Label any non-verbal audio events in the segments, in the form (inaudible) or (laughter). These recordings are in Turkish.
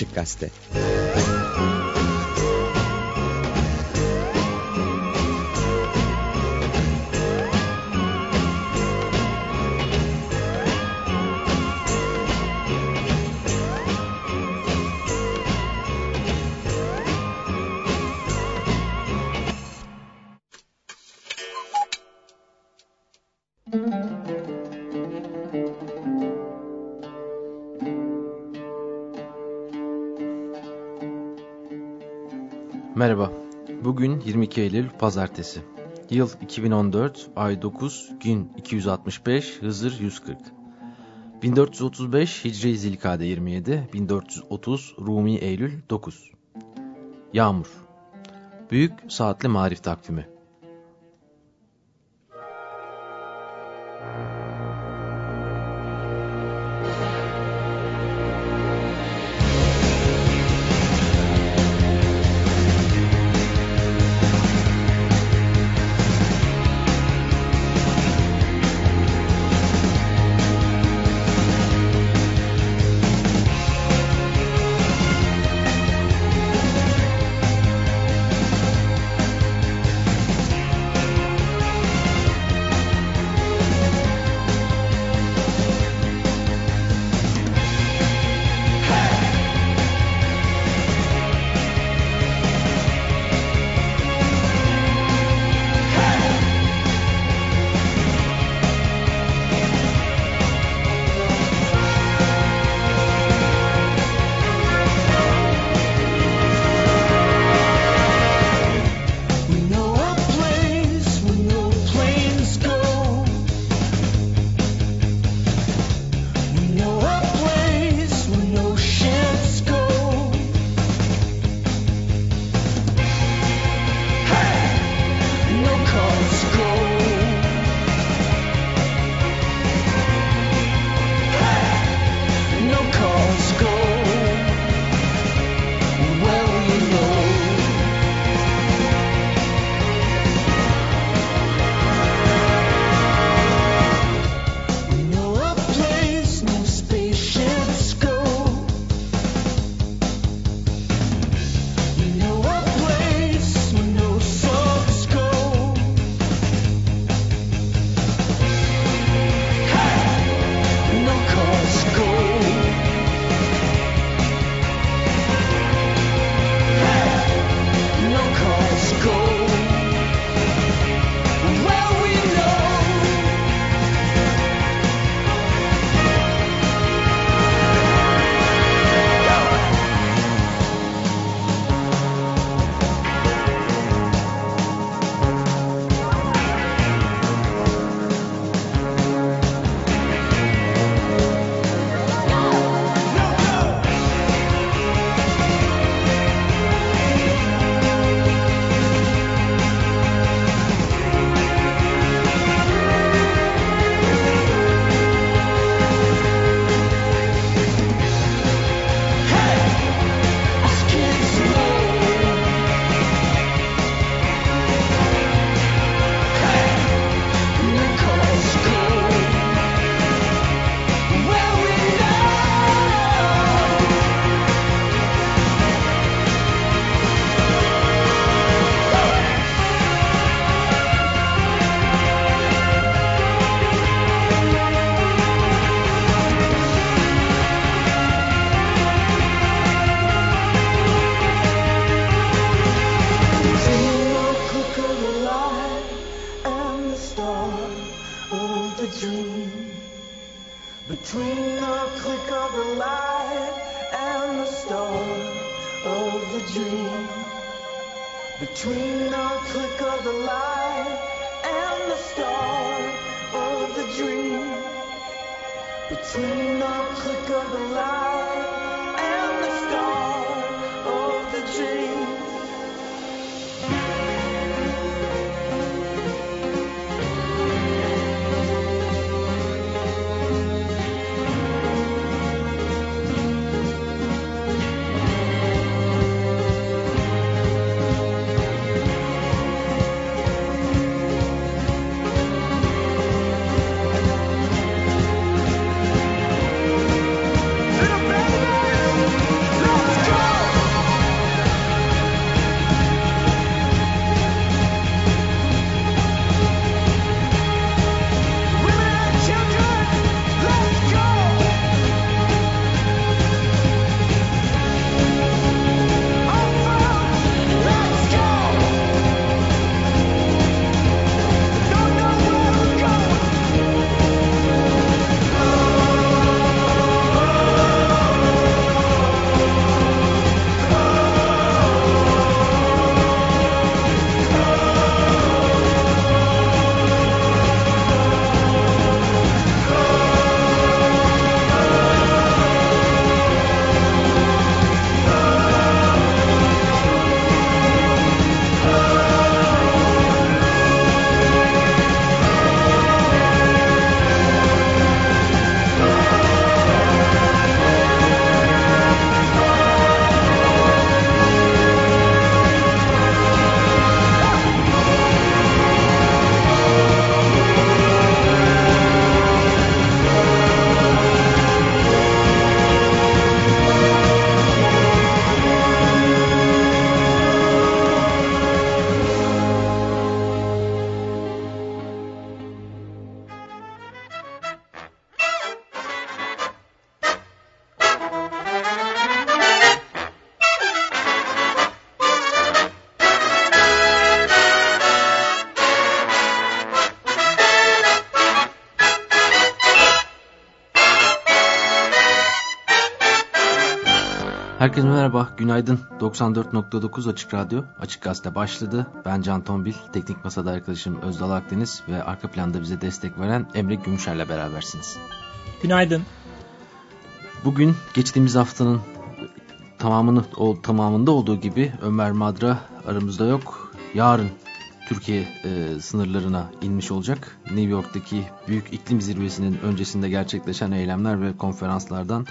Açık Gazete. Müzik 12 Eylül Pazartesi. Yıl 2014, ay 9, gün 265, Hızır 140 1435 Hicri Zilkade 27, 1430 Rumi Eylül 9 Yağmur. Büyük Saatli Marif Takvimi. Herkese merhaba, günaydın. 94.9 Açık Radyo, Açık Gazete başladı. Ben Can Tombil, teknik masada arkadaşım Özdal Akdeniz ve arka planda bize destek veren Emre Gümüşer'le berabersiniz. Günaydın. Bugün geçtiğimiz haftanın tamamını o tamamında olduğu gibi Ömer Madra aramızda yok. Yarın Türkiye e, sınırlarına inmiş olacak. New York'taki büyük iklim zirvesinin öncesinde gerçekleşen eylemler ve konferanslardan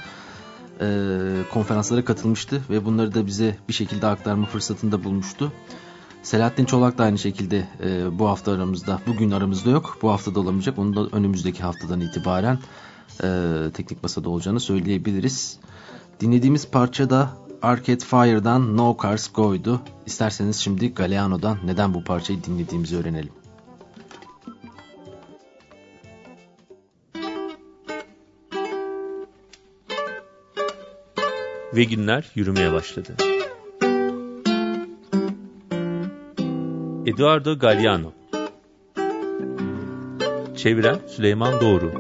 e, konferanslara katılmıştı ve bunları da bize bir şekilde aktarma fırsatında bulmuştu. Selahattin Çolak da aynı şekilde e, bu hafta aramızda, bugün aramızda yok. Bu hafta da olamayacak. Onu da önümüzdeki haftadan itibaren e, teknik masada olacağını söyleyebiliriz. Dinlediğimiz parça da Arcade Fire'dan No Cars Go'ydu. İsterseniz şimdi Galeano'dan neden bu parçayı dinlediğimizi öğrenelim. Ve günler yürümeye başladı. Eduardo Galliano. Çeviren Süleyman Doğru.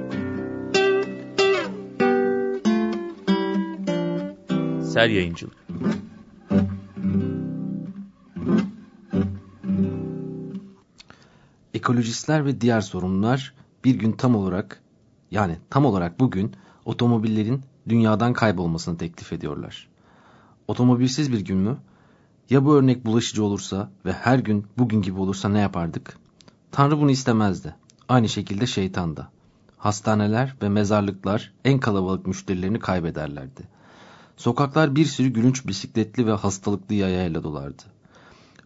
Ser Yayıncılık. Ekolojistler ve diğer sorumlular bir gün tam olarak yani tam olarak bugün otomobillerin dünyadan kaybolmasını teklif ediyorlar. Otomobilsiz bir gün mü? Ya bu örnek bulaşıcı olursa ve her gün bugün gibi olursa ne yapardık? Tanrı bunu istemezdi. Aynı şekilde şeytan da. Hastaneler ve mezarlıklar en kalabalık müşterilerini kaybederlerdi. Sokaklar bir sürü gülünç bisikletli ve hastalıklı yayayla dolardı.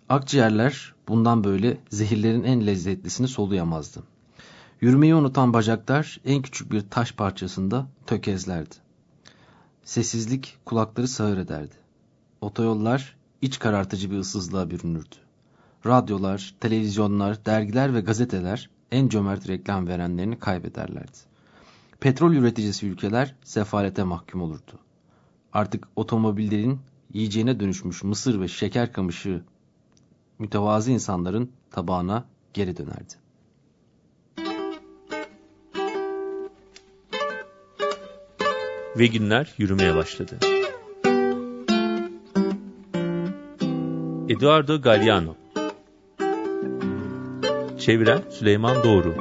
Akciğerler bundan böyle zehirlerin en lezzetlisini soluyamazdı. Yürümeyi unutan bacaklar en küçük bir taş parçasında tökezlerdi. Sessizlik kulakları sağır ederdi. Otoyollar iç karartıcı bir ıssızlığa bürünürdü. Radyolar, televizyonlar, dergiler ve gazeteler en cömert reklam verenlerini kaybederlerdi. Petrol üreticisi ülkeler sefalete mahkum olurdu. Artık otomobillerin yiyeceğine dönüşmüş mısır ve şeker kamışı mütevazı insanların tabağına geri dönerdi. Ve günler yürümeye başladı. Eduardo Galliano. Çeviren Süleyman Doğru.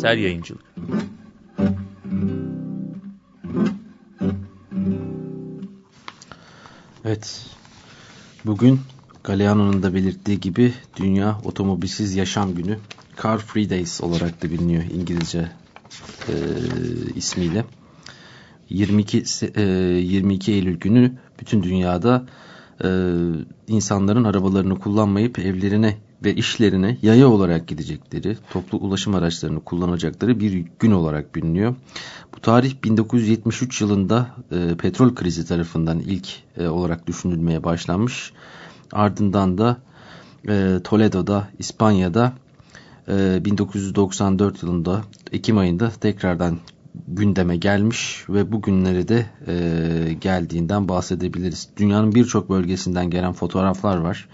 Ser Yayıncılık. Evet, bugün Galeano'nun da belirttiği gibi Dünya Otomobilsiz Yaşam Günü Car Free Days olarak da biliniyor İngilizce e, ismiyle. 22 e, 22 Eylül günü bütün dünyada e, insanların arabalarını kullanmayıp evlerine ve işlerine yaya olarak gidecekleri, toplu ulaşım araçlarını kullanacakları bir gün olarak biliniyor. Bu tarih 1973 yılında e, petrol krizi tarafından ilk e, olarak düşünülmeye başlanmış. Ardından da e, Toledo'da, İspanya'da e, 1994 yılında Ekim ayında tekrardan gündeme gelmiş ve bugünleri de e, geldiğinden bahsedebiliriz. Dünyanın birçok bölgesinden gelen fotoğraflar var.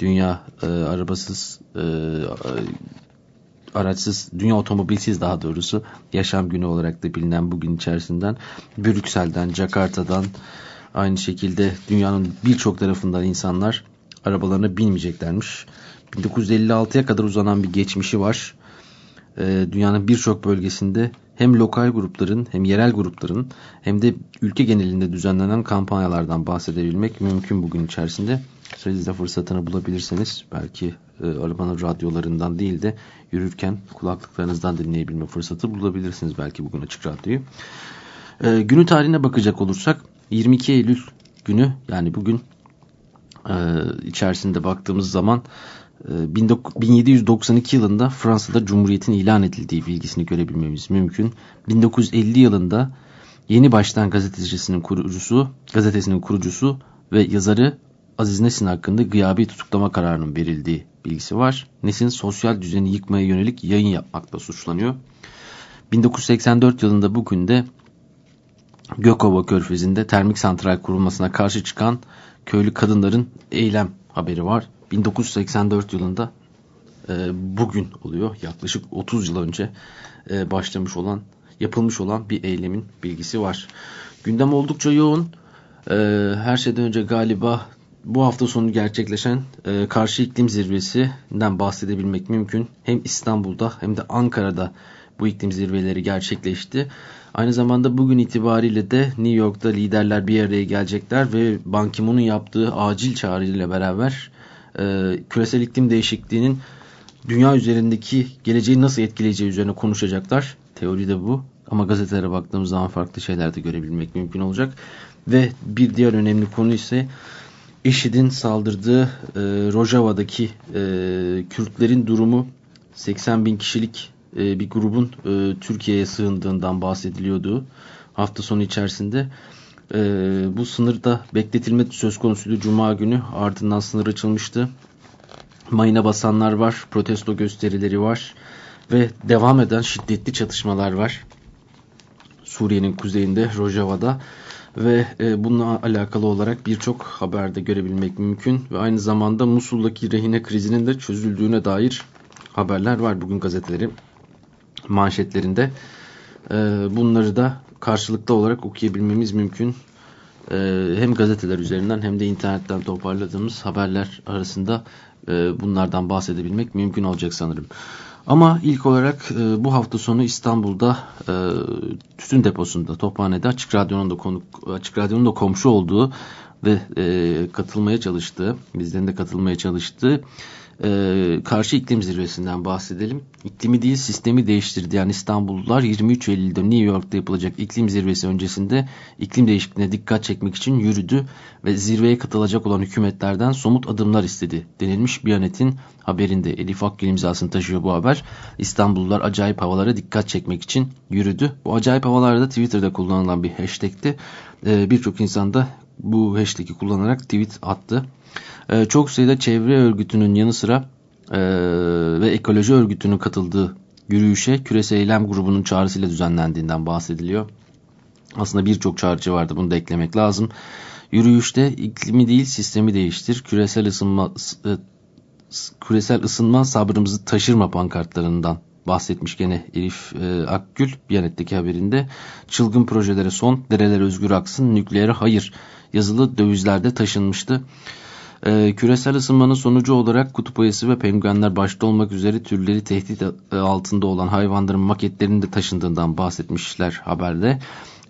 Dünya e, arabasız, e, araçsız, dünya otomobilsiz daha doğrusu yaşam günü olarak da bilinen bugün içerisinden Brüksel'den, Jakarta'dan aynı şekilde dünyanın birçok tarafından insanlar arabalarına binmeyeceklermiş. 1956'ya kadar uzanan bir geçmişi var. E, dünyanın birçok bölgesinde hem lokal grupların hem yerel grupların hem de ülke genelinde düzenlenen kampanyalardan bahsedebilmek mümkün bugün içerisinde. Siz de fırsatını bulabilirseniz belki e, arabanın radyolarından değil de yürürken kulaklıklarınızdan dinleyebilme fırsatı bulabilirsiniz belki bugün açık radyoyu. E, günü tarihine bakacak olursak 22 Eylül günü yani bugün e, içerisinde baktığımız zaman 1792 yılında Fransa'da Cumhuriyet'in ilan edildiği bilgisini görebilmemiz mümkün. 1950 yılında Yeni Baştan gazetecisinin kurucusu, gazetesinin kurucusu ve yazarı Aziz Nesin hakkında gıyabi tutuklama kararının verildiği bilgisi var. Nesin sosyal düzeni yıkmaya yönelik yayın yapmakla suçlanıyor. 1984 yılında bugün de Gökova Körfezi'nde termik santral kurulmasına karşı çıkan köylü kadınların eylem haberi var. 1984 yılında e, bugün oluyor. Yaklaşık 30 yıl önce e, başlamış olan yapılmış olan bir eylemin bilgisi var. Gündem oldukça yoğun. Ee, her şeyden önce galiba bu hafta sonu gerçekleşen e, karşı iklim zirvesinden bahsedebilmek mümkün. Hem İstanbul'da hem de Ankara'da bu iklim zirveleri gerçekleşti. Aynı zamanda bugün itibariyle de New York'ta liderler bir araya gelecekler ve Ban Ki-moon'un yaptığı acil çağrıyla beraber e, küresel iklim değişikliğinin dünya üzerindeki geleceği nasıl etkileyeceği üzerine konuşacaklar. Teori de bu ama gazetelere baktığımız zaman farklı şeyler de görebilmek mümkün olacak. Ve bir diğer önemli konu ise IŞİD'in saldırdığı e, Rojava'daki e, Kürtlerin durumu 80 bin kişilik e, bir grubun e, Türkiye'ye sığındığından bahsediliyordu hafta sonu içerisinde. E, bu sınırda bekletilme söz konusuydu Cuma günü ardından sınır açılmıştı. Mayına basanlar var, protesto gösterileri var ve devam eden şiddetli çatışmalar var. Suriye'nin kuzeyinde Rojava'da ve e, bununla alakalı olarak birçok haberde görebilmek mümkün ve aynı zamanda Musul'daki rehine krizinin de çözüldüğüne dair haberler var bugün gazeteleri manşetlerinde. E, bunları da karşılıklı olarak okuyabilmemiz mümkün. E, hem gazeteler üzerinden hem de internetten toparladığımız haberler arasında e, bunlardan bahsedebilmek mümkün olacak sanırım. Ama ilk olarak e, bu hafta sonu İstanbul'da e, tütün deposunda Tophane'de Açık Radyo'nun da konuk Açık Radyo'nun da komşu olduğu ve e, katılmaya çalıştığı, bizlerin de katılmaya çalıştığı e, karşı iklim zirvesinden bahsedelim. İklimi değil sistemi değiştirdi. Yani İstanbullular 23 Eylül'de New York'ta yapılacak iklim zirvesi öncesinde iklim değişikliğine dikkat çekmek için yürüdü ve zirveye katılacak olan hükümetlerden somut adımlar istedi denilmiş Biyanet'in haberinde. Elif Akgül imzasını taşıyor bu haber. İstanbullular acayip havalara dikkat çekmek için yürüdü. Bu acayip havalarda Twitter'da kullanılan bir hashtag'ti. Ee, Birçok insan da bu hashtag'i kullanarak tweet attı. Ee, çok sayıda çevre örgütünün yanı sıra e, ve ekoloji örgütünün katıldığı yürüyüşe küresel eylem grubunun çağrısıyla düzenlendiğinden bahsediliyor. Aslında birçok çağrıcı vardı bunu da eklemek lazım. Yürüyüşte iklimi değil sistemi değiştir, küresel ısınma e, küresel ısınma sabrımızı taşırma pankartlarından bahsetmiş gene Elif e, Akgül Biyanet'teki haberinde. Çılgın projelere son, dereler özgür aksın, nükleere hayır yazılı dövizlerde taşınmıştı. E, küresel ısınmanın sonucu olarak kutup ayısı ve penguenler başta olmak üzere türleri tehdit altında olan hayvanların maketlerinin de taşındığından bahsetmişler haberde.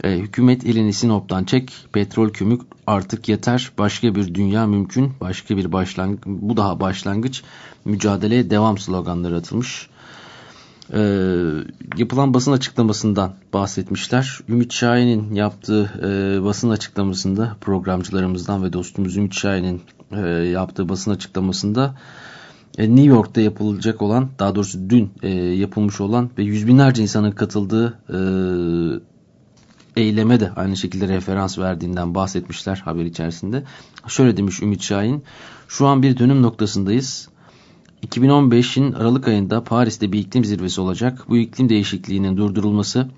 E, hükümet elini Sinop'tan çek, petrol kümük artık yeter, başka bir dünya mümkün, başka bir başlangıç, bu daha başlangıç, mücadeleye devam sloganları atılmış. E, yapılan basın açıklamasından bahsetmişler. Ümit Şahin'in yaptığı e, basın açıklamasında programcılarımızdan ve dostumuz Ümit Şahin'in e, yaptığı basın açıklamasında e, New York'ta yapılacak olan daha doğrusu dün e, yapılmış olan ve yüz binlerce insanın katıldığı e, eyleme de aynı şekilde referans verdiğinden bahsetmişler haber içerisinde. Şöyle demiş Ümit Şahin, şu an bir dönüm noktasındayız. 2015'in Aralık ayında Paris'te bir iklim zirvesi olacak. Bu iklim değişikliğinin durdurulması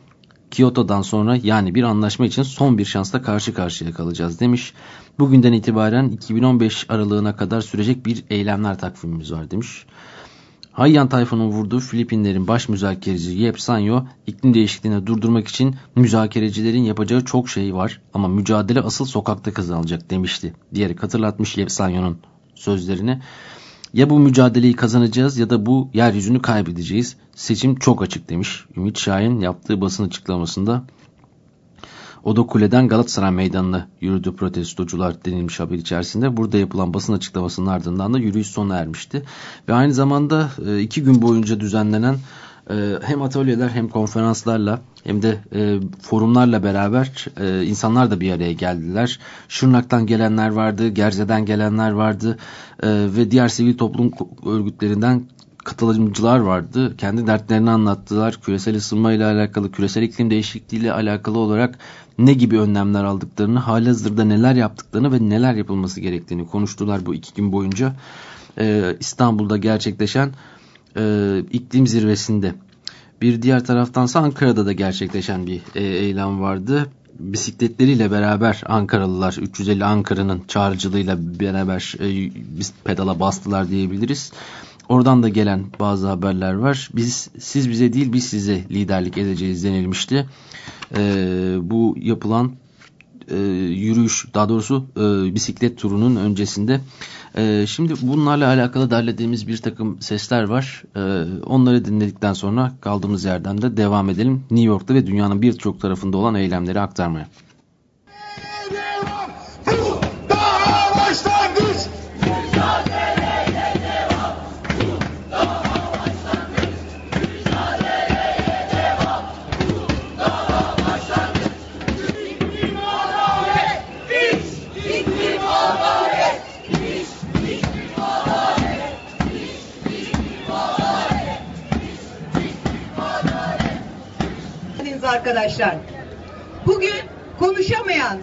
Kyoto'dan sonra yani bir anlaşma için son bir şansla karşı karşıya kalacağız demiş. Bugünden itibaren 2015 aralığına kadar sürecek bir eylemler takvimimiz var demiş. Hayyan Tayfun'un vurduğu Filipinlerin baş müzakereci Yep Sanyo iklim değişikliğini durdurmak için müzakerecilerin yapacağı çok şey var ama mücadele asıl sokakta kazanılacak demişti diyerek hatırlatmış Yep Sanyo'nun sözlerini. Ya bu mücadeleyi kazanacağız ya da bu yeryüzünü kaybedeceğiz. Seçim çok açık demiş. Ümit Şahin yaptığı basın açıklamasında Oda Kule'den Galatasaray Meydanı'na yürüdü protestocular denilmiş haber içerisinde. Burada yapılan basın açıklamasının ardından da yürüyüş sona ermişti. Ve aynı zamanda e, iki gün boyunca düzenlenen hem atölyeler hem konferanslarla hem de e, forumlarla beraber e, insanlar da bir araya geldiler. Şırnak'tan gelenler vardı, Gerze'den gelenler vardı e, ve diğer sivil toplum örgütlerinden katılımcılar vardı. Kendi dertlerini anlattılar. Küresel ısınma ile alakalı, küresel iklim değişikliği ile alakalı olarak ne gibi önlemler aldıklarını, halihazırda neler yaptıklarını ve neler yapılması gerektiğini konuştular bu iki gün boyunca. Ee, İstanbul'da gerçekleşen e, iklim zirvesinde. Bir diğer taraftansa Ankara'da da gerçekleşen bir e, eylem vardı. Bisikletleriyle beraber Ankaralılar 350 Ankara'nın çağrıcılığıyla beraber e, pedala bastılar diyebiliriz. Oradan da gelen bazı haberler var. Biz siz bize değil biz size liderlik edeceğiz denilmişti. E, bu yapılan e, yürüyüş daha doğrusu e, bisiklet turunun öncesinde. E, şimdi bunlarla alakalı derlediğimiz bir takım sesler var. E, onları dinledikten sonra kaldığımız yerden de devam edelim. New York'ta ve dünyanın birçok tarafında olan eylemleri aktarmaya. Arkadaşlar. Bugün konuşamayan,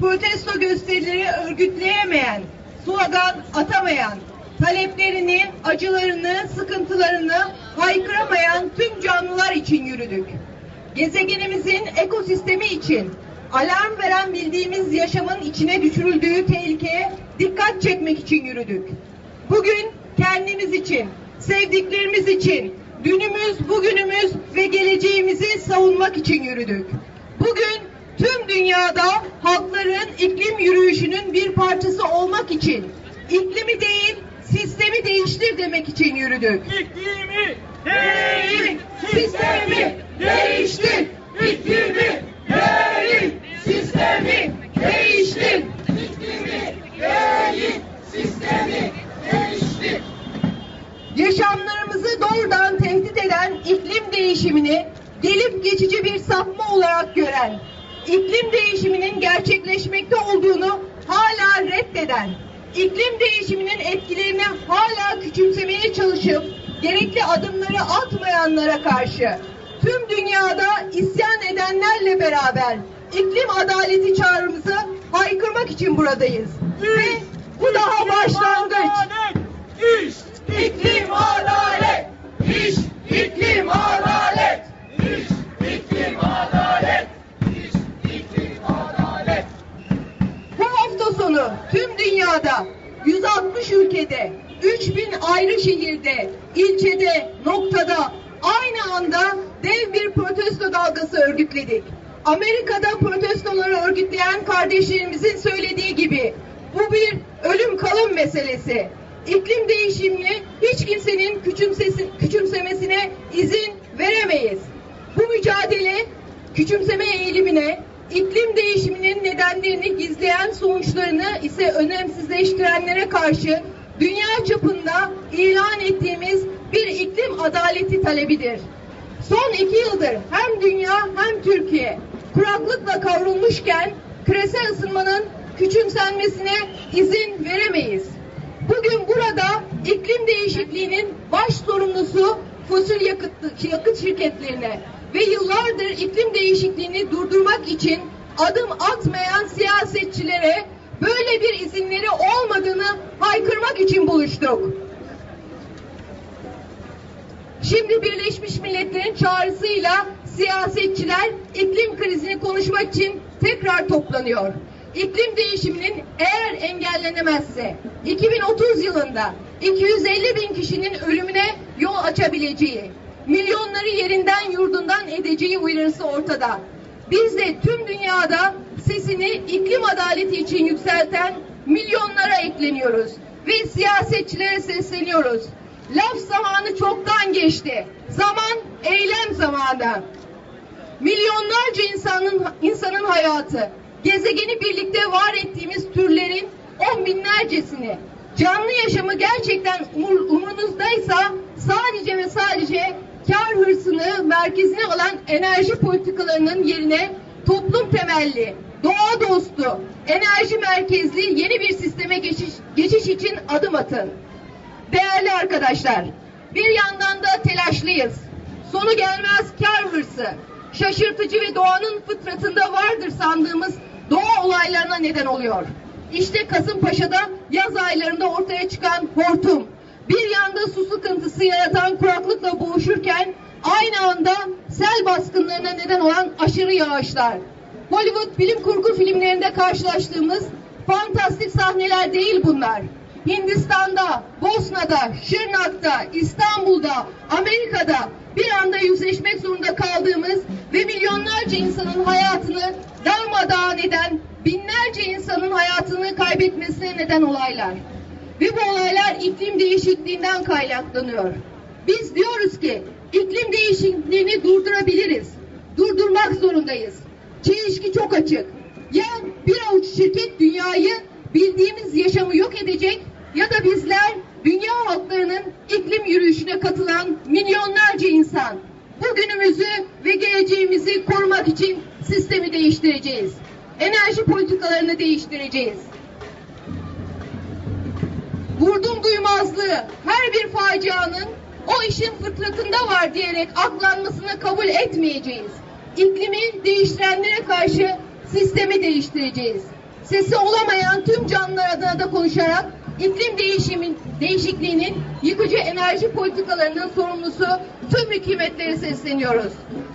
protesto gösterileri örgütleyemeyen, slogan atamayan, taleplerini, acılarını, sıkıntılarını haykıramayan tüm canlılar için yürüdük. Gezegenimizin ekosistemi için alarm veren bildiğimiz yaşamın içine düşürüldüğü tehlikeye dikkat çekmek için yürüdük. Bugün kendimiz için, sevdiklerimiz için, dünümüz, bugünümüz ve geleceğimizi savunmak için yürüdük. Bugün tüm dünyada halkların iklim yürüyüşünün bir parçası olmak için iklimi değil sistemi değiştir demek için yürüdük. İklimi değil sistemi değiştir. İklimi değil sistemi değiştir. İklimi değil sistemi değiştir. Yaşamlarımızı doğrudan tehdit eden iklim değişimini gelip geçici bir sapma olarak gören, iklim değişiminin gerçekleşmekte olduğunu hala reddeden, iklim değişiminin etkilerini hala küçümsemeye çalışıp gerekli adımları atmayanlara karşı tüm dünyada isyan edenlerle beraber iklim adaleti çağrımızı haykırmak için buradayız. Ve bu daha başlangıç. İş iklim adalet. İş iklim adalet. İş iklim adalet. İş iklim adalet. Bu hafta sonu tüm dünyada 160 ülkede 3000 ayrı şehirde, ilçede, noktada aynı anda dev bir protesto dalgası örgütledik. Amerika'da protestoları örgütleyen kardeşlerimizin söylediği gibi bu bir ölüm kalım meselesi. İklim değişimini hiç kimsenin küçümsemesine izin veremeyiz. Bu mücadele küçümseme eğilimine, iklim değişiminin nedenlerini gizleyen sonuçlarını ise önemsizleştirenlere karşı dünya çapında ilan ettiğimiz bir iklim adaleti talebidir. Son iki yıldır hem dünya hem Türkiye kuraklıkla kavrulmuşken küresel ısınmanın küçümsenmesine izin veremeyiz. Bugün burada iklim değişikliğinin baş sorumlusu fosil yakıt, yakıt şirketlerine ve yıllardır iklim değişikliğini durdurmak için adım atmayan siyasetçilere böyle bir izinleri olmadığını haykırmak için buluştuk. Şimdi Birleşmiş Milletler'in çağrısıyla siyasetçiler iklim krizini konuşmak için tekrar toplanıyor. İklim değişiminin eğer engellenemezse 2030 yılında 250 bin kişinin ölümüne yol açabileceği, milyonları yerinden yurdundan edeceği uyarısı ortada. Biz de tüm dünyada sesini iklim adaleti için yükselten milyonlara ekleniyoruz ve siyasetçilere sesleniyoruz. Laf zamanı çoktan geçti. Zaman eylem zamanı. Milyonlarca insanın insanın hayatı, gezegeni birlikte var ettiğimiz türlerin on binlercesini, canlı yaşamı gerçekten umur, umurunuzdaysa sadece ve sadece kar hırsını merkezine alan enerji politikalarının yerine toplum temelli, doğa dostu, enerji merkezli yeni bir sisteme geçiş, geçiş için adım atın. Değerli arkadaşlar, bir yandan da telaşlıyız. Sonu gelmez kar hırsı, şaşırtıcı ve doğanın fıtratında vardır sandığımız doğa olaylarına neden oluyor. İşte Kasımpaşa'da yaz aylarında ortaya çıkan hortum, bir yanda su sıkıntısı yaratan kuraklıkla boğuşurken aynı anda sel baskınlarına neden olan aşırı yağışlar. Hollywood bilim kurgu filmlerinde karşılaştığımız fantastik sahneler değil bunlar. Hindistan'da, Bosna'da, Şırnak'ta, İstanbul'da, Amerika'da bir anda yüzleşmek zorunda kaldığımız ve milyonlarca insanın hayatını darmadağın eden, binlerce insanın hayatını kaybetmesine neden olaylar. Ve bu olaylar iklim değişikliğinden kaynaklanıyor. Biz diyoruz ki iklim değişikliğini durdurabiliriz. Durdurmak zorundayız. Çelişki çok açık. Ya bir avuç şirket dünyayı bildiğimiz yaşamı yok edecek ya da bizler dünya halklarının iklim yürüyüşüne katılan milyonlarca insan bugünümüzü ve geleceğimizi korumak için sistemi değiştireceğiz. Enerji politikalarını değiştireceğiz. Vurdum duymazlığı her bir facianın o işin fıtratında var diyerek aklanmasını kabul etmeyeceğiz. İklimi değiştirenlere karşı sistemi değiştireceğiz. Sesi olamayan tüm canlılar adına da konuşarak iklim değişimin, değişikliğinin yıkıcı enerji politikalarının sorumlusu tüm hükümetlere sesleniyoruz.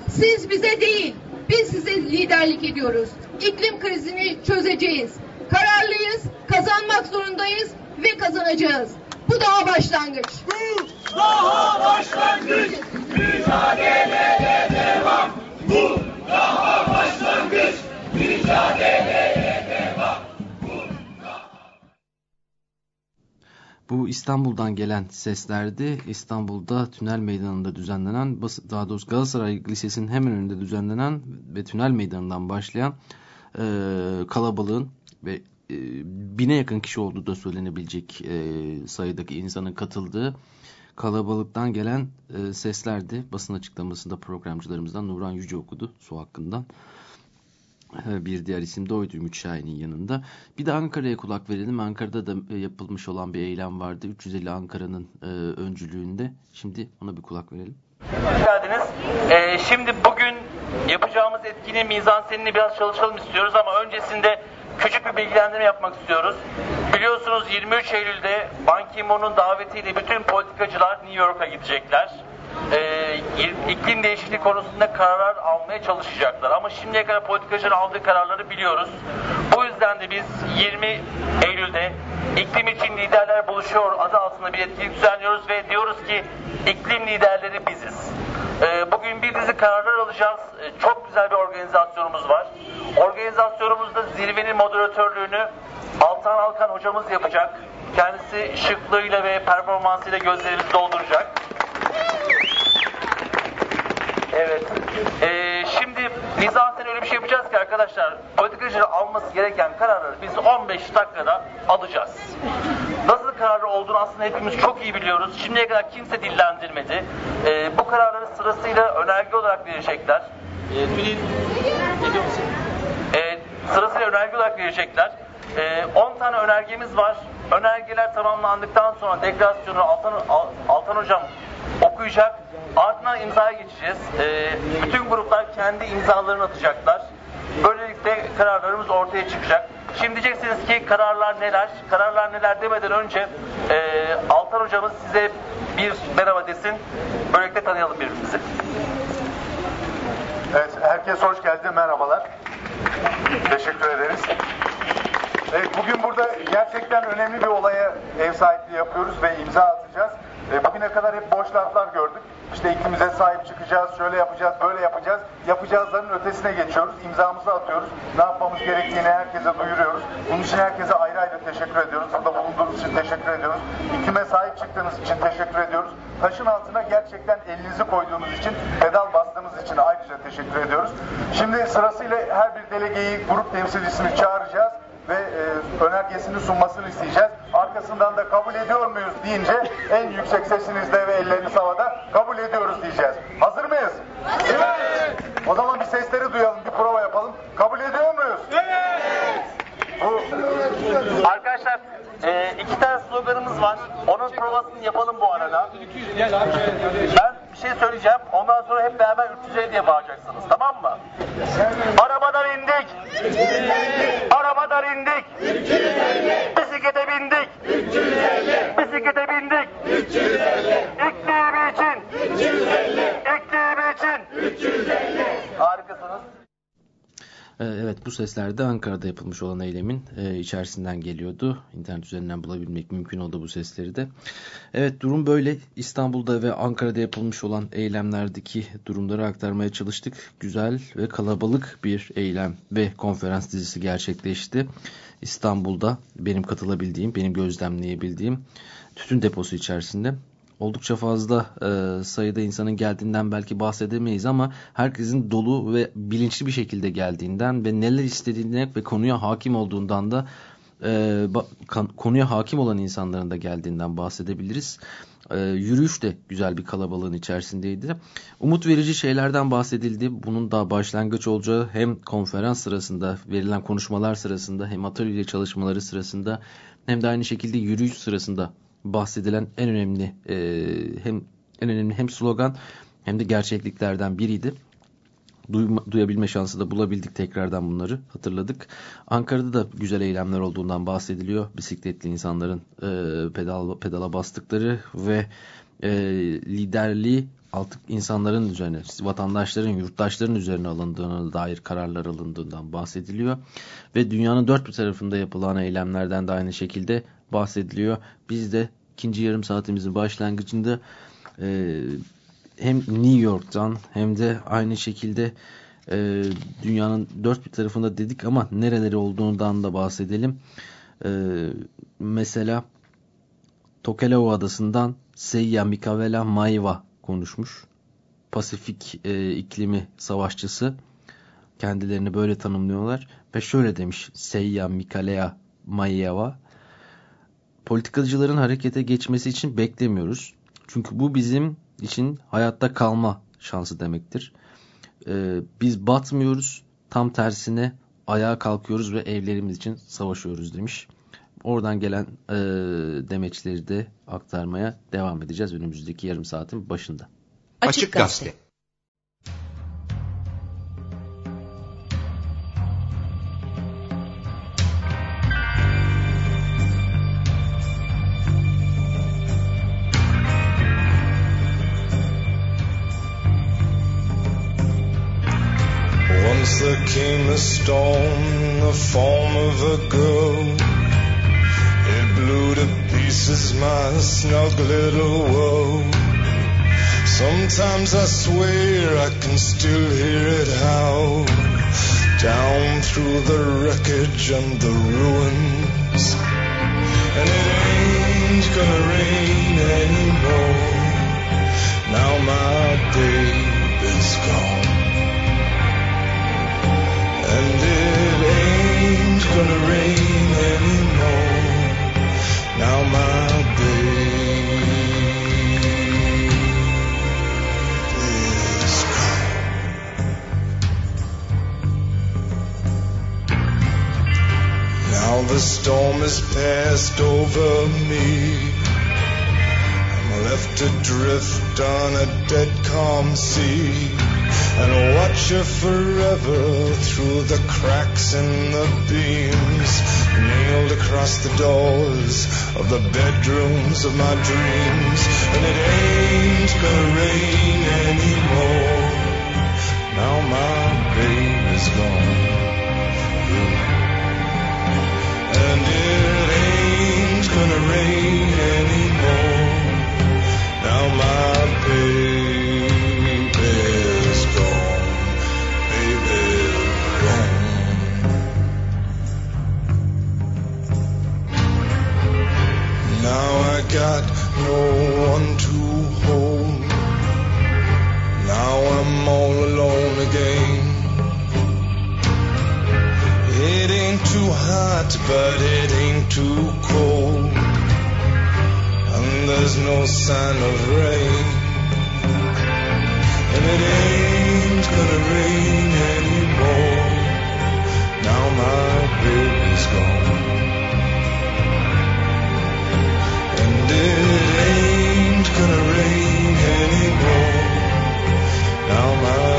Siz bize değil, biz size liderlik ediyoruz. İklim krizini çözeceğiz. Kararlıyız, kazanmak zorundayız ve kazanacağız. Bu daha başlangıç. Bu daha başlangıç. Mücadeleye devam. Bu daha başlangıç. Mücadeleye devam. Bu İstanbul'dan gelen seslerdi. İstanbul'da Tünel Meydanı'nda düzenlenen, daha doğrusu Galatasaray Lisesi'nin hemen önünde düzenlenen ve Tünel Meydanı'ndan başlayan e, kalabalığın ve e, bine yakın kişi olduğu da söylenebilecek e, sayıdaki insanın katıldığı kalabalıktan gelen e, seslerdi. Basın açıklamasında programcılarımızdan Nurhan Yüce okudu su hakkından. E, bir diğer isim de oydu Ümit Şahin'in yanında. Bir de Ankara'ya kulak verelim. Ankara'da da e, yapılmış olan bir eylem vardı. 350 Ankara'nın e, öncülüğünde. Şimdi ona bir kulak verelim. Hoş geldiniz. Ee, şimdi bugün yapacağımız etkinin mizansenini biraz çalışalım istiyoruz ama öncesinde küçük bir bilgilendirme yapmak istiyoruz. Biliyorsunuz 23 Eylül'de Ban Ki-moon'un davetiyle bütün politikacılar New York'a gidecekler. Ee, iklim değişikliği konusunda kararlar almaya çalışacaklar. Ama şimdiye kadar politikacıların aldığı kararları biliyoruz. Bu yüzden de biz 20 Eylül'de iklim için liderler buluşuyor adı altında bir etkinlik düzenliyoruz ve diyoruz ki iklim liderleri biziz. Ee, bugün bir dizi kararlar alacağız. Ee, çok güzel bir organizasyonumuz var. Organizasyonumuzda zirvenin moderatörlüğünü Altan Alkan hocamız yapacak. Kendisi şıklığıyla ve performansıyla gözlerimizi dolduracak. Evet. Ee, şimdi mizansen öyle bir şey yapacağız ki arkadaşlar politikacıların alması gereken kararları biz 15 dakikada alacağız. Nasıl kararı olduğunu aslında hepimiz çok iyi biliyoruz. Şimdiye kadar kimse dillendirmedi. Ee, bu kararları sırasıyla önerge olarak verecekler. Ee, Tülin, ne? Ee, sırasıyla önerge olarak verecekler. Ee, 10 tane önergemiz var. Önergeler tamamlandıktan sonra deklarasyonu Altan, Altan Hocam okuyacak. Ardından imzaya geçeceğiz. Ee, bütün gruplar kendi imzalarını atacaklar. Böylelikle kararlarımız ortaya çıkacak. Şimdi diyeceksiniz ki kararlar neler? Kararlar neler demeden önce e, Altan hocamız size bir merhaba desin. Böylelikle tanıyalım birbirimizi. Evet, herkes hoş geldi. Merhabalar. Teşekkür ederiz. Evet, bugün burada gerçekten önemli bir olaya ev sahipliği yapıyoruz ve imza atacağız. E, bugüne kadar hep boş laflar gördük. İşte iklimize sahip çıkacağız, şöyle yapacağız, böyle yapacağız. Yapacağızların ötesine geçiyoruz, imzamızı atıyoruz. Ne yapmamız gerektiğini herkese duyuruyoruz. Bunun için herkese ayrı ayrı teşekkür ediyoruz. Burada bulunduğunuz için teşekkür ediyoruz. İklime sahip çıktığınız için teşekkür ediyoruz. Taşın altına gerçekten elinizi koyduğunuz için, pedal bastığınız için ayrıca teşekkür ediyoruz. Şimdi sırasıyla her bir delegeyi, grup temsilcisini çağıracağız ve e, önergesini sunmasını isteyeceğiz. Arkasından da kabul ediyor muyuz deyince en yüksek sesinizde ve elleriniz havada kabul ediyoruz diyeceğiz. Hazır mıyız? Evet. O zaman bir sesleri duyalım, bir prova yapalım. Kabul ediyor muyuz? Evet. Arkadaşlar e, iki tane sloganımız var. Onun provasını yapalım bu arada. Ben bir şey söyleyeceğim. Ondan sonra hep beraber 350 diye bağıracaksınız. Tamam mı? Arabadan indik. Arabadan indik. Bisiklete bindik. Bisiklete bindik. İklimi için. İklimi için. Harikasınız. Ee, evet bu sesler de Ankara'da yapılmış olan eylemin e, içerisinden geliyordu. İnternet üzerinden bulabilmek mümkün oldu bu sesleri de. Evet durum böyle. İstanbul'da ve Ankara'da yapılmış olan eylemlerdeki durumları aktarmaya çalıştık. Güzel ve kalabalık bir eylem ve konferans dizisi gerçekleşti. İstanbul'da benim katılabildiğim, benim gözlemleyebildiğim tütün deposu içerisinde oldukça fazla e, sayıda insanın geldiğinden belki bahsedemeyiz ama herkesin dolu ve bilinçli bir şekilde geldiğinden ve neler istediğine ve konuya hakim olduğundan da e, konuya hakim olan insanların da geldiğinden bahsedebiliriz. E, yürüyüş de güzel bir kalabalığın içerisindeydi. Umut verici şeylerden bahsedildi. Bunun da başlangıç olacağı hem konferans sırasında verilen konuşmalar sırasında hem atölye çalışmaları sırasında hem de aynı şekilde yürüyüş sırasında bahsedilen en önemli e, hem en önemli hem slogan hem de gerçekliklerden biriydi. Duyma, duyabilme şansı da bulabildik tekrardan bunları hatırladık. Ankara'da da güzel eylemler olduğundan bahsediliyor. Bisikletli insanların e, pedal, pedala bastıkları ve e, liderliği artık insanların üzerine, vatandaşların, yurttaşların üzerine alındığına dair kararlar alındığından bahsediliyor. Ve dünyanın dört bir tarafında yapılan eylemlerden de aynı şekilde bahsediliyor. Biz de ikinci yarım saatimizin başlangıcında e, hem New York'tan hem de aynı şekilde e, dünyanın dört bir tarafında dedik ama nereleri olduğundan da bahsedelim. E, mesela Tokelau adasından Seiya Mikavela Maiva konuşmuş. Pasifik e, iklimi savaşçısı. Kendilerini böyle tanımlıyorlar. Ve şöyle demiş Seiya Mikalea Maiva politikacıların harekete geçmesi için beklemiyoruz. Çünkü bu bizim için hayatta kalma şansı demektir. Ee, biz batmıyoruz, tam tersine ayağa kalkıyoruz ve evlerimiz için savaşıyoruz demiş. Oradan gelen e, demeçleri de aktarmaya devam edeceğiz önümüzdeki yarım saatin başında. Açık Gazete a storm the form of a girl. It blew to pieces my snug little world. Sometimes I swear I can still hear it howl down through the wreckage and the ruins. And it ain't gonna rain anymore. Now my baby's gone. Gonna rain anymore. Now my. Now the storm has passed over me. I'm left adrift on a dead calm sea and watch her forever through the cracks in the beams, nailed across the doors of the bedrooms of my dreams. And it ain't gonna rain anymore. Now my baby's gone. And it ain't gonna rain anymore. Now my hot, but it ain't too cold. And there's no sign of rain. And it ain't gonna rain anymore. Now my baby's gone. And it ain't gonna rain anymore. Now my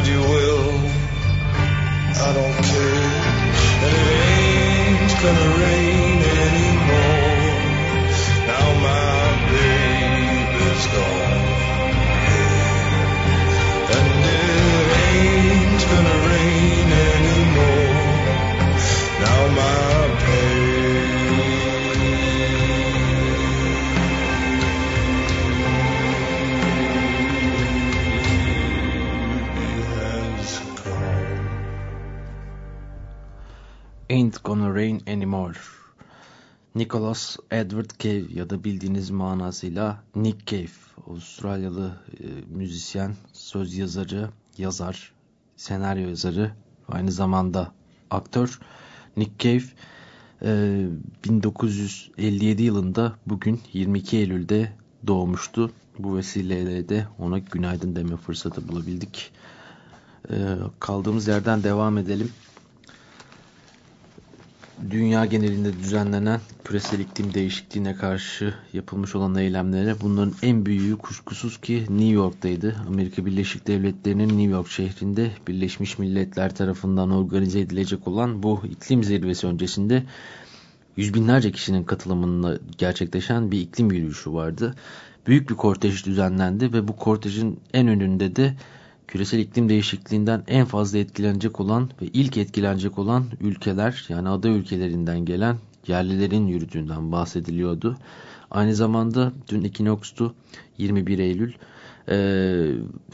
what you will. I don't care. And it ain't gonna rain. Nicholas Edward Cave ya da bildiğiniz manasıyla Nick Cave, Avustralyalı e, müzisyen, söz yazarı, yazar, senaryo yazarı, aynı zamanda aktör. Nick Cave e, 1957 yılında bugün 22 Eylül'de doğmuştu. Bu vesileyle de ona günaydın deme fırsatı bulabildik. E, kaldığımız yerden devam edelim dünya genelinde düzenlenen küresel iklim değişikliğine karşı yapılmış olan eylemlere bunların en büyüğü kuşkusuz ki New York'taydı. Amerika Birleşik Devletleri'nin New York şehrinde Birleşmiş Milletler tarafından organize edilecek olan bu iklim zirvesi öncesinde yüz binlerce kişinin katılımında gerçekleşen bir iklim yürüyüşü vardı. Büyük bir kortej düzenlendi ve bu kortejin en önünde de küresel iklim değişikliğinden en fazla etkilenecek olan ve ilk etkilenecek olan ülkeler yani ada ülkelerinden gelen yerlilerin yürüdüğünden bahsediliyordu. Aynı zamanda dün Equinox'tu 21 Eylül e,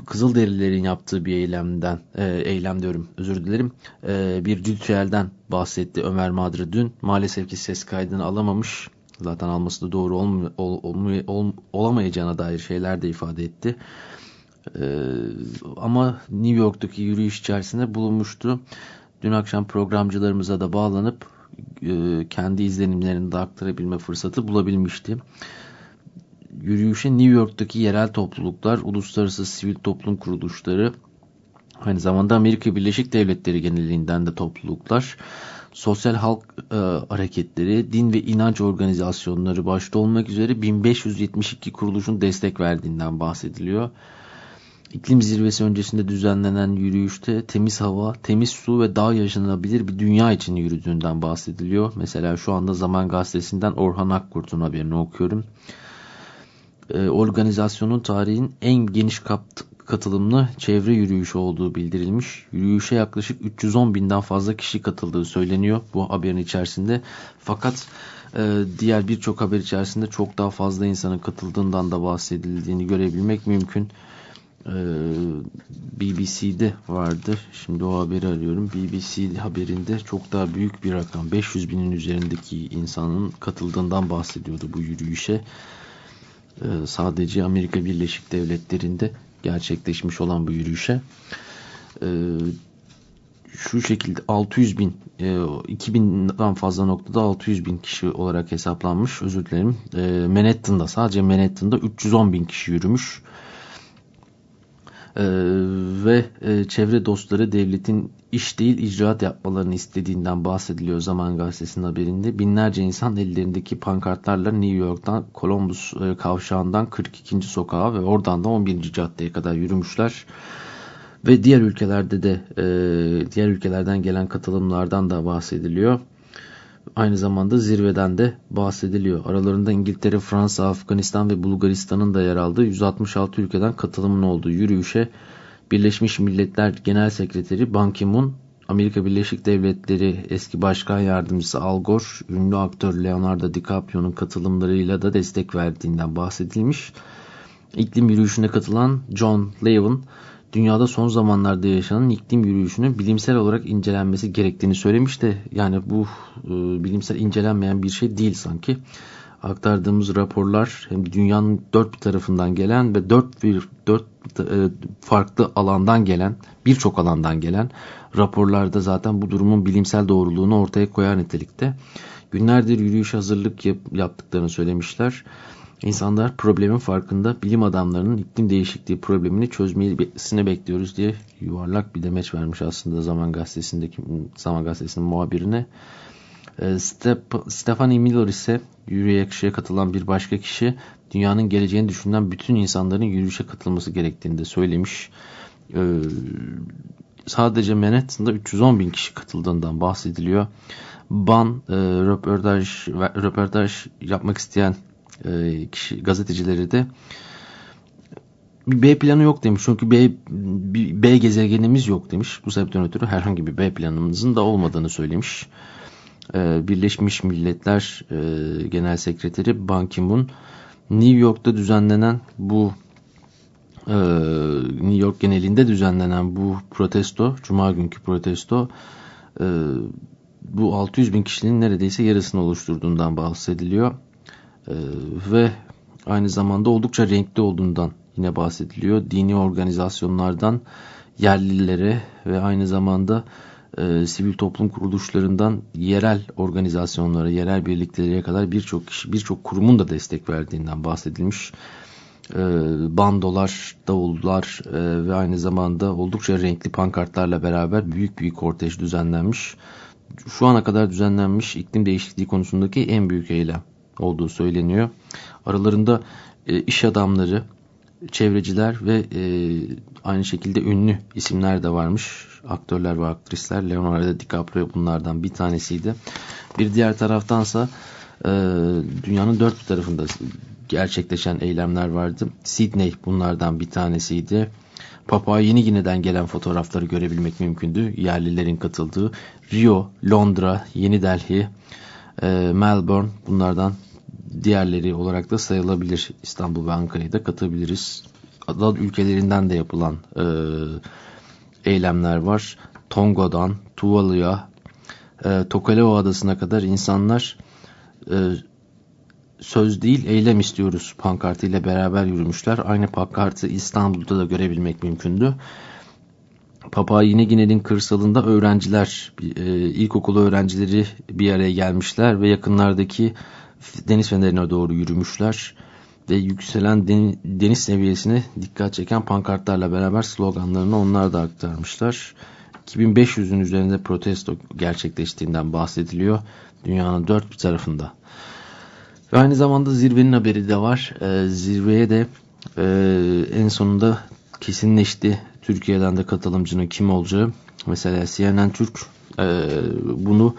Kızılderililerin yaptığı bir eylemden e, eylem diyorum özür dilerim e, bir ritüelden bahsetti Ömer Madra dün maalesef ki ses kaydını alamamış zaten alması da doğru olm ol, ol, ol, olamayacağına dair şeyler de ifade etti. Ee, ama New York'taki yürüyüş içerisinde bulunmuştu. Dün akşam programcılarımıza da bağlanıp e, kendi izlenimlerini de aktarabilme fırsatı bulabilmişti. Yürüyüşe New York'taki yerel topluluklar, uluslararası sivil toplum kuruluşları, aynı zamanda Amerika Birleşik Devletleri geneliğinden de topluluklar, sosyal halk e, hareketleri, din ve inanç organizasyonları başta olmak üzere 1572 kuruluşun destek verdiğinden bahsediliyor. İklim zirvesi öncesinde düzenlenen yürüyüşte temiz hava, temiz su ve daha yaşanabilir bir dünya için yürüdüğünden bahsediliyor. Mesela şu anda Zaman Gazetesi'nden Orhan Akkurt'un haberini okuyorum. Ee, organizasyonun tarihin en geniş katılımlı çevre yürüyüşü olduğu bildirilmiş. Yürüyüşe yaklaşık 310 binden fazla kişi katıldığı söyleniyor bu haberin içerisinde. Fakat e, diğer birçok haber içerisinde çok daha fazla insanın katıldığından da bahsedildiğini görebilmek mümkün. Ee, BBC'de vardı. Şimdi o haberi arıyorum. BBC haberinde çok daha büyük bir rakam 500 binin üzerindeki insanın katıldığından bahsediyordu bu yürüyüşe. Ee, sadece Amerika Birleşik Devletleri'nde gerçekleşmiş olan bu yürüyüşe. Ee, şu şekilde 600 bin, 2000'den fazla noktada 600 bin kişi olarak hesaplanmış. Özür dilerim. Manhattan'da sadece Manhattan'da 310 bin kişi yürümüş. Ee, ve e, çevre dostları devletin iş değil icraat yapmalarını istediğinden bahsediliyor Zaman Gazetesi'nin haberinde. Binlerce insan ellerindeki pankartlarla New York'tan Columbus e, kavşağından 42. sokağa ve oradan da 11. caddeye kadar yürümüşler. Ve diğer ülkelerde de e, diğer ülkelerden gelen katılımlardan da bahsediliyor. Aynı zamanda zirveden de bahsediliyor. Aralarında İngiltere, Fransa, Afganistan ve Bulgaristan'ın da yer aldığı 166 ülkeden katılımın olduğu yürüyüşe Birleşmiş Milletler Genel Sekreteri Ban Ki-moon, Amerika Birleşik Devletleri eski başkan yardımcısı Al Gore, ünlü aktör Leonardo DiCaprio'nun katılımlarıyla da destek verdiğinden bahsedilmiş. İklim yürüyüşüne katılan John Levin, dünyada son zamanlarda yaşanan iklim yürüyüşünün bilimsel olarak incelenmesi gerektiğini söylemiş de yani bu e, bilimsel incelenmeyen bir şey değil sanki. Aktardığımız raporlar hem dünyanın dört bir tarafından gelen ve dört bir dört e, farklı alandan gelen birçok alandan gelen raporlarda zaten bu durumun bilimsel doğruluğunu ortaya koyar nitelikte. Günlerdir yürüyüş hazırlık yap, yaptıklarını söylemişler. İnsanlar problemin farkında bilim adamlarının iklim değişikliği problemini çözmesini bekliyoruz diye yuvarlak bir demeç vermiş aslında Zaman Gazetesi'ndeki Zaman Gazetesi'nin muhabirine. E, Step, Stephanie Miller ise yürüyüşe katılan bir başka kişi dünyanın geleceğini düşünen bütün insanların yürüyüşe katılması gerektiğini de söylemiş. E, sadece Manhattan'da 310 bin kişi katıldığından bahsediliyor. Ban e, röportaj, röportaj yapmak isteyen e, kişi, gazetecileri de bir B planı yok demiş. Çünkü B, B gezegenimiz yok demiş. Bu sebepten ötürü herhangi bir B planımızın da olmadığını söylemiş. E, Birleşmiş Milletler e, Genel Sekreteri Ban Ki-moon New York'ta düzenlenen bu New York genelinde düzenlenen bu protesto, Cuma günkü protesto bu 600 bin kişinin neredeyse yarısını oluşturduğundan bahsediliyor. E, ve aynı zamanda oldukça renkli olduğundan yine bahsediliyor. Dini organizasyonlardan yerlilere ve aynı zamanda e, sivil toplum kuruluşlarından yerel organizasyonlara, yerel birliklere kadar birçok kişi, birçok kurumun da destek verdiğinden bahsedilmiş. E, bandolar, davullar e, ve aynı zamanda oldukça renkli pankartlarla beraber büyük bir kortej düzenlenmiş. Şu ana kadar düzenlenmiş iklim değişikliği konusundaki en büyük eylem olduğu söyleniyor. Aralarında e, iş adamları, çevreciler ve e, aynı şekilde ünlü isimler de varmış. Aktörler ve aktrisler. Leonardo DiCaprio bunlardan bir tanesiydi. Bir diğer taraftansa e, dünyanın dört bir tarafında gerçekleşen eylemler vardı. Sydney bunlardan bir tanesiydi. Papua Yeni Gine'den gelen fotoğrafları görebilmek mümkündü. Yerlilerin katıldığı. Rio, Londra, Yeni Delhi, e, Melbourne bunlardan diğerleri olarak da sayılabilir. İstanbul ve Ankara'yı da katabiliriz. Ada ülkelerinden de yapılan e, eylemler var. Tongo'dan Tuvalu'ya, e, Tokeleo adasına kadar insanlar e, söz değil eylem istiyoruz pankartıyla beraber yürümüşler. Aynı pankartı İstanbul'da da görebilmek mümkündü. Papua Yeni Gine'nin kırsalında öğrenciler, e, ilkokul öğrencileri bir araya gelmişler ve yakınlardaki deniz fenerine doğru yürümüşler ve yükselen deniz seviyesine dikkat çeken pankartlarla beraber sloganlarını onlar da aktarmışlar. 2500'ün üzerinde protesto gerçekleştiğinden bahsediliyor dünyanın dört bir tarafında. Ve aynı zamanda zirvenin haberi de var. E, zirveye de e, en sonunda kesinleşti Türkiye'den de katılımcının kim olacağı. Mesela CNN Türk e, bunu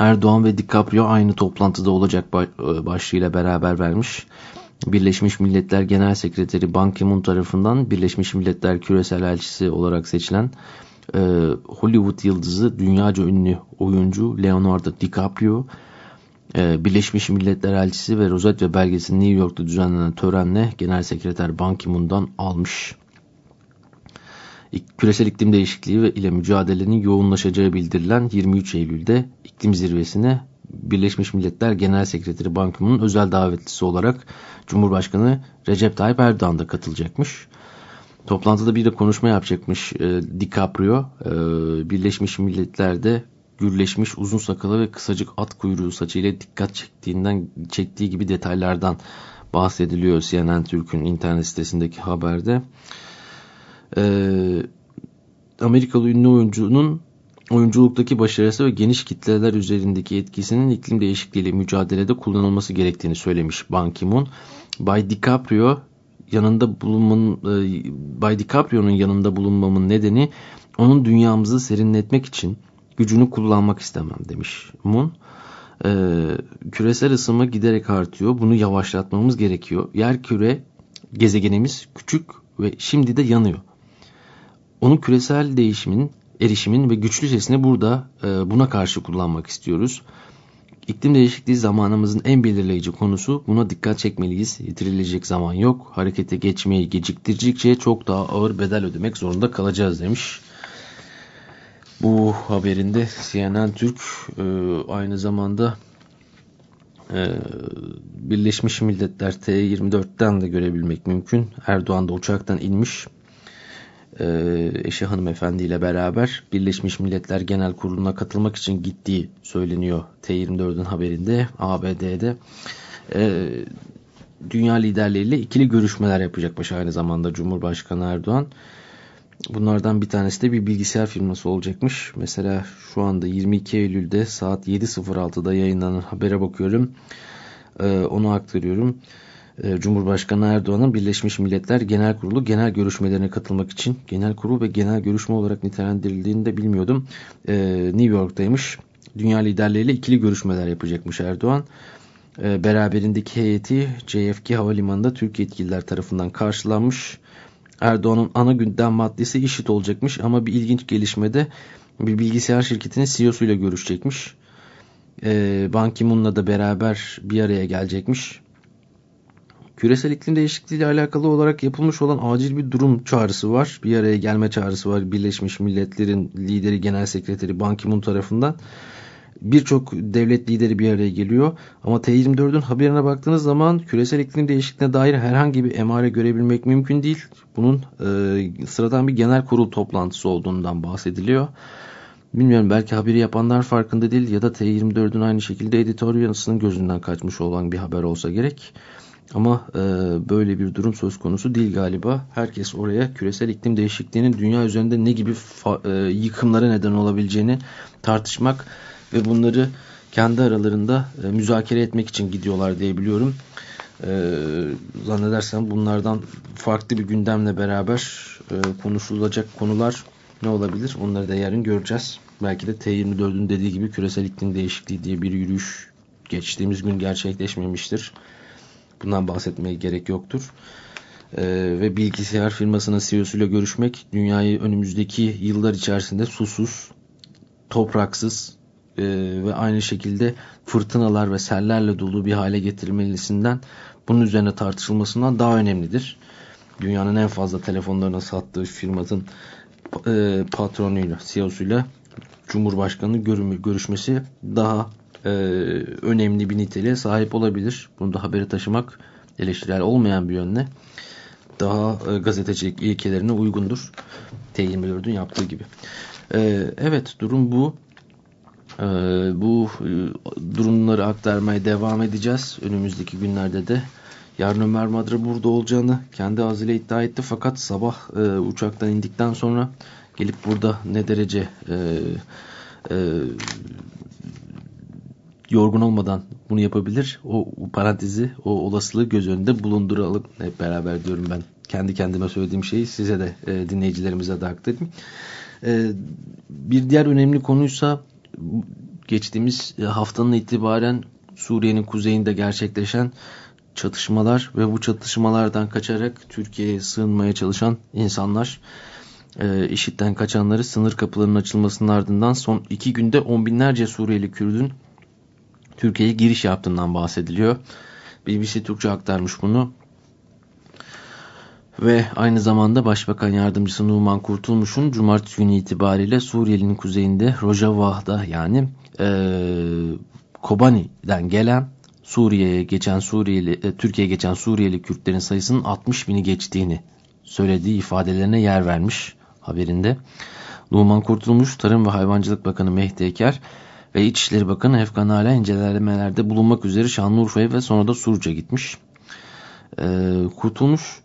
Erdoğan ve DiCaprio aynı toplantıda olacak e, başlığıyla beraber vermiş. Birleşmiş Milletler Genel Sekreteri Ban Ki-moon tarafından Birleşmiş Milletler Küresel Elçisi olarak seçilen e, Hollywood yıldızı dünyaca ünlü oyuncu Leonardo DiCaprio e, Birleşmiş Milletler Elçisi ve Rosetta belgesi New York'ta düzenlenen törenle Genel Sekreter Ban Ki-moon'dan almış. Küresel iklim değişikliği ve ile mücadelenin yoğunlaşacağı bildirilen 23 Eylül'de iklim zirvesine Birleşmiş Milletler Genel Sekreteri Ban Ki-moon'un özel davetlisi olarak Cumhurbaşkanı Recep Tayyip Erdoğan da katılacakmış. Toplantıda bir de konuşma yapacakmış e, DiCaprio. E, Birleşmiş Milletler'de gürleşmiş uzun sakalı ve kısacık at kuyruğu saçıyla dikkat çektiğinden çektiği gibi detaylardan bahsediliyor CNN Türk'ün internet sitesindeki haberde. Ee, Amerikalı ünlü oyuncunun oyunculuktaki başarısı ve geniş kitleler üzerindeki etkisinin iklim değişikliğiyle mücadelede kullanılması gerektiğini söylemiş Ban Ki-moon. Bay DiCaprio yanında bulunmanın e, Bay DiCaprio'nun yanında bulunmamın nedeni onun dünyamızı serinletmek için gücünü kullanmak istemem demiş Moon. Ee, küresel ısınma giderek artıyor. Bunu yavaşlatmamız gerekiyor. Yer küre gezegenimiz küçük ve şimdi de yanıyor. Onun küresel değişimin, erişimin ve güçlü sesini burada e, buna karşı kullanmak istiyoruz. İklim değişikliği zamanımızın en belirleyici konusu. Buna dikkat çekmeliyiz. Yitirilecek zaman yok. Harekete geçmeyi geciktirdikçe çok daha ağır bedel ödemek zorunda kalacağız demiş. Bu haberinde CNN Türk e, aynı zamanda e, Birleşmiş Milletler T24'ten de görebilmek mümkün. Erdoğan da uçaktan inmiş. E, eşi hanımefendi ile beraber Birleşmiş Milletler Genel Kurulu'na katılmak için gittiği söyleniyor T24'ün haberinde ABD'de. E, dünya liderleriyle ikili görüşmeler yapacakmış aynı zamanda Cumhurbaşkanı Erdoğan. Bunlardan bir tanesi de bir bilgisayar firması olacakmış. Mesela şu anda 22 Eylül'de saat 7.06'da yayınlanan habere bakıyorum. Ee, onu aktarıyorum. Ee, Cumhurbaşkanı Erdoğan'ın Birleşmiş Milletler Genel Kurulu genel görüşmelerine katılmak için genel kurul ve genel görüşme olarak nitelendirildiğini de bilmiyordum. Ee, New York'taymış. Dünya liderleriyle ikili görüşmeler yapacakmış Erdoğan. Ee, beraberindeki heyeti JFK Havalimanı'nda Türk yetkililer tarafından karşılanmış. Erdoğan'ın ana gündem maddesi IŞİD olacakmış ama bir ilginç gelişmede bir bilgisayar şirketinin CEO'suyla görüşecekmiş. Ee, Ban Ki-moon'la da beraber bir araya gelecekmiş. Küresel iklim değişikliği ile alakalı olarak yapılmış olan acil bir durum çağrısı var. Bir araya gelme çağrısı var Birleşmiş Milletler'in lideri Genel Sekreteri Ban Ki-moon tarafından. birçok devlet lideri bir araya geliyor. Ama T24'ün haberine baktığınız zaman küresel iklim değişikliğine dair herhangi bir emare görebilmek mümkün değil. Bunun e, sıradan bir genel kurul toplantısı olduğundan bahsediliyor. Bilmiyorum belki haberi yapanlar farkında değil ya da T24'ün aynı şekilde editoryasının gözünden kaçmış olan bir haber olsa gerek. Ama e, böyle bir durum söz konusu değil galiba. Herkes oraya küresel iklim değişikliğinin dünya üzerinde ne gibi e, yıkımlara neden olabileceğini tartışmak ve bunları kendi aralarında e, müzakere etmek için gidiyorlar diye biliyorum. E, zannedersem bunlardan farklı bir gündemle beraber e, konuşulacak konular ne olabilir? Onları da yarın göreceğiz. Belki de T24'ün dediği gibi küresel iklim değişikliği diye bir yürüyüş geçtiğimiz gün gerçekleşmemiştir. Bundan bahsetmeye gerek yoktur. Ee, ve bilgisayar firmasının CEO'suyla görüşmek dünyayı önümüzdeki yıllar içerisinde susuz, topraksız e, ve aynı şekilde fırtınalar ve sellerle dolu bir hale getirmelisinden bunun üzerine tartışılmasından daha önemlidir. Dünyanın en fazla telefonlarına sattığı firmanın e, patronuyla, CEO'suyla Cumhurbaşkanı görüşmesi daha e, önemli bir niteliğe sahip olabilir. Bunu da haberi taşımak eleştirel olmayan bir yönle daha e, gazetecilik ilkelerine uygundur. T24'ün yaptığı gibi. E, evet durum bu. E, bu e, durumları aktarmaya devam edeceğiz. Önümüzdeki günlerde de yarın Ömer Madra burada olacağını kendi ağzıyla iddia etti. Fakat sabah e, uçaktan indikten sonra gelip burada ne derece e, e, yorgun olmadan bunu yapabilir. O, parantezi, o olasılığı göz önünde bulunduralım hep beraber diyorum ben. Kendi kendime söylediğim şeyi size de e, dinleyicilerimize de aktarayım. E, bir diğer önemli konuysa geçtiğimiz haftanın itibaren Suriye'nin kuzeyinde gerçekleşen çatışmalar ve bu çatışmalardan kaçarak Türkiye'ye sığınmaya çalışan insanlar e, IŞİD'den kaçanları sınır kapılarının açılmasının ardından son iki günde on binlerce Suriyeli Kürdün Türkiye'ye giriş yaptığından bahsediliyor. BBC Türkçe aktarmış bunu. Ve aynı zamanda Başbakan Yardımcısı Numan Kurtulmuş'un cumartesi günü itibariyle Suriye'nin kuzeyinde Rojavah'da yani e, Kobani'den gelen Suriye'ye geçen Suriyeli, e, Türkiye'ye geçen Suriyeli Kürtlerin sayısının 60 bini geçtiğini söylediği ifadelerine yer vermiş haberinde. Numan Kurtulmuş, Tarım ve Hayvancılık Bakanı Mehdi Eker ve İçişleri Bakanı Efkan Ala incelemelerde bulunmak üzere Şanlıurfa'ya ve sonra da Suruç'a gitmiş. Ee, Kurtulmuş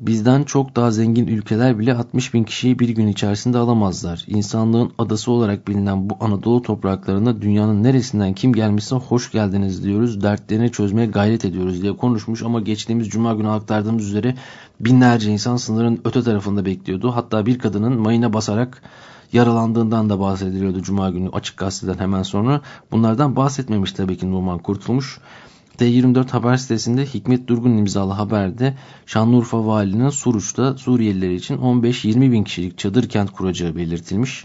bizden çok daha zengin ülkeler bile 60 bin kişiyi bir gün içerisinde alamazlar. İnsanlığın adası olarak bilinen bu Anadolu topraklarında dünyanın neresinden kim gelmişse hoş geldiniz diyoruz. Dertlerini çözmeye gayret ediyoruz diye konuşmuş ama geçtiğimiz cuma günü aktardığımız üzere binlerce insan sınırın öte tarafında bekliyordu. Hatta bir kadının mayına basarak yaralandığından da bahsediliyordu Cuma günü açık gazeteden hemen sonra. Bunlardan bahsetmemiş tabii ki Numan Kurtulmuş. T24 haber sitesinde Hikmet Durgun imzalı haberde Şanlıurfa Valinin Suruç'ta Suriyeliler için 15-20 bin kişilik çadır kent kuracağı belirtilmiş.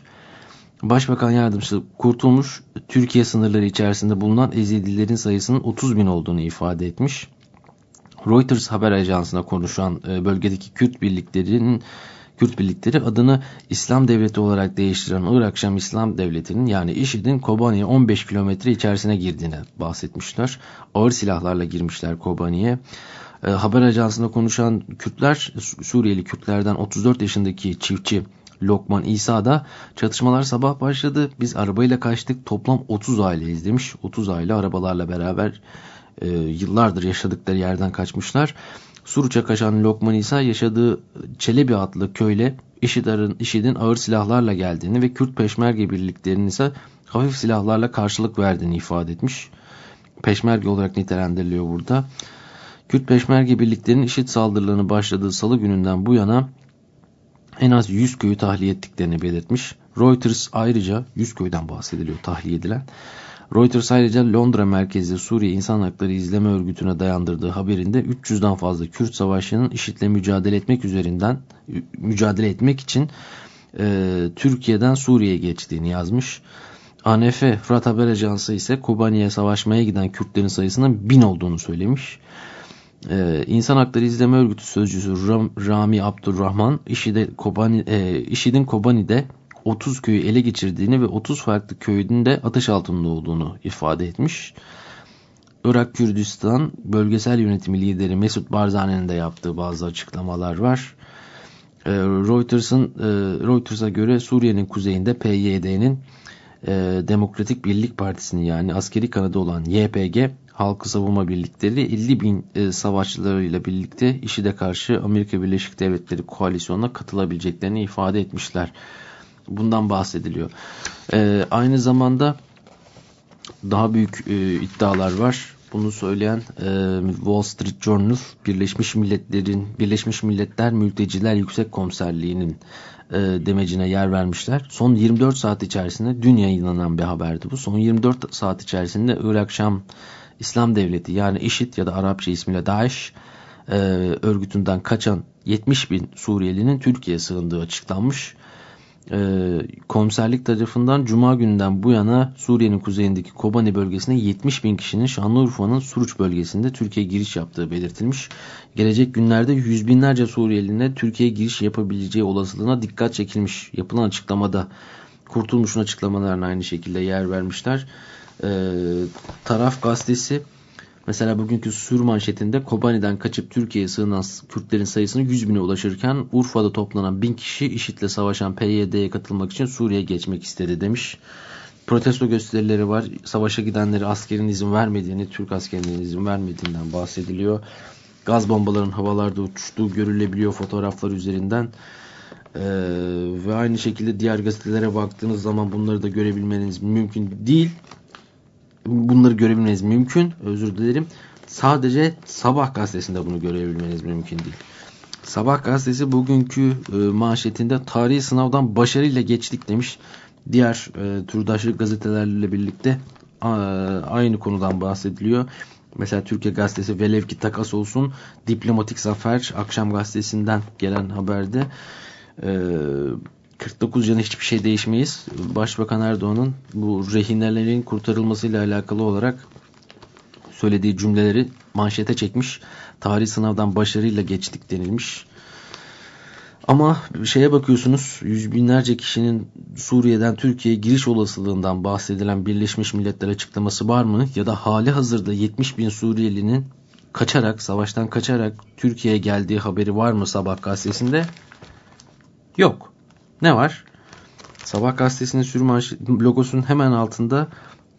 Başbakan Yardımcısı Kurtulmuş, Türkiye sınırları içerisinde bulunan Ezidilerin sayısının 30 bin olduğunu ifade etmiş. Reuters haber ajansına konuşan e, bölgedeki Kürt birliklerinin Kürt birlikleri adını İslam Devleti olarak değiştiren Irak Şam İslam Devleti'nin yani IŞİD'in Kobani'ye 15 kilometre içerisine girdiğine bahsetmişler. Ağır silahlarla girmişler Kobani'ye. E, haber ajansında konuşan Kürtler, Suriyeli Kürtlerden 34 yaşındaki çiftçi Lokman İsa da çatışmalar sabah başladı. Biz arabayla kaçtık. Toplam 30 aileyiz demiş. 30 aile arabalarla beraber e, yıllardır yaşadıkları yerden kaçmışlar. Suruç'a kaçan Lokman İsa yaşadığı Çelebi adlı köyle IŞİD'in, IŞİD'in ağır silahlarla geldiğini ve Kürt peşmerge birliklerinin ise hafif silahlarla karşılık verdiğini ifade etmiş. Peşmerge olarak nitelendiriliyor burada. Kürt peşmerge birliklerinin IŞİD saldırılarını başladığı salı gününden bu yana en az 100 köyü tahliye ettiklerini belirtmiş. Reuters ayrıca 100 köyden bahsediliyor tahliye edilen. Reuters ayrıca Londra merkezli Suriye İnsan Hakları İzleme Örgütü'ne dayandırdığı haberinde 300'den fazla Kürt savaşçının IŞİD'le mücadele etmek üzerinden mücadele etmek için e, Türkiye'den Suriye'ye geçtiğini yazmış. ANF Fırat Haber Ajansı ise Kobani'ye savaşmaya giden Kürtlerin sayısının bin olduğunu söylemiş. Ee, İnsan Hakları İzleme Örgütü Sözcüsü Ram, Rami Abdurrahman e, IŞİD'in Kobani'de 30 köyü ele geçirdiğini ve 30 farklı köyün de ateş altında olduğunu ifade etmiş. Irak Kürdistan bölgesel yönetimi lideri Mesut Barzani'nin de yaptığı bazı açıklamalar var. E, Reuters'ın e, Reuters'a göre Suriye'nin kuzeyinde PYD'nin e, Demokratik Birlik Partisi'nin yani askeri kanadı olan YPG Halkı Savunma Birlikleri 50 bin e, savaşçılarıyla birlikte IŞİD'e karşı Amerika Birleşik Devletleri koalisyonuna katılabileceklerini ifade etmişler. Bundan bahsediliyor. E, aynı zamanda daha büyük e, iddialar var. Bunu söyleyen e, Wall Street Journal Birleşmiş Milletler'in Birleşmiş Milletler Mülteciler Yüksek Komiserliği'nin e, demecine yer vermişler. Son 24 saat içerisinde dün yayınlanan bir haberdi bu. Son 24 saat içerisinde Irak Şam İslam Devleti yani IŞİD ya da Arapça ismiyle DAEŞ e, örgütünden kaçan 70 bin Suriyelinin Türkiye'ye sığındığı açıklanmış komiserlik tarafından Cuma gününden bu yana Suriye'nin kuzeyindeki Kobani bölgesinde 70 bin kişinin Şanlıurfa'nın Suruç bölgesinde Türkiye giriş yaptığı belirtilmiş. Gelecek günlerde yüz binlerce Suriyelinin Türkiye'ye giriş yapabileceği olasılığına dikkat çekilmiş. Yapılan açıklamada Kurtulmuş'un açıklamalarına aynı şekilde yer vermişler. E, taraf gazetesi Mesela bugünkü sür manşetinde Kobani'den kaçıp Türkiye'ye sığınan Kürtlerin sayısını 100 bine ulaşırken Urfa'da toplanan 1000 kişi IŞİD'le savaşan PYD'ye katılmak için Suriye'ye geçmek istedi demiş. Protesto gösterileri var. Savaşa gidenleri askerin izin vermediğini, Türk askerinin izin vermediğinden bahsediliyor. Gaz bombaların havalarda uçtuğu görülebiliyor fotoğraflar üzerinden. Ee, ve aynı şekilde diğer gazetelere baktığınız zaman bunları da görebilmeniz mümkün değil bunları görebilmeniz mümkün. Özür dilerim. Sadece Sabah gazetesinde bunu görebilmeniz mümkün değil. Sabah gazetesi bugünkü e, manşetinde tarihi sınavdan başarıyla geçtik demiş. Diğer e, türdaşlık gazetelerle birlikte a, aynı konudan bahsediliyor. Mesela Türkiye Gazetesi velev ki takas olsun diplomatik zafer akşam gazetesinden gelen haberde e, 49 yana hiçbir şey değişmeyiz. Başbakan Erdoğan'ın bu rehinelerin kurtarılmasıyla alakalı olarak söylediği cümleleri manşete çekmiş. Tarih sınavdan başarıyla geçtik denilmiş. Ama şeye bakıyorsunuz yüz binlerce kişinin Suriye'den Türkiye'ye giriş olasılığından bahsedilen Birleşmiş Milletler açıklaması var mı? Ya da hali hazırda 70 bin Suriyelinin kaçarak, savaştan kaçarak Türkiye'ye geldiği haberi var mı Sabah gazetesinde? Yok. Ne var? Sabah gazetesinin sürmanş logosunun hemen altında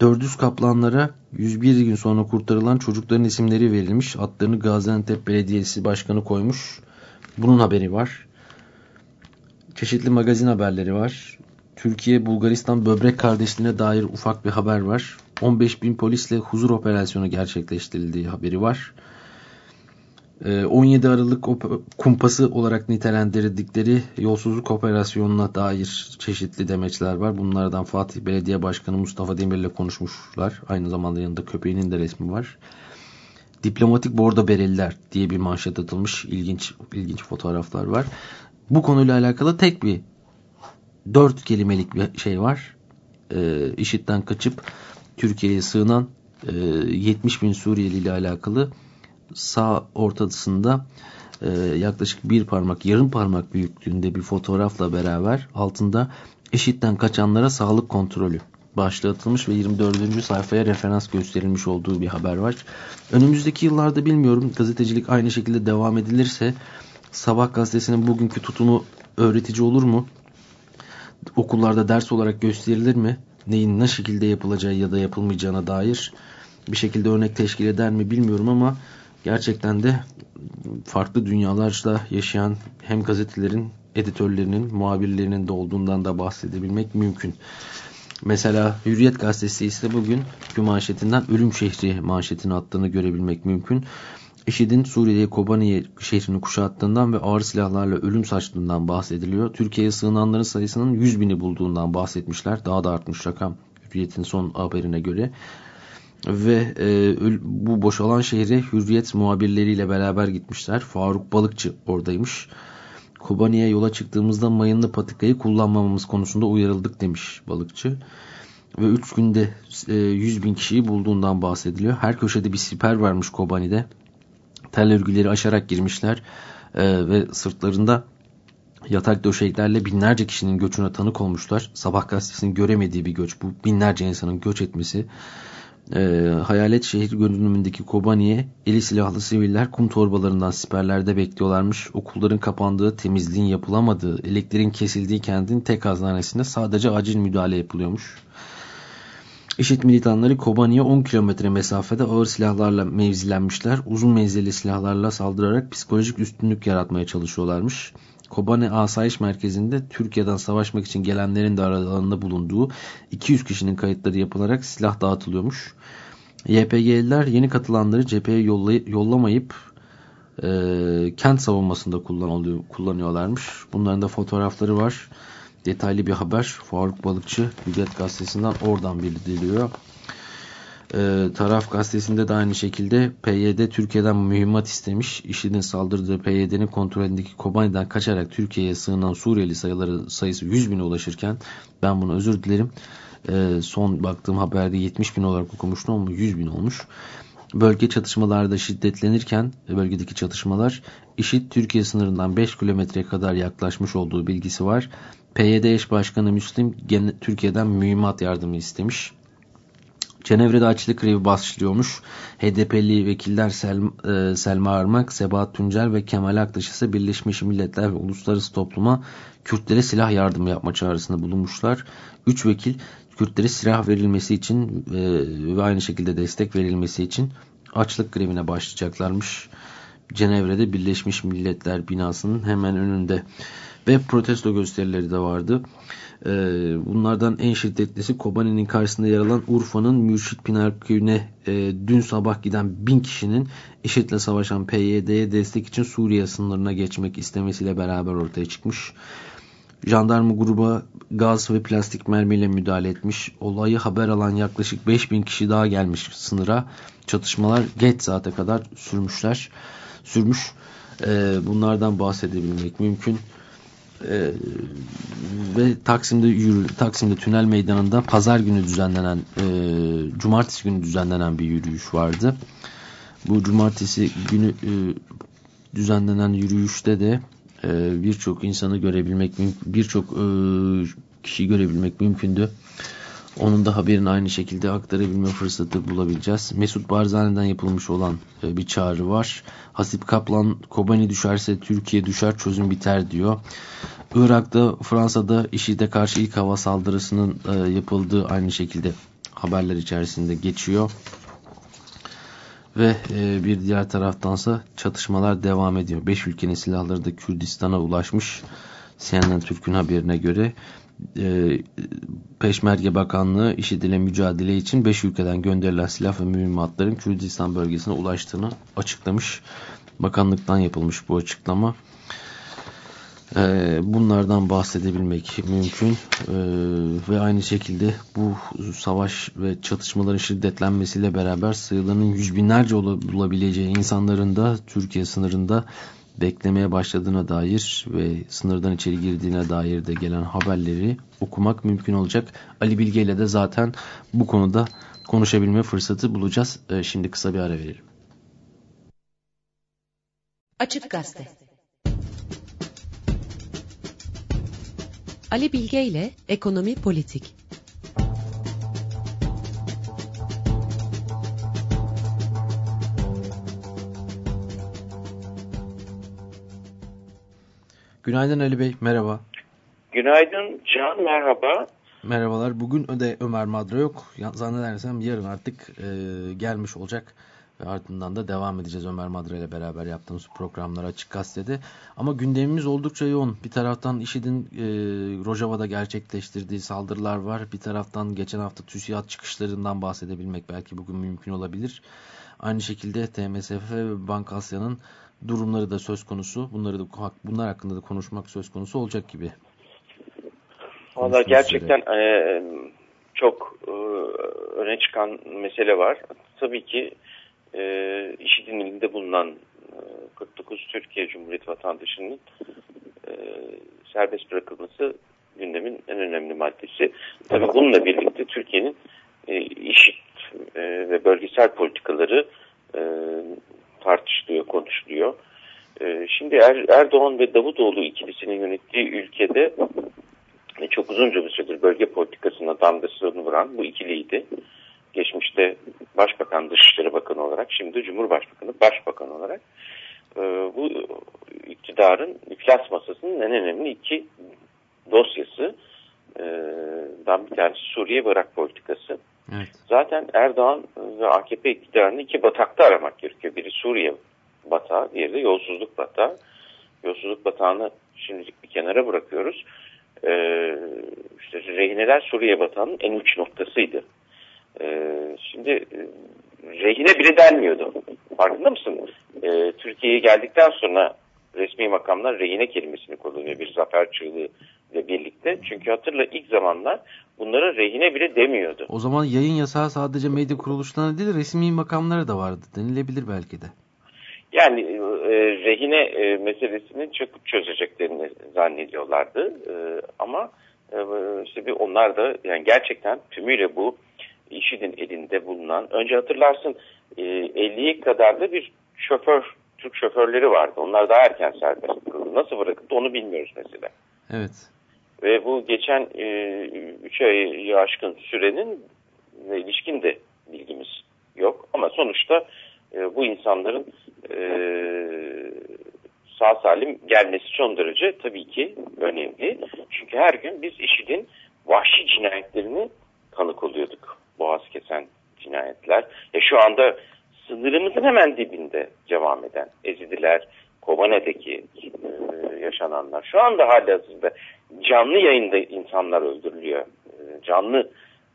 400 kaplanlara 101 gün sonra kurtarılan çocukların isimleri verilmiş. Adlarını Gaziantep Belediyesi Başkanı koymuş. Bunun haberi var. Çeşitli magazin haberleri var. Türkiye Bulgaristan böbrek kardeşliğine dair ufak bir haber var. 15 bin polisle huzur operasyonu gerçekleştirildiği haberi var. 17 ee, Aralık kumpası olarak nitelendirdikleri yolsuzluk operasyonuna dair çeşitli demeçler var. Bunlardan Fatih Belediye Başkanı Mustafa Demir'le konuşmuşlar. Aynı zamanda yanında köpeğinin de resmi var. Diplomatik bordo bereliler diye bir manşet atılmış. İlginç, ilginç fotoğraflar var. Bu konuyla alakalı tek bir dört kelimelik bir şey var. Ee, IŞİD'den kaçıp Türkiye'ye sığınan e, 70 bin Suriyeli ile alakalı sağ ortasında e, yaklaşık bir parmak, yarım parmak büyüklüğünde bir fotoğrafla beraber altında eşitten kaçanlara sağlık kontrolü başlığı atılmış ve 24. sayfaya referans gösterilmiş olduğu bir haber var. Önümüzdeki yıllarda bilmiyorum gazetecilik aynı şekilde devam edilirse Sabah gazetesinin bugünkü tutumu öğretici olur mu? Okullarda ders olarak gösterilir mi? Neyin ne şekilde yapılacağı ya da yapılmayacağına dair bir şekilde örnek teşkil eder mi bilmiyorum ama gerçekten de farklı dünyalarda yaşayan hem gazetelerin editörlerinin, muhabirlerinin de olduğundan da bahsedebilmek mümkün. Mesela Hürriyet gazetesi ise bugün manşetinden ölüm şehri manşetini attığını görebilmek mümkün. IŞİD'in Suriye'ye Kobani şehrini kuşattığından ve ağır silahlarla ölüm saçtığından bahsediliyor. Türkiye'ye sığınanların sayısının 100 bini bulduğundan bahsetmişler. Daha da artmış rakam Hürriyet'in son haberine göre ve e, bu boşalan şehre Hürriyet muhabirleriyle beraber gitmişler. Faruk Balıkçı oradaymış. Kobani'ye yola çıktığımızda mayınlı patikayı kullanmamamız konusunda uyarıldık demiş balıkçı. Ve 3 günde e, 100 bin kişiyi bulduğundan bahsediliyor. Her köşede bir siper varmış Kobani'de. Tel örgüleri aşarak girmişler e, ve sırtlarında Yatak döşeklerle binlerce kişinin göçüne tanık olmuşlar. Sabah gazetesinin göremediği bir göç. Bu binlerce insanın göç etmesi. E, hayalet şehir görünümündeki Kobani'ye eli silahlı siviller kum torbalarından siperlerde bekliyorlarmış. Okulların kapandığı, temizliğin yapılamadığı, elektriğin kesildiği kentin tek hastanesinde sadece acil müdahale yapılıyormuş. IŞİD militanları Kobani'ye 10 kilometre mesafede ağır silahlarla mevzilenmişler. Uzun menzilli silahlarla saldırarak psikolojik üstünlük yaratmaya çalışıyorlarmış. Kobane Asayiş Merkezi'nde Türkiye'den savaşmak için gelenlerin de aralarında bulunduğu 200 kişinin kayıtları yapılarak silah dağıtılıyormuş. YPG'liler yeni katılanları cepheye yollamayıp e, kent savunmasında kullanıyorlarmış. Bunların da fotoğrafları var. Detaylı bir haber Faruk Balıkçı Hürriyet Gazetesi'nden oradan bildiriliyor. Ee, taraf gazetesinde de aynı şekilde PYD Türkiye'den mühimmat istemiş. IŞİD'in saldırdığı PYD'nin kontrolündeki Kobani'den kaçarak Türkiye'ye sığınan Suriyeli sayıları sayısı 100 bine ulaşırken ben bunu özür dilerim. Ee, son baktığım haberde 70 bin olarak okumuştum ama 100 bin olmuş. Bölge çatışmalarda şiddetlenirken bölgedeki çatışmalar IŞİD Türkiye sınırından 5 kilometreye kadar yaklaşmış olduğu bilgisi var. PYD eş başkanı Müslim Türkiye'den mühimmat yardımı istemiş. Cenevre'de açlık grevi başlıyormuş. HDP'li vekiller Sel, e, Selma Armak, Sebahat Tuncel ve Kemal Aktaş ise Birleşmiş Milletler ve uluslararası topluma Kürtlere silah yardımı yapma çağrısında bulunmuşlar. Üç vekil Kürtlere silah verilmesi için e, ve aynı şekilde destek verilmesi için açlık grevine başlayacaklarmış. Cenevre'de Birleşmiş Milletler binasının hemen önünde ve protesto gösterileri de vardı. Ee, bunlardan en şiddetlisi Kobani'nin karşısında yer alan Urfa'nın Mürşit Pinar köyüne e, dün sabah giden bin kişinin IŞİD'le savaşan PYD'ye destek için Suriye sınırına geçmek istemesiyle beraber ortaya çıkmış. Jandarma gruba gaz ve plastik mermiyle müdahale etmiş. Olayı haber alan yaklaşık 5000 kişi daha gelmiş sınıra. Çatışmalar geç saate kadar sürmüşler. Sürmüş. Ee, bunlardan bahsedebilmek mümkün. Ee, ve Taksim'de yürü, Taksim'de Tünel Meydanı'nda pazar günü düzenlenen e, cumartesi günü düzenlenen bir yürüyüş vardı. Bu cumartesi günü e, düzenlenen yürüyüşte de e, birçok insanı görebilmek birçok e, kişi görebilmek mümkündü. Onun da haberini aynı şekilde aktarabilme fırsatı bulabileceğiz. Mesut Barzani'den yapılmış olan e, bir çağrı var. Hasip Kaplan, Kobani düşerse Türkiye düşer çözüm biter diyor. Irak'ta, Fransa'da IŞİD'e karşı ilk hava saldırısının yapıldığı aynı şekilde haberler içerisinde geçiyor. Ve e, bir diğer taraftansa çatışmalar devam ediyor. Beş ülkenin silahları da Kürdistan'a ulaşmış. CNN Türk'ün haberine göre e, Peşmerge Bakanlığı IŞİD ile mücadele için 5 ülkeden gönderilen silah ve mühimmatların Kürdistan bölgesine ulaştığını açıklamış. Bakanlıktan yapılmış bu açıklama. E, bunlardan bahsedebilmek mümkün e, ve aynı şekilde bu savaş ve çatışmaların şiddetlenmesiyle beraber sayılarının yüz binlerce olabileceği insanların da Türkiye sınırında beklemeye başladığına dair ve sınırdan içeri girdiğine dair de gelen haberleri okumak mümkün olacak. Ali Bilge ile de zaten bu konuda konuşabilme fırsatı bulacağız. Ee, şimdi kısa bir ara verelim. Açık Gazete Ali Bilge ile Ekonomi Politik Günaydın Ali Bey, merhaba. Günaydın Can, merhaba. Merhabalar. Bugün de Ömer Madra yok. Zannedersem yarın artık e, gelmiş olacak. Ve ardından da devam edeceğiz Ömer Madra ile beraber yaptığımız programlar Açık Gazete'de. Ama gündemimiz oldukça yoğun. Bir taraftan IŞİD'in e, Rojava'da gerçekleştirdiği saldırılar var. Bir taraftan geçen hafta TÜSİAD çıkışlarından bahsedebilmek belki bugün mümkün olabilir. Aynı şekilde TMSF ve Bank Asya'nın durumları da söz konusu. Bunları da bunlar hakkında da konuşmak söz konusu olacak gibi. Valla gerçekten e, çok e, öne çıkan mesele var. Tabii ki e, IŞİD'in elinde bulunan e, 49 Türkiye Cumhuriyeti vatandaşının e, serbest bırakılması gündemin en önemli maddesi. Tabii bununla birlikte Türkiye'nin e, IŞİD e, ve bölgesel politikaları e, tartışılıyor, konuşuluyor. E, şimdi er, Erdoğan ve Davutoğlu ikilisinin yönettiği ülkede e, çok uzunca bir süredir bölge politikasına damgasını vuran bu ikiliydi. Geçmişte Başbakan Dışişleri Bakanı olarak, şimdi Cumhurbaşkanı Başbakan olarak e, bu iktidarın iflas masasının en önemli iki dosyası e, bir tanesi Suriye Irak politikası. Evet. Zaten Erdoğan ve AKP iktidarını iki batakta aramak gerekiyor. Biri Suriye batağı, diğeri de yolsuzluk batağı. Yolsuzluk batağını şimdilik bir kenara bırakıyoruz. Ee, işte rehineler Suriye batağının en uç noktasıydı. Ee, şimdi e, rehine bile denmiyordu. Farkında mısın? Ee, Türkiye'ye geldikten sonra resmi makamlar rehine kelimesini kullanıyor bir zafer çığlığı ile birlikte. Çünkü hatırla ilk zamanlar bunlara rehine bile demiyordu. O zaman yayın yasağı sadece medya kuruluşlarına değil resmi makamlara da vardı denilebilir belki de. Yani e, rehine e, meselesini çok çözeceklerini zannediyorlardı. E, ama e, işte bir onlar da yani gerçekten tümüyle bu IŞİD'in elinde bulunan önce hatırlarsın e, 50'ye kadar da bir şoför Türk şoförleri vardı. Onlar daha erken serbest bırakıldı. Nasıl bırakıldı onu bilmiyoruz mesela. Evet. Ve bu geçen 3 e, ayı aşkın sürenin ilişkin de bilgimiz yok. Ama sonuçta e, bu insanların e, sağ salim gelmesi son derece tabii ki önemli. Çünkü her gün biz IŞİD'in vahşi cinayetlerini tanık oluyorduk. Boğaz kesen cinayetler. E şu anda sınırımızın hemen dibinde devam eden Ezidiler, Kobane'deki e, yaşananlar. Şu anda halihazırda canlı yayında insanlar öldürülüyor. E, canlı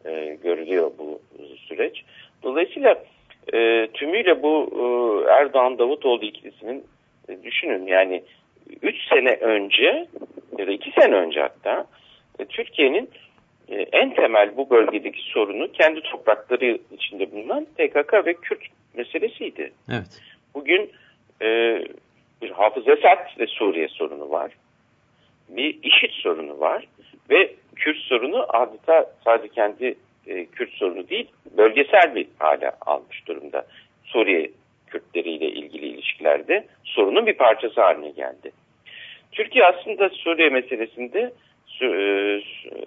e, görülüyor bu süreç. Dolayısıyla e, tümüyle bu e, Erdoğan-Davutoğlu ikilisinin e, düşünün yani 3 sene önce ya da 2 sene önce hatta e, Türkiye'nin e, en temel bu bölgedeki sorunu kendi toprakları içinde bulunan PKK ve Kürt meselesiydi. Evet. Bugün e, bir Hafız Esad ve Suriye sorunu var. Bir IŞİD sorunu var. Ve Kürt sorunu adeta sadece kendi e, Kürt sorunu değil, bölgesel bir hale almış durumda. Suriye Kürtleriyle ilgili ilişkilerde sorunun bir parçası haline geldi. Türkiye aslında Suriye meselesinde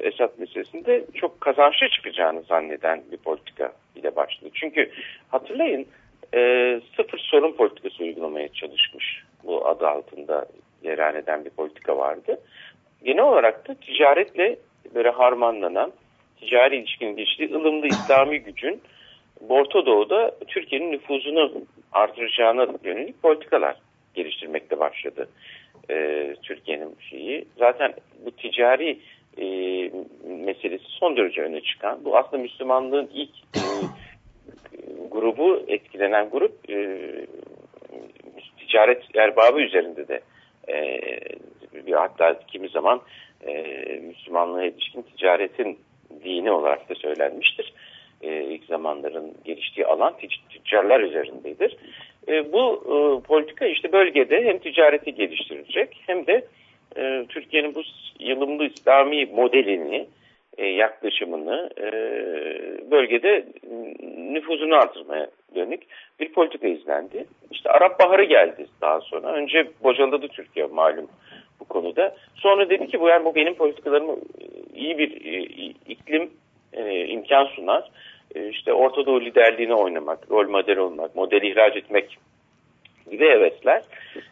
Esad meselesinde çok kazançlı çıkacağını zanneden bir politika ile başladı. Çünkü hatırlayın e, sıfır sorun politikası uygulamaya çalışmış. Bu adı altında yer eden bir politika vardı. Genel olarak da ticaretle böyle harmanlanan ticari ilişkinin geçtiği ılımlı İslami gücün Orta Doğu'da Türkiye'nin nüfuzunu artıracağına yönelik politikalar geliştirmekte başladı. Ee, Türkiye'nin şeyi. Zaten bu ticari e, meselesi son derece öne çıkan. Bu aslında Müslümanlığın ilk e, grubu, etkilenen grup e, ticaret erbabı üzerinde de e, bir hatta kimi zaman e, Müslümanlığa ilişkin ticaretin dini olarak da söylenmiştir. E, ilk zamanların geliştiği alan tüccarlar üzerindedir. E, bu e, politika işte bölgede hem ticareti geliştirecek hem de e, Türkiye'nin bu yılımlı İslami modelini, e, yaklaşımını e, bölgede nüfuzunu artırmaya dönük bir politika izlendi. İşte Arap Baharı geldi daha sonra. Önce bocaladı Türkiye malum bu konuda. Sonra dedi ki bu yani bu benim politikalarımı iyi bir e, iklim e, imkan sunar. E, işte Orta Doğu liderliğine oynamak, rol model olmak, model ihraç etmek gibi hevesler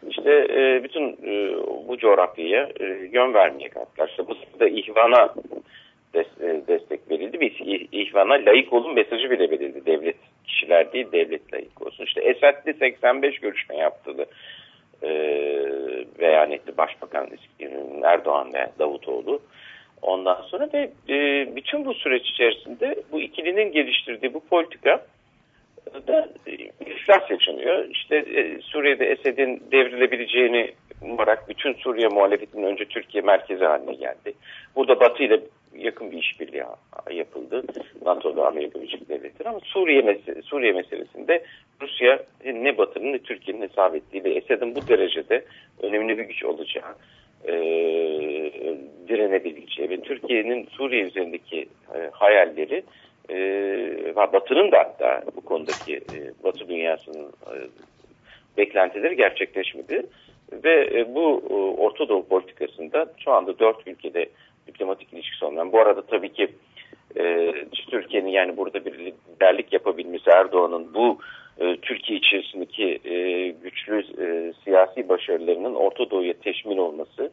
işte e, bütün e, bu coğrafyaya e, yön vermeye kalktılar. İşte Mısır'da ihvana des, e, destek verildi. Bir ihvana layık olun mesajı bile verildi. Devlet kişiler değil devlet layık olsun. İşte Esed'li 85 görüşme yaptı e, beyan etti Başbakan Erdoğan ve Davutoğlu. Ondan sonra ve e, bütün bu süreç içerisinde bu ikilinin geliştirdiği bu politika da e, iflas yaşanıyor. İşte e, Suriye'de Esed'in devrilebileceğini umarak bütün Suriye muhalefetinin önce Türkiye merkezi haline geldi. Burada Batı ile yakın bir işbirliği yapıldı. NATO'da Amerika Birleşik Devletleri ama Suriye, mesele, Suriye meselesinde Rusya ne Batı'nın ne Türkiye'nin hesap ettiği ve Esed'in bu derecede önemli bir güç olacağı e, direnebileceği ve Türkiye'nin Suriye üzerindeki e, hayalleri e, Batı'nın da hatta bu konudaki e, Batı dünyasının e, beklentileri gerçekleşmedi. ve e, bu e, Orta Doğu politikasında şu anda dört ülkede diplomatik ilişkisi olmayan. Bu arada tabii ki e, Türkiye'nin yani burada bir liderlik yapabilmesi Erdoğan'ın bu e, Türkiye içerisindeki e, güçlü e, siyasi başarılarının Orta Doğu'ya teşmil olması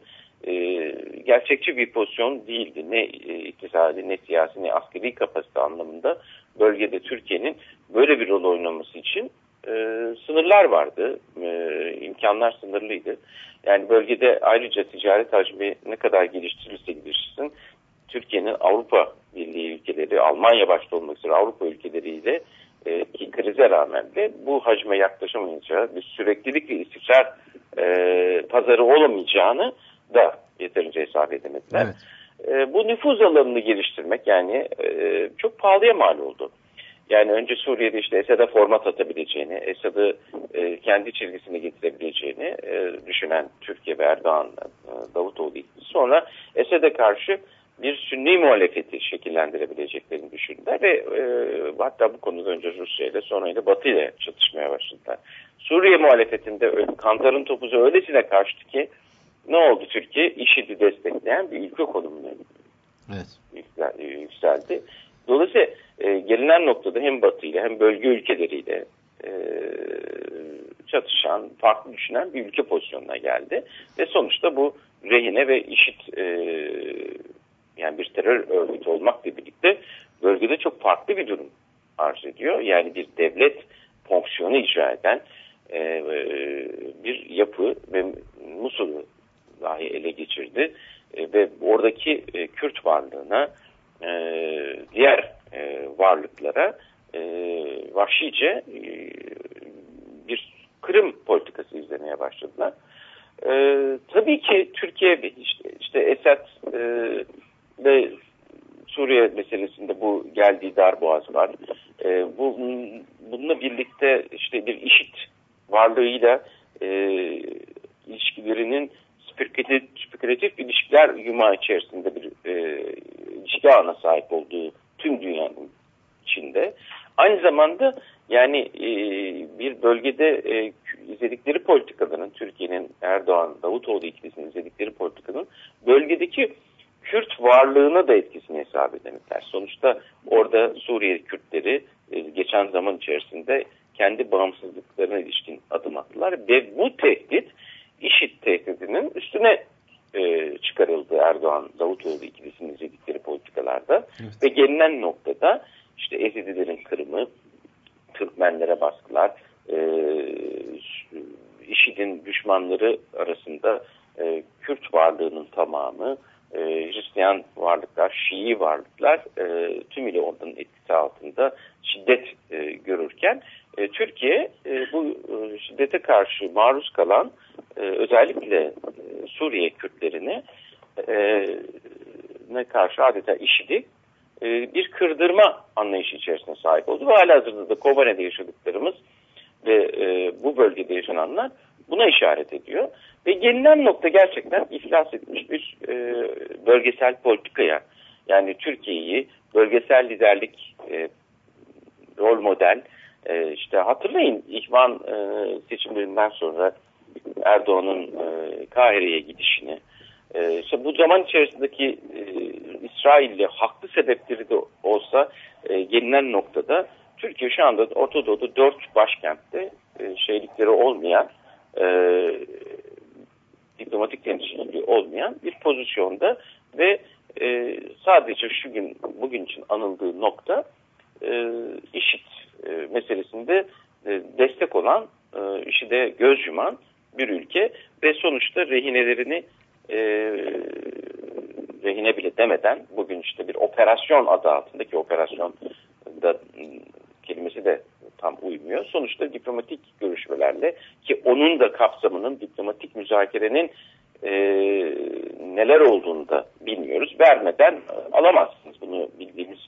gerçekçi bir pozisyon değildi. Ne e, iktisadi ne siyasi ne askeri kapasite anlamında bölgede Türkiye'nin böyle bir rol oynaması için sınırlar vardı. İmkanlar sınırlıydı. Yani bölgede ayrıca ticaret hacmi ne kadar geliştirirse gelişsin Türkiye'nin Avrupa Birliği ülkeleri, Almanya başta olmak üzere Avrupa ülkeleriyle e, ki krize rağmen de bu hacme yaklaşamayacağı bir süreklilik ve istikrar e, pazarı olamayacağını da yeterince hesap edemediler. Evet. E, bu nüfuz alanını geliştirmek yani e, çok pahalıya mal oldu. Yani önce Suriye'de işte Esad'a format atabileceğini, Esad'ı e, kendi çizgisine getirebileceğini e, düşünen Türkiye ve Erdoğan, e, Davutoğlu sonra Esad'a karşı bir sünni muhalefeti şekillendirebileceklerini düşündüler ve e, hatta bu konuda önce Rusya ile sonra da Batı ile çatışmaya başladılar. Suriye muhalefetinde Kantar'ın topuzu öylesine kaçtı ki ne oldu Türkiye? IŞİD'i destekleyen bir ülke konumuna evet. yükseldi. Dolayısıyla e, gelinen noktada hem Batı ile hem bölge ülkeleriyle e, çatışan, farklı düşünen bir ülke pozisyonuna geldi. Ve sonuçta bu rehine ve IŞİD e, yani bir terör örgütü olmakla birlikte bölgede çok farklı bir durum arz ediyor. Yani bir devlet fonksiyonu icra eden e, bir yapı ve Musul'u dahi ele geçirdi e, ve oradaki e, Kürt varlığına e, diğer e, varlıklara e, vahşice e, bir kırım politikası izlemeye başladılar. E, tabii ki Türkiye işte, işte Esad e, ve Suriye meselesinde bu geldiği darboğaz var. E, bu, bununla birlikte işte bir işit varlığıyla e, ilişkilerinin spekülatif, ilişkiler yumağı içerisinde bir e, ilişki ağına sahip olduğu tüm dünyanın içinde. Aynı zamanda yani e, bir bölgede e, izledikleri politikaların Türkiye'nin Erdoğan, Davutoğlu ikilisinin izledikleri politikanın bölgedeki Kürt varlığına da etkisini hesap edemediler. Sonuçta orada Suriye Kürtleri e, geçen zaman içerisinde kendi bağımsızlıklarına ilişkin adım attılar ve bu tehdit IŞİD tehdidinin üstüne e, çıkarıldı Erdoğan Davutoğlu ikilisinin izledikleri politikalarda evet. ve gelinen noktada işte Ezidilerin kırımı, Türkmenlere baskılar, e, IŞİD'in düşmanları arasında e, Kürt varlığının tamamı, e, Hristiyan varlıklar, Şii varlıklar e, tümüyle onların etkisi altında şiddet e, görürken e, Türkiye e, bu e, şiddete karşı maruz kalan e, özellikle e, Suriye Kürtlerini e, ne karşı adeta işidi e, bir kırdırma anlayışı içerisine sahip oldu. Ve hala hazırda da Kobane'de yaşadıklarımız ve e, bu bölgede yaşananlar buna işaret ediyor. Ve gelinen nokta gerçekten iflas etmiş bir e, bölgesel politikaya yani Türkiye'yi bölgesel liderlik e, rol model e, işte hatırlayın İhvan e, seçimlerinden sonra Erdoğan'ın e, Kahire'ye gidişini e, işte bu zaman içerisindeki e, İsrail'le haklı sebepleri de olsa e, gelinen noktada Türkiye şu anda Orta Doğu'da dört başkentte e, şeylikleri olmayan e, diplomatik temsilciliği olmayan bir pozisyonda ve e, sadece şu gün bugün için anıldığı nokta e, işit e, meselesinde e, destek olan e, işi de göz yuman bir ülke ve sonuçta rehinelerini e, rehine bile demeden bugün işte bir operasyon adı altındaki operasyon da kelimesi de tam uymuyor. Sonuçta diplomatik görüşmelerle ki onun da kapsamının diplomatik müzakerenin e, neler olduğunu da bilmiyoruz. Vermeden alamazsınız bunu bildiğimiz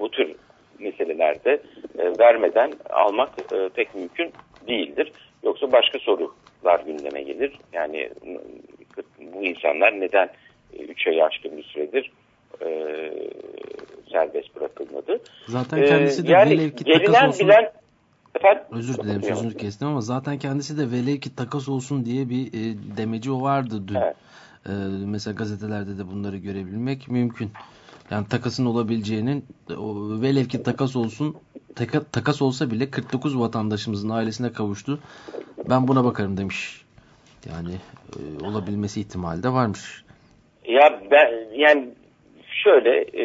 bu tür meselelerde e, vermeden almak e, pek mümkün değildir. Yoksa başka sorular gündeme gelir. Yani bu insanlar neden 3 ay aşkın bir süredir e, serbest bırakılmadı? Zaten kendisi de ee, yani olsun... bilen Efendim? Özür dilerim sözünü kestim ama zaten kendisi de velev ki takas olsun diye bir e, demeci o vardı dün. Evet. E, mesela gazetelerde de bunları görebilmek mümkün. Yani takasın olabileceğinin o, velev ki takas olsun taka, takas olsa bile 49 vatandaşımızın ailesine kavuştu. Ben buna bakarım demiş. Yani e, olabilmesi ihtimali de varmış. Ya ben yani şöyle e,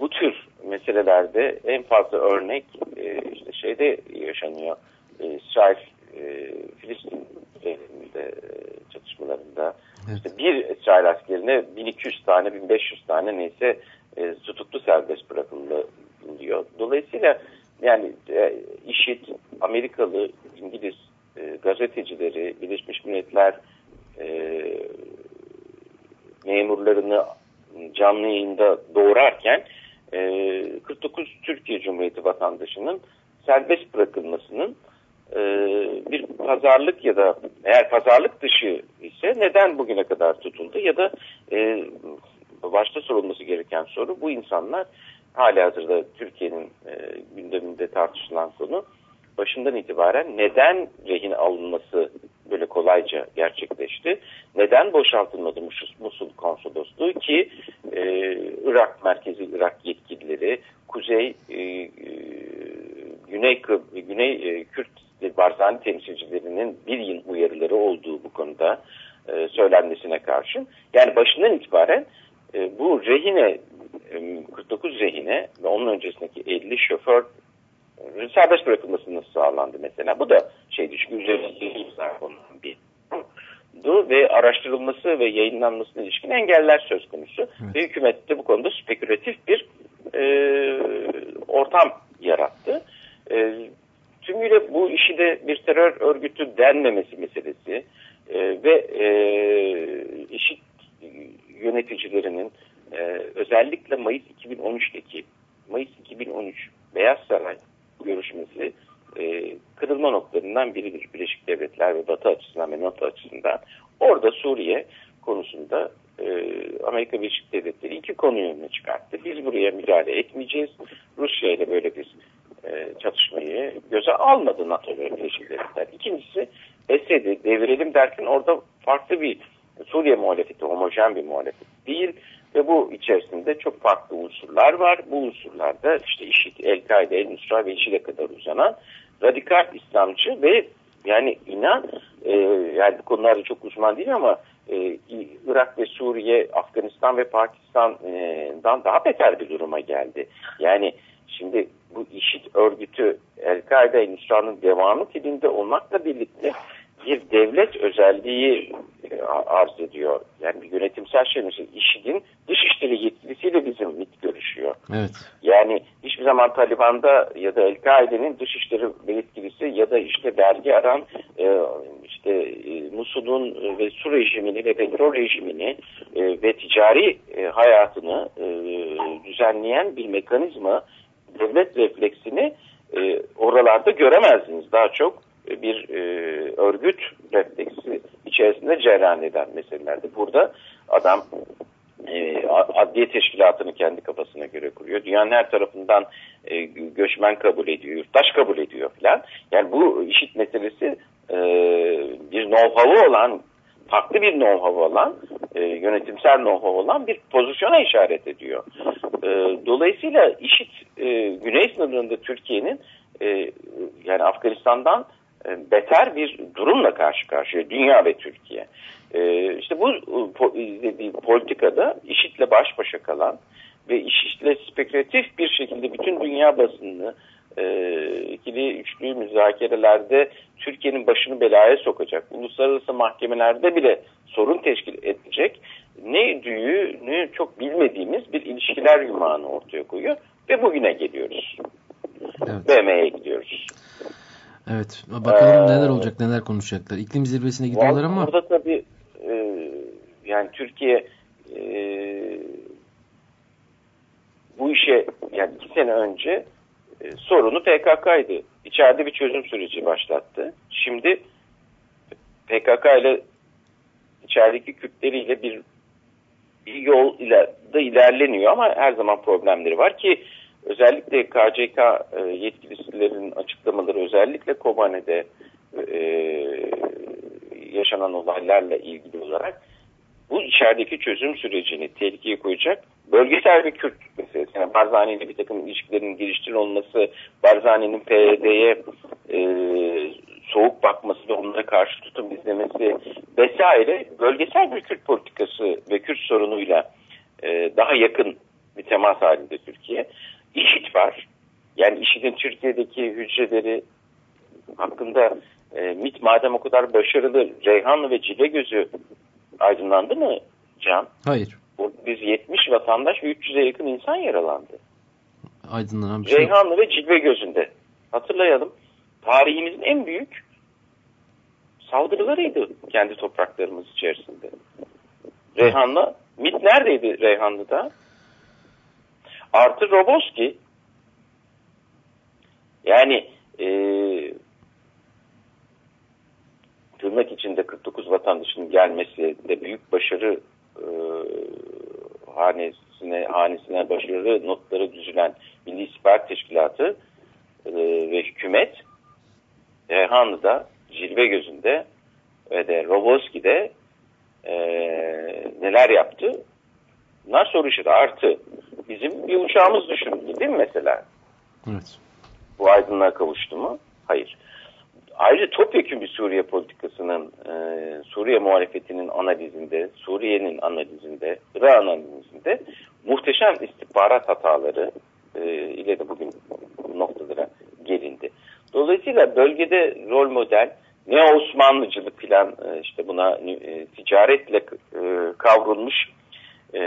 bu tür meselelerde en fazla örnek e, işte şeyde yaşanıyor. E, İsrail e, Filistin üzerinde çatışmalarında Evet. işte bir İsrail askerine 1200 tane 1500 tane neyse e, tutuklu serbest bırakıldı diyor. Dolayısıyla yani e, IŞİD Amerikalı İngiliz e, gazetecileri Birleşmiş Milletler e, memurlarını canlı yayında doğurarken e, 49 Türkiye Cumhuriyeti vatandaşının serbest bırakılmasının e, bir pazarlık ya da eğer pazarlık dışı ise neden bugüne kadar tutuldu ya da e, başta sorulması gereken soru bu insanlar hali hazırda Türkiye'nin e, gündeminde tartışılan konu başından itibaren neden rehin alınması böyle kolayca gerçekleşti? Neden boşaltılmadı Musul, konsolosluğu ki e, Irak merkezi Irak yetkilileri, Kuzey e, e, Güney Güney e, Kürt Barzani temsilcilerinin bir yıl uyarıları olduğu bu konuda e, söylenmesine karşın. Yani başından itibaren e, bu rehine e, 49 rehine ve onun öncesindeki 50 şoför e, serbest bırakılması nasıl sağlandı mesela. Bu da şeydi çünkü üzerinde konulan bir ve araştırılması ve yayınlanmasına ilişkin engeller söz konusu. Evet. Ve hükümet de bu konuda spekülatif bir e, ortam yarattı. E, tümüyle bu işi de bir terör örgütü denmemesi meselesi e, ve e, işit yöneticilerinin e, özellikle Mayıs 2013'teki Mayıs 2013 Beyaz Saray görüşmesi e, kırılma noktalarından biridir. Birleşik Devletler ve Batı açısından ve NATO açısından. Orada Suriye konusunda e, Amerika Birleşik Devletleri iki konuyu önüne çıkarttı. Biz buraya müdahale etmeyeceğiz. Rusya ile böyle bir e, çatışmayı göze almadı NATO ve Birleşik Devletler. İkincisi Esed'i devirelim derken orada farklı bir Suriye muhalefeti, homojen bir muhalefet değil ve bu içerisinde çok farklı unsurlar var. Bu unsurlarda işte IŞİD, El-Kaide, El-Nusra ve IŞİD'e kadar uzanan radikal İslamcı ve yani inan e, yani bu konularda çok uzman değil ama e, Irak ve Suriye, Afganistan ve Pakistan'dan daha beter bir duruma geldi. Yani şimdi bu IŞİD örgütü El-Kaide, El-Nusra'nın devamı dilinde olmakla birlikte bir devlet özelliği e, arz ediyor. Yani bir yönetimsel şey mesela IŞİD'in dışişleri yetkilisiyle bizim MİT görüşüyor. Evet. Yani hiçbir zaman Taliban'da ya da El-Kaide'nin dışişleri yetkilisi ya da işte vergi aran e, işte e, Musul'un ve su rejimini ve petrol rejimini e, ve ticari e, hayatını e, düzenleyen bir mekanizma devlet refleksini e, oralarda göremezdiniz. Daha çok e, bir e, örgüt refleksi içerisinde cereyan eden meselelerde. Burada adam e, adliye teşkilatını kendi kafasına göre kuruyor. Dünyanın her tarafından e, göçmen kabul ediyor, yurttaş kabul ediyor filan. Yani bu işit meselesi e, bir know-how'u olan, farklı bir know-how olan, e, yönetimsel know-how olan bir pozisyona işaret ediyor. E, dolayısıyla işit e, güney sınırında Türkiye'nin e, yani Afganistan'dan beter bir durumla karşı karşıya dünya ve Türkiye. E, işte bu izlediği politikada IŞİD'le baş başa kalan ve IŞİD'le spekülatif bir şekilde bütün dünya basınını e, ikili üçlü müzakerelerde Türkiye'nin başını belaya sokacak, uluslararası mahkemelerde bile sorun teşkil edecek ne düğünü çok bilmediğimiz bir ilişkiler yumağını ortaya koyuyor ve bugüne geliyoruz. Evet. BM'ye gidiyoruz. Evet. Bakalım ee, neler olacak, neler konuşacaklar. İklim zirvesine gidiyorlar ama... Burada tabii e, yani Türkiye e, bu işe yani iki sene önce e, sorunu PKK'ydı. İçeride bir çözüm süreci başlattı. Şimdi PKK ile içerideki Kürtleriyle bir, bir yol ile de ilerleniyor ama her zaman problemleri var ki özellikle KCK e, yetkilisilerin açıklamaları özellikle Kobane'de e, yaşanan olaylarla ilgili olarak bu içerideki çözüm sürecini tehlikeye koyacak bölgesel bir Kürt meselesi. Yani Barzani ile bir takım ilişkilerin geliştirilmesi, Barzani'nin PYD'ye e, soğuk bakması ve onlara karşı tutum izlemesi vesaire bölgesel bir Kürt politikası ve Kürt sorunuyla e, daha yakın bir temas halinde Türkiye. İşit var. Yani IŞİD'in Türkiye'deki hücreleri hakkında e, MIT madem o kadar başarılı Reyhanlı ve Cile gözü aydınlandı mı Can? Hayır. Biz 70 vatandaş ve 300'e yakın insan yaralandı. Aydınlanan bir şey. Reyhanlı ve Cilve gözünde. Hatırlayalım. Tarihimizin en büyük saldırılarıydı kendi topraklarımız içerisinde. Reyhanlı, MIT neredeydi Reyhanlı'da? Artı Roboski. Yani e, tırnak içinde 49 vatandaşının gelmesi de büyük başarı e, hanesine, hanesine başarı notları düzülen Milli İstihbarat Teşkilatı e, ve hükümet Reyhanlı'da, Cilve gözünde ve de Roboski'de e, neler yaptı? Bunlar soru işareti. Artı bizim bir uçağımız düşündü değil mi mesela? Evet. Bu aydınlığa kavuştu mu? Hayır. Ayrıca topyekun bir Suriye politikasının, e, Suriye muhalefetinin analizinde, Suriye'nin analizinde, Irak'ın analizinde muhteşem istihbarat hataları e, ile de bugün bu noktalara gelindi. Dolayısıyla bölgede rol model ne Osmanlıcılık filan e, işte buna e, ticaretle e, kavrulmuş e,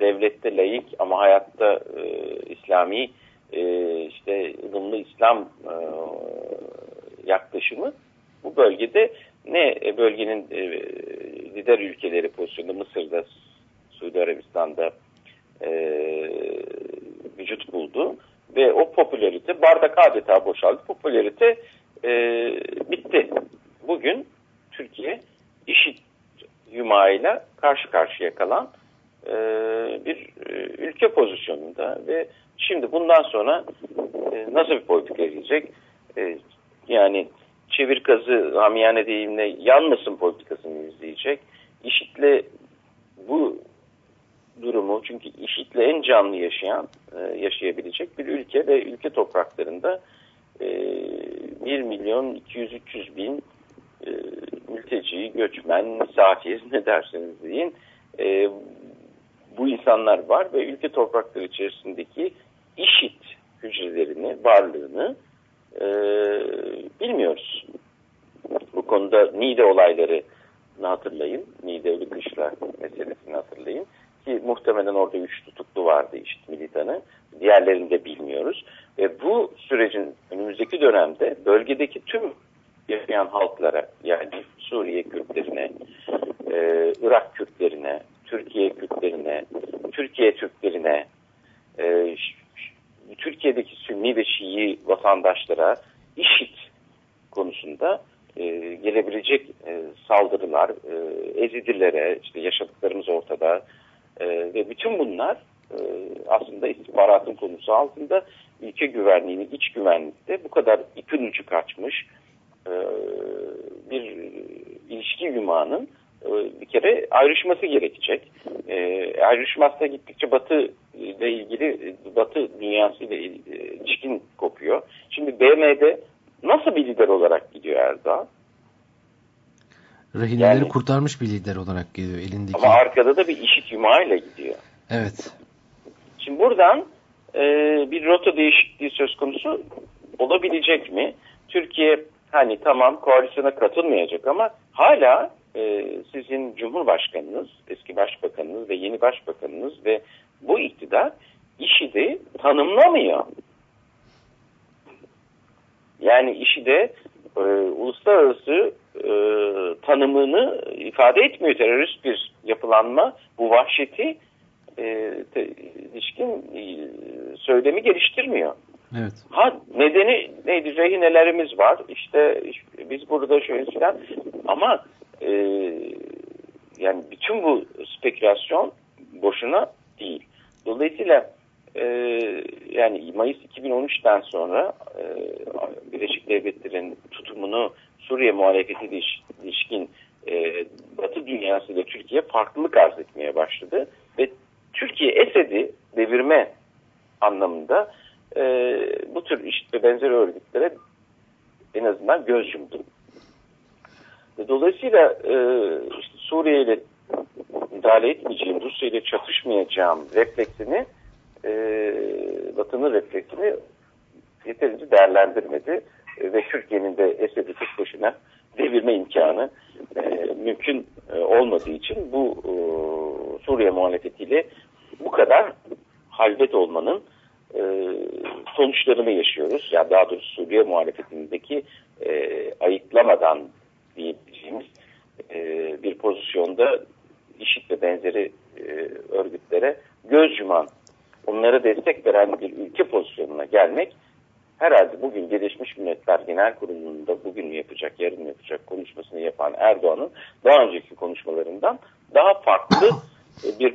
devlette layık ama hayatta e, İslami e, işte ılımlı İslam e, yaklaşımı bu bölgede ne bölgenin e, lider ülkeleri pozisyonunda Mısır'da, Suudi Arabistan'da e, vücut buldu ve o popülarite bardak adeta boşaldı. Popülarite e, bitti. Bugün Türkiye işit yumağıyla karşı karşıya kalan e, bir e, ülke pozisyonunda ve şimdi bundan sonra e, nasıl bir politika izleyecek? E, yani çevir kazı hamiyane deyimle yanmasın politikasını izleyecek. İşitle bu durumu çünkü işitle en canlı yaşayan e, yaşayabilecek bir ülke ve ülke topraklarında e, 1 milyon 200-300 bin mülteci, göçmen, misafir ne derseniz deyin e, bu insanlar var ve ülke toprakları içerisindeki işit hücrelerini, varlığını e, bilmiyoruz. Bu konuda Niğde olayları hatırlayın. Niğde Ölü Kışla meselesini hatırlayın. Ki muhtemelen orada üç tutuklu vardı işit militanı. Diğerlerini de bilmiyoruz. Ve bu sürecin önümüzdeki dönemde bölgedeki tüm yaşayan halklara yani Suriye Kürtlerine, e, Irak Kürtlerine, Türkiye Kürtlerine, Türkiye Türklerine, e, Türkiye'deki Sünni ve Şii vatandaşlara işit konusunda e, gelebilecek e, saldırılar, e, ezidilere, işte yaşadıklarımız ortada e, ve bütün bunlar e, aslında istihbaratın konusu altında ülke güvenliğinin iç güvenlikte bu kadar ipin ucu kaçmış e, bir ilişki yumağının e, bir kere ayrışması gerekecek. E, ayrışmazsa gittikçe Batı ile ilgili Batı dünyası ile ilişkin kopuyor. Şimdi BM'de nasıl bir lider olarak gidiyor Erdoğan? Rehineleri yani, kurtarmış bir lider olarak geliyor elindeki. Ama arkada da bir işit yumağıyla gidiyor. Evet. Şimdi buradan e, bir rota değişikliği söz konusu olabilecek mi? Türkiye hani tamam koalisyona katılmayacak ama hala e, sizin Cumhurbaşkanınız, eski Başbakanınız ve yeni Başbakanınız ve bu iktidar işi de tanımlamıyor. Yani işi de e, uluslararası e, tanımını ifade etmiyor. Terörist bir yapılanma bu vahşeti e, te, ilişkin e, söylemi geliştirmiyor. Evet. Ha nedeni neydi? Rehinelerimiz var. İşte, işte biz burada şöyle falan. Ama e, yani bütün bu spekülasyon boşuna değil. Dolayısıyla e, yani Mayıs 2013'ten sonra e, Birleşik Devletler'in tutumunu Suriye muhalefeti ilişkin e, Batı dünyası ile Türkiye farklılık arz etmeye başladı ve Türkiye Esed'i devirme anlamında e, bu tür işte benzer örgütlere en azından göz yumdu. Dolayısıyla e, işte Suriye ile müdahale etmeyeceğim, Rusya ile çatışmayacağım refleksini e, Batı'nın refleksini yeterince değerlendirmedi. E, ve Türkiye'nin de Esed'i tek başına devirme imkanı e, mümkün e, olmadığı için bu e, Suriye muhalefetiyle bu kadar halvet olmanın e, sonuçlarını yaşıyoruz. Ya yani daha doğrusu Suriye muhalefetindeki e, ayıklamadan diyebileceğimiz e, bir pozisyonda IŞİD ve benzeri e, örgütlere göz yuman, onlara destek veren bir ülke pozisyonuna gelmek herhalde bugün Birleşmiş Milletler Genel Kurulu'nda bugün yapacak, yarın yapacak konuşmasını yapan Erdoğan'ın daha önceki konuşmalarından daha farklı bir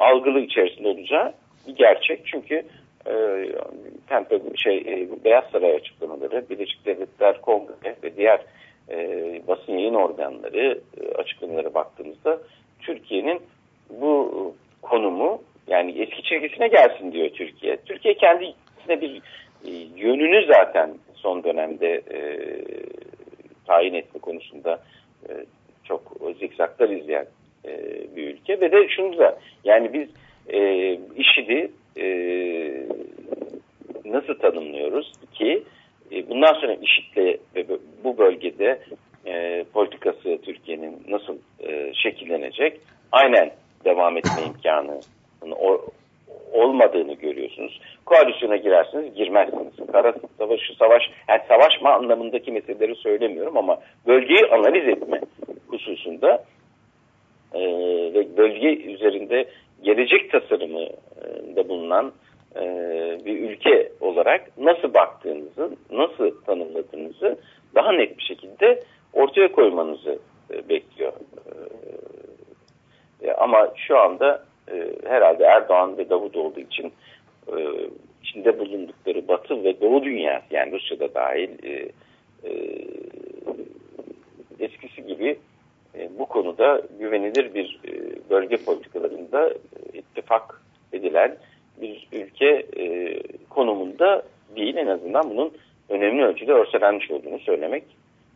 algılı içerisinde olacağı bir gerçek. Çünkü e, şey, e, Beyaz Saray açıklamaları, Birleşik Devletler Kongre ve diğer e, basın yayın organları e, açıklamalara baktığımızda Türkiye'nin bu konumu yani eski çizgisine gelsin diyor Türkiye. Türkiye kendisine bir e, yönünü zaten son dönemde e, tayin etme konusunda e, çok zikzaklar izleyen e, bir ülke ve de şunu da yani biz e, IŞİD'i e, nasıl tanımlıyoruz ki e, bundan sonra IŞİD'le ve bu bölgede e, politikası Türkiye'nin nasıl e, şekillenecek aynen devam etme imkanı o, olmadığını görüyorsunuz. Koalisyona girersiniz, girmezsiniz. Kara savaşı, savaş, yani savaşma anlamındaki meseleleri söylemiyorum ama bölgeyi analiz etme hususunda e, ve bölge üzerinde gelecek tasarımı da bulunan e, bir ülke olarak nasıl baktığınızı, nasıl tanımladığınızı daha net bir şekilde ortaya koymanızı e, bekliyor. E, ama şu anda e, herhalde Erdoğan ve Davutoğlu için e, içinde bulundukları Batı ve Doğu dünya yani Rusya'da dahil e, e, eskisi gibi e, bu konuda güvenilir bir e, bölge politikalarında e, ittifak edilen bir ülke e, konumunda değil en azından bunun önemli ölçüde örselenmiş olduğunu söylemek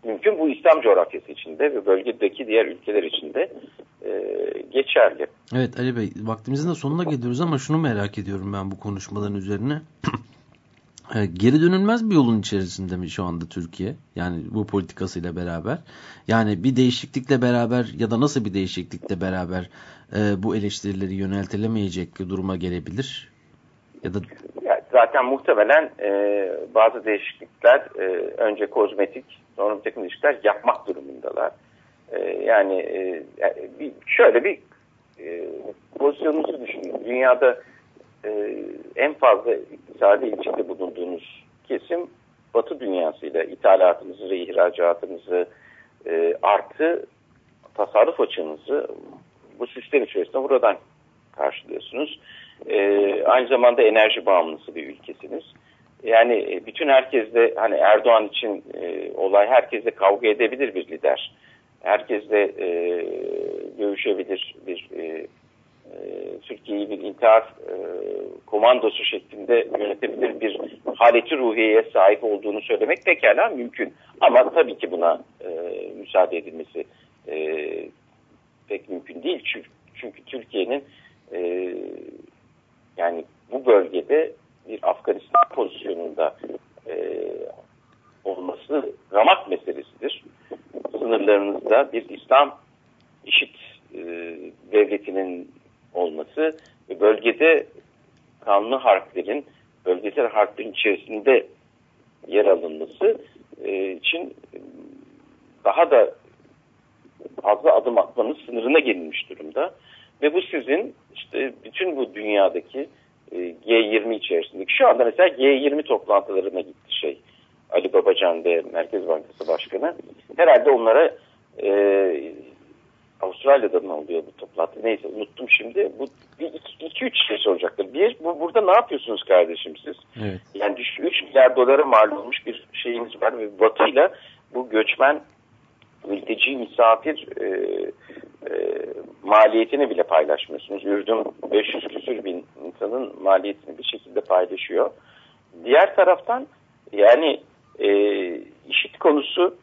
mümkün. Bu İslam coğrafyası içinde ve bölgedeki diğer ülkeler içinde e, geçerli. Evet Ali Bey vaktimizin de sonuna geliyoruz ama şunu merak ediyorum ben bu konuşmaların üzerine. (clears throat) E, geri dönülmez bir yolun içerisinde mi şu anda Türkiye? Yani bu politikasıyla beraber. Yani bir değişiklikle beraber ya da nasıl bir değişiklikle beraber e, bu eleştirileri yöneltilemeyecek duruma gelebilir? Ya da zaten muhtemelen e, bazı değişiklikler e, önce kozmetik sonra bir takım değişiklikler yapmak durumundalar. E, yani e, bir, şöyle bir e, pozisyonunuzu düşünün. Dünyada e, en fazla iktisadi ilişkide bulunduğunuz kesim Batı dünyasıyla ithalatınızı ve ihracatınızı e, artı tasarruf açığınızı bu sistem içerisinde buradan karşılıyorsunuz. E, aynı zamanda enerji bağımlısı bir ülkesiniz. Yani e, bütün herkesle hani Erdoğan için e, olay herkesle kavga edebilir bir lider. Herkesle e, görüşebilir bir e, e, Türkiye'yi bir intihar e, komandosu şeklinde yönetebilir bir haleti ruhiyeye sahip olduğunu söylemek pekala mümkün. Ama tabii ki buna e, müsaade edilmesi e, pek mümkün değil. Çünkü, çünkü Türkiye'nin e, yani bu bölgede bir Afganistan pozisyonunda e, olması ramak meselesidir. Sınırlarınızda bir İslam işit e, devletinin olması ve bölgede kanlı harplerin, bölgesel harplerin içerisinde yer alınması e, için daha da fazla adım atmanın sınırına gelinmiş durumda. Ve bu sizin işte bütün bu dünyadaki e, G20 içerisindeki şu anda mesela G20 toplantılarına gitti şey Ali Babacan ve Merkez Bankası Başkanı. Herhalde onlara e, Avustralya'da mı oluyor bu toplantı? Neyse unuttum şimdi. Bu bir iki, iki üç şey soracaktır. Bir, bu, burada ne yapıyorsunuz kardeşim siz? Evet. Yani 3 milyar dolara mal olmuş bir şeyiniz var ve Batı'yla bu göçmen mülteci misafir e, e, maliyetini bile paylaşmıyorsunuz. Ürdün 500 küsür bin insanın maliyetini bir şekilde paylaşıyor. Diğer taraftan yani e, işit konusu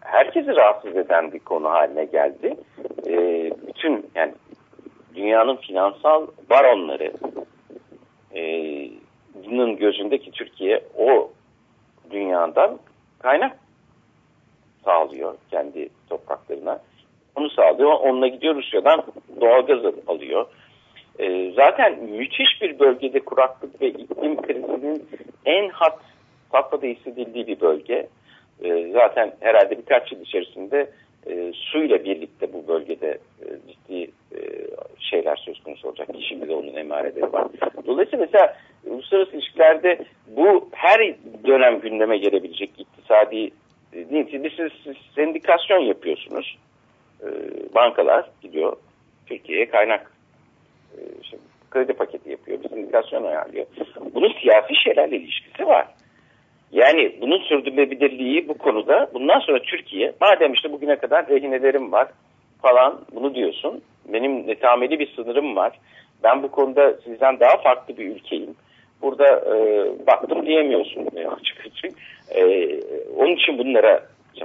herkesi rahatsız eden bir konu haline geldi. E, bütün yani dünyanın finansal baronları e, gözündeki Türkiye o dünyadan kaynak sağlıyor kendi topraklarına. Onu sağlıyor. Onunla gidiyor Rusya'dan doğalgaz alıyor. E, zaten müthiş bir bölgede kuraklık ve iklim krizinin en hat safhada hissedildiği bir bölge. E, zaten herhalde birkaç yıl içerisinde e, suyla birlikte bu bölgede e, ciddi e, şeyler söz konusu olacak. Şimdi de onun emareleri var. Dolayısıyla mesela uluslararası ilişkilerde bu her dönem gündeme gelebilecek iktisadi e, siz, siz, sendikasyon yapıyorsunuz. E, bankalar gidiyor Türkiye'ye kaynak e, işte, kredi paketi yapıyor. Bir sendikasyon ayarlıyor. Bunun siyasi şeylerle ilişkisi var. Yani bunun sürdürülebilirliği bu konuda bundan sonra Türkiye madem işte bugüne kadar rehinelerim var falan bunu diyorsun. Benim netameli bir sınırım var. Ben bu konuda sizden daha farklı bir ülkeyim. Burada e, baktım diyemiyorsun açık açık. E, onun için bunlara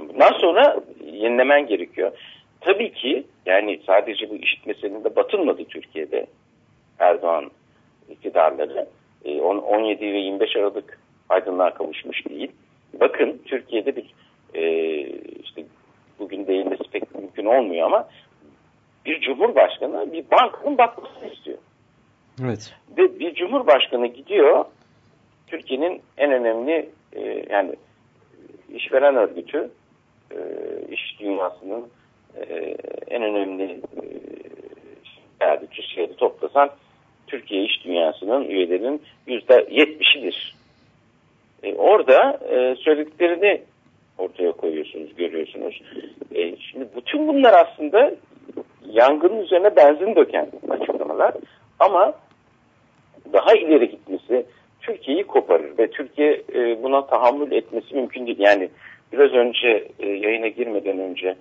bundan sonra yenilemen gerekiyor. Tabii ki yani sadece bu işit meselinde batılmadı Türkiye'de Erdoğan iktidarları. E, 17 ve 25 Aralık aydınlığa kavuşmuş değil. Bakın Türkiye'de bir e, işte bugün değinmesi pek mümkün olmuyor ama bir cumhurbaşkanı bir bankanın batmasını istiyor. Evet. Ve bir cumhurbaşkanı gidiyor Türkiye'nin en önemli e, yani işveren örgütü e, iş dünyasının e, en önemli e, yani Türkiye'de toplasan Türkiye iş dünyasının üyelerinin yüzde yetmişidir. E, orada e, söylediklerini ortaya koyuyorsunuz, görüyorsunuz. E, şimdi bütün bunlar aslında yangının üzerine benzin döken açıklamalar. Ama daha ileri gitmesi Türkiye'yi koparır ve Türkiye e, buna tahammül etmesi mümkün değil. Yani biraz önce e, yayına girmeden önce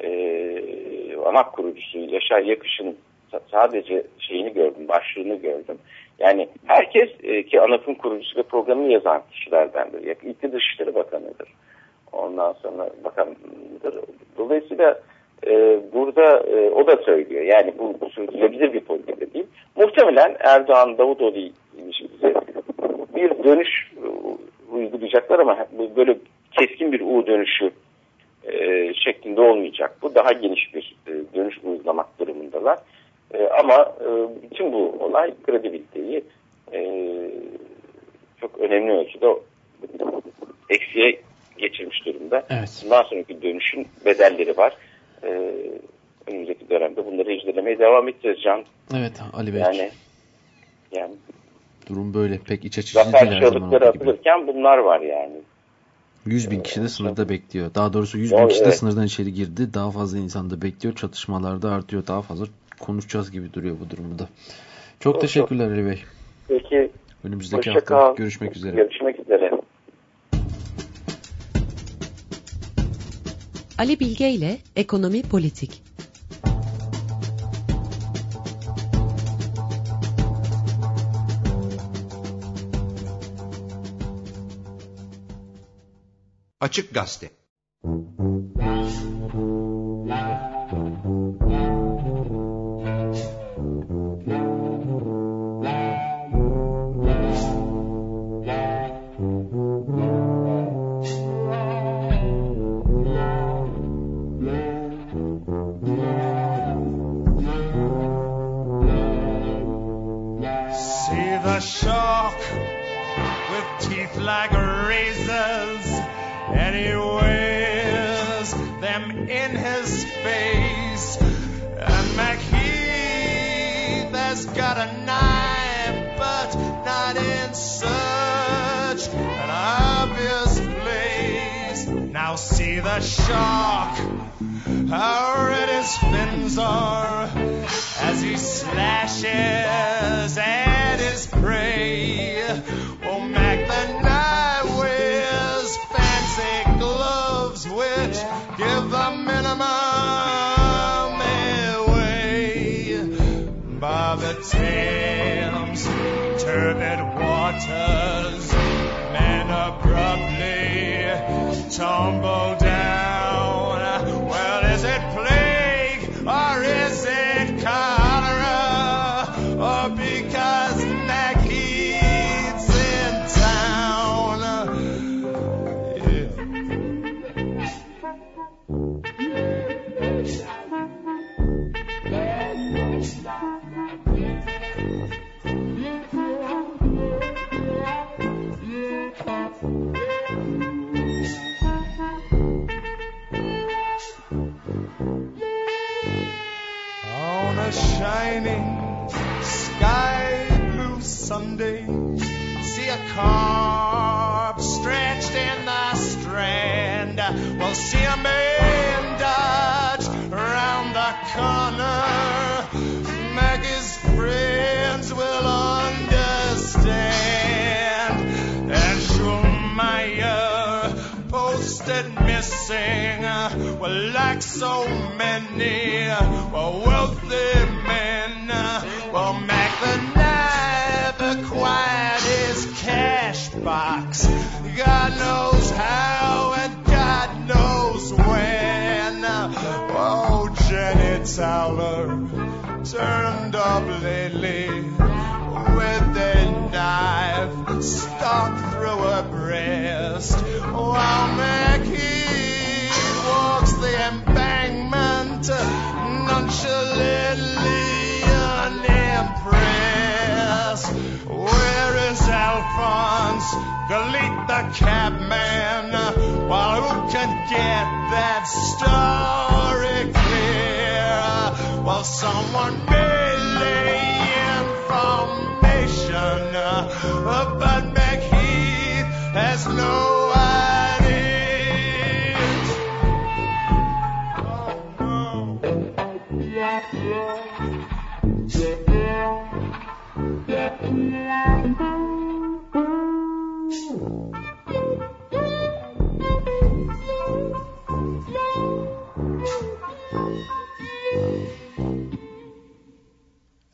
e, ANAP kurucusu Yaşar Yakış'ın sadece şeyini gördüm, başlığını gördüm. Yani herkes e, ki ANAP'ın kurucusu ve programını yazan kişilerdendir. İlk Dışişleri Bakanı'dır. Ondan sonra bakandır. Dolayısıyla e, burada e, o da söylüyor. Yani bu, bu sürdürülebilir bir politika değil. Muhtemelen Erdoğan-Davutoğlu ilişkisi bir dönüş e, uygulayacaklar ama böyle keskin bir U dönüşü e, şeklinde olmayacak. Bu daha geniş bir e, dönüş uygulamak durumundalar. E, ama e, bütün bu olay kredibiliteyi e, çok önemli ölçüde eksiye geçirmiş durumda. Evet. Bundan sonraki dönüşün bedelleri var. E, önümüzdeki dönemde bunları izlemeye devam edeceğiz Can. Evet Ali Bey. Yani, yani durum böyle pek iç açıcı değil zafer çığlıkları atılırken bunlar var yani. 100 bin kişi de sınırda bekliyor. Daha doğrusu 100 bin Doğru, kişi de sınırdan içeri girdi. Daha fazla insan da bekliyor. Çatışmalar da artıyor. Daha fazla konuşacağız gibi duruyor bu durumda. Çok Çok teşekkürler Ali Bey. Peki Önümüzdeki hafta kal. görüşmek üzere. görüşmek üzere. Ali Bilge ile Ekonomi Politik. Açık Gazete. one million foundation, but has no.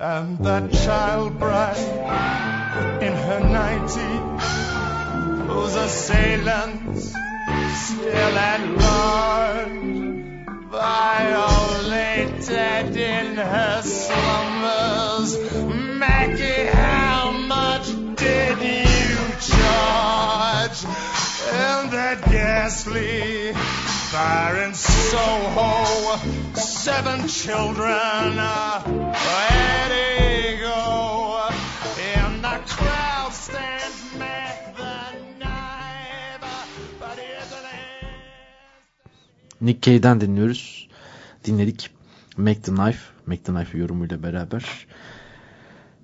And that child bride in her nightie, whose assailants still at large, violated in her slumbers. Maggie, how much did you charge? And that ghastly fire in Soho, seven children, uh, Mac? Nick Cave'den dinliyoruz. Dinledik. Make the Knife. Make the Knife yorumuyla beraber.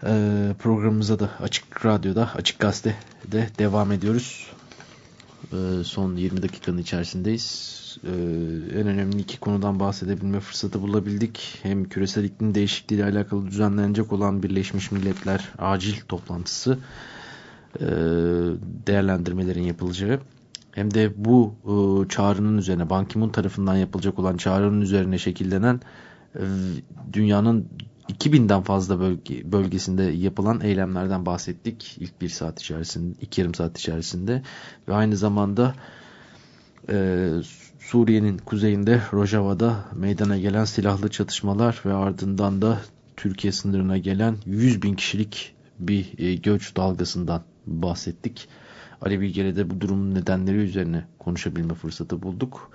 Ee, programımıza da Açık Radyo'da, Açık Gazete'de devam ediyoruz. Ee, son 20 dakikanın içerisindeyiz. Ee, en önemli iki konudan bahsedebilme fırsatı bulabildik. Hem küresel iklim değişikliği ile alakalı düzenlenecek olan Birleşmiş Milletler acil toplantısı e, değerlendirmelerin yapılacağı hem de bu e, çağrının üzerine Ban Ki-moon tarafından yapılacak olan çağrının üzerine şekillenen e, dünyanın 2000'den fazla bölge, bölgesinde yapılan eylemlerden bahsettik ilk bir saat içerisinde, iki yarım saat içerisinde ve aynı zamanda e, Suriye'nin kuzeyinde Rojava'da meydana gelen silahlı çatışmalar ve ardından da Türkiye sınırına gelen 100 bin kişilik bir e, göç dalgasından bahsettik. Ali Bilge'yle de bu durumun nedenleri üzerine konuşabilme fırsatı bulduk.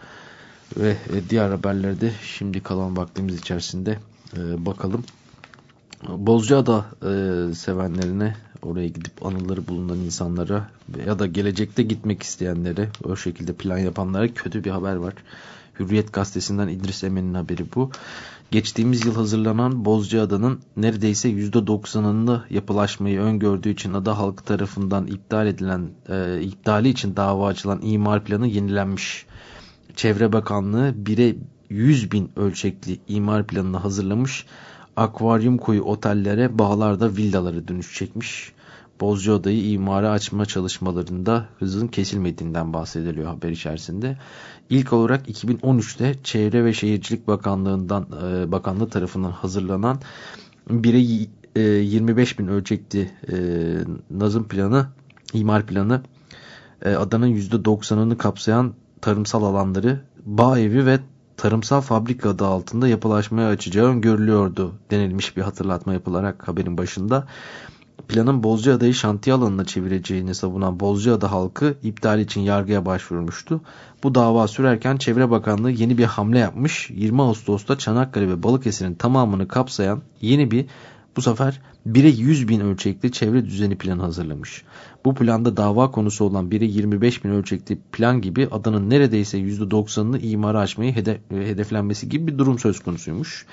Ve e, diğer haberlerde şimdi kalan vaktimiz içerisinde e, bakalım. Bozcaada sevenlerine, oraya gidip anıları bulunan insanlara ya da gelecekte gitmek isteyenlere, o şekilde plan yapanlara kötü bir haber var. Hürriyet gazetesinden İdris Emen'in haberi bu. Geçtiğimiz yıl hazırlanan Bozcaada'nın neredeyse %90'ında yapılaşmayı öngördüğü için ada halkı tarafından iptal edilen e, iptali için dava açılan imar planı yenilenmiş. Çevre Bakanlığı 1'e 100 bin ölçekli imar planını hazırlamış. Akvaryum koyu otellere, bağlarda villaları dönüşecekmiş. Bozcaada'yı imara açma çalışmalarında hızın kesilmediğinden bahsediliyor haber içerisinde. İlk olarak 2013'te Çevre ve Şehircilik Bakanlığı'ndan e, Bakanlığı tarafından hazırlanan 1'e e, 25 bin ölçekli e, nazım planı, imar planı e, adanın %90'ını kapsayan tarımsal alanları, bağ evi ve tarımsal fabrika adı altında yapılaşmaya açacağı öngörülüyordu denilmiş bir hatırlatma yapılarak haberin başında. Planın Bozcaada'yı şantiye alanına çevireceğini savunan Bozcaada halkı iptal için yargıya başvurmuştu. Bu dava sürerken Çevre Bakanlığı yeni bir hamle yapmış. 20 Ağustos'ta Çanakkale ve Balıkesir'in tamamını kapsayan yeni bir bu sefer 1'e 100 bin ölçekli çevre düzeni planı hazırlamış. Bu planda dava konusu olan 1'e 25 bin ölçekli plan gibi adanın neredeyse %90'ını imara açmayı hedef, hedeflenmesi gibi bir durum söz konusuymuş.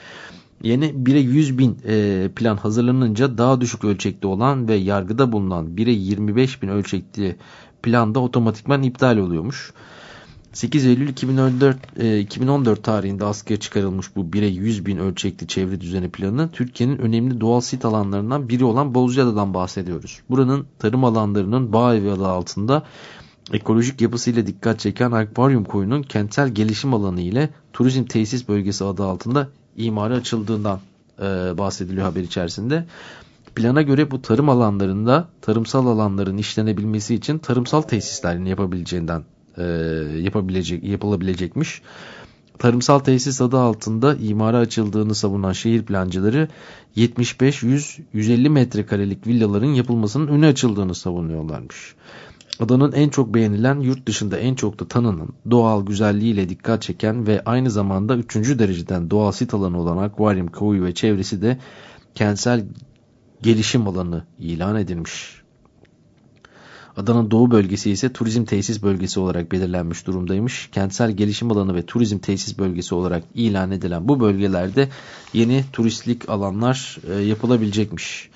Yeni 1'e 100 bin e, plan hazırlanınca daha düşük ölçekli olan ve yargıda bulunan 1'e 25 bin ölçekli planda otomatikman iptal oluyormuş. 8 Eylül 2014, e, 2014 tarihinde askıya çıkarılmış bu 1'e 100 bin ölçekli çevre düzeni planı Türkiye'nin önemli doğal sit alanlarından biri olan Bozcaada'dan bahsediyoruz. Buranın tarım alanlarının bağ evi adı altında ekolojik yapısıyla dikkat çeken akvaryum koyunun kentsel gelişim alanı ile turizm tesis bölgesi adı altında imara açıldığından e, bahsediliyor haber içerisinde. Plana göre bu tarım alanlarında tarımsal alanların işlenebilmesi için tarımsal tesislerin yapabileceğinden e, yapabilecek yapılabilecekmiş. Tarımsal tesis adı altında imara açıldığını savunan şehir plancıları 75-100-150 metrekarelik villaların yapılmasının önü açıldığını savunuyorlarmış. Adanın en çok beğenilen, yurt dışında en çok da tanınan, doğal güzelliğiyle dikkat çeken ve aynı zamanda 3. dereceden doğal sit alanı olan akvaryum koyu ve çevresi de kentsel gelişim alanı ilan edilmiş. Adanın doğu bölgesi ise turizm tesis bölgesi olarak belirlenmiş durumdaymış. Kentsel gelişim alanı ve turizm tesis bölgesi olarak ilan edilen bu bölgelerde yeni turistlik alanlar e, yapılabilecekmiş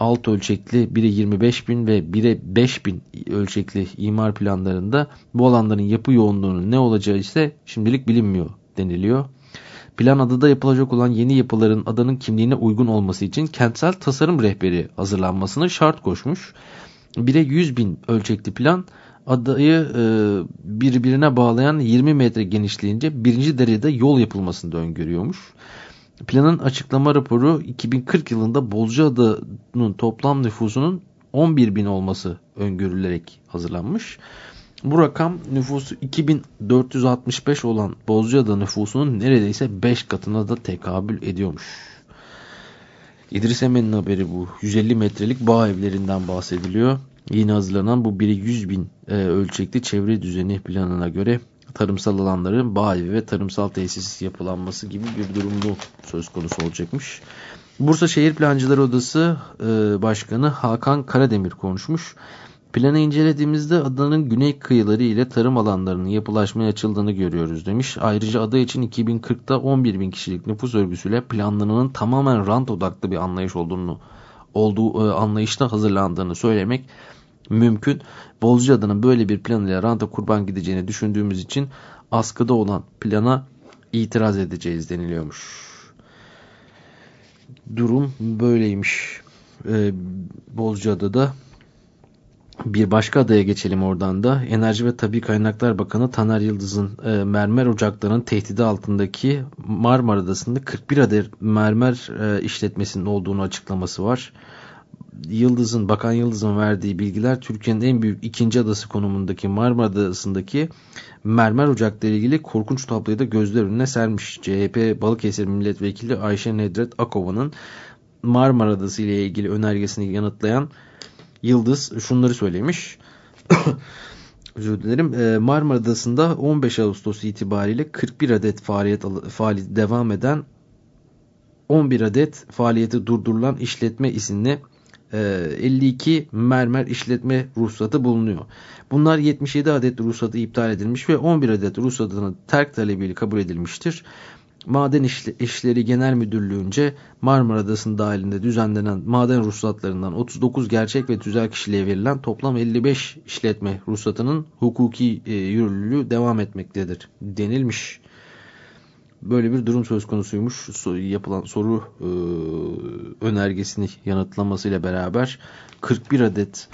alt ölçekli 1'e 25 bin ve 1'e 5 bin ölçekli imar planlarında bu alanların yapı yoğunluğunun ne olacağı ise şimdilik bilinmiyor deniliyor. Plan adada yapılacak olan yeni yapıların adanın kimliğine uygun olması için kentsel tasarım rehberi hazırlanmasını şart koşmuş. 1'e 100 bin ölçekli plan adayı e, birbirine bağlayan 20 metre genişliğince birinci derecede yol yapılmasını öngörüyormuş. Planın açıklama raporu 2040 yılında Bozcaada'nın toplam nüfusunun 11 bin olması öngörülerek hazırlanmış. Bu rakam nüfusu 2465 olan Bozcaada nüfusunun neredeyse 5 katına da tekabül ediyormuş. İdris Emen'in haberi bu. 150 metrelik bağ evlerinden bahsediliyor. Yeni hazırlanan bu 1'e 100 bin e, ölçekli çevre düzeni planına göre tarımsal alanların bağ evi ve tarımsal tesis yapılanması gibi bir durumda söz konusu olacakmış. Bursa Şehir Plancıları Odası e, Başkanı Hakan Karademir konuşmuş. Planı incelediğimizde adanın güney kıyıları ile tarım alanlarının yapılaşmaya açıldığını görüyoruz demiş. Ayrıca ada için 2040'da 11 bin kişilik nüfus örgüsüyle planlamanın tamamen rant odaklı bir anlayış olduğunu olduğu e, anlayışta hazırlandığını söylemek mümkün. Bozcaada'nın böyle bir plan ile ranta kurban gideceğini düşündüğümüz için askıda olan plana itiraz edeceğiz deniliyormuş. Durum böyleymiş. Ee, Bozcaada'da bir başka adaya geçelim oradan da. Enerji ve Tabi Kaynaklar Bakanı Taner Yıldız'ın e, mermer ocaklarının tehdidi altındaki Marmara Adası'nda 41 adet mermer e, işletmesinin olduğunu açıklaması var. Yıldız'ın, Bakan Yıldız'ın verdiği bilgiler Türkiye'nin en büyük ikinci adası konumundaki Marmara Adası'ndaki mermer ocakları ilgili korkunç tabloyu da gözler önüne sermiş. CHP Balıkesir Milletvekili Ayşe Nedret Akova'nın Marmara Adası ile ilgili önergesini yanıtlayan Yıldız şunları söylemiş. (coughs) Özür dilerim. Ee, Marmara Adası'nda 15 Ağustos itibariyle 41 adet faaliyet, faaliyet devam eden 11 adet faaliyeti durdurulan işletme isimli 52 e, mermer işletme ruhsatı bulunuyor. Bunlar 77 adet ruhsatı iptal edilmiş ve 11 adet ruhsatının terk talebiyle kabul edilmiştir. Maden İşleri Genel Müdürlüğü'nce Marmara Adası'nın dahilinde düzenlenen maden ruhsatlarından 39 gerçek ve tüzel kişiliğe verilen toplam 55 işletme ruhsatının hukuki e, yürürlülüğü devam etmektedir denilmiş. böyle bir durum söz konusuymuş. Yapılan soru e, önergesini yanıtlamasıyla beraber 41 adet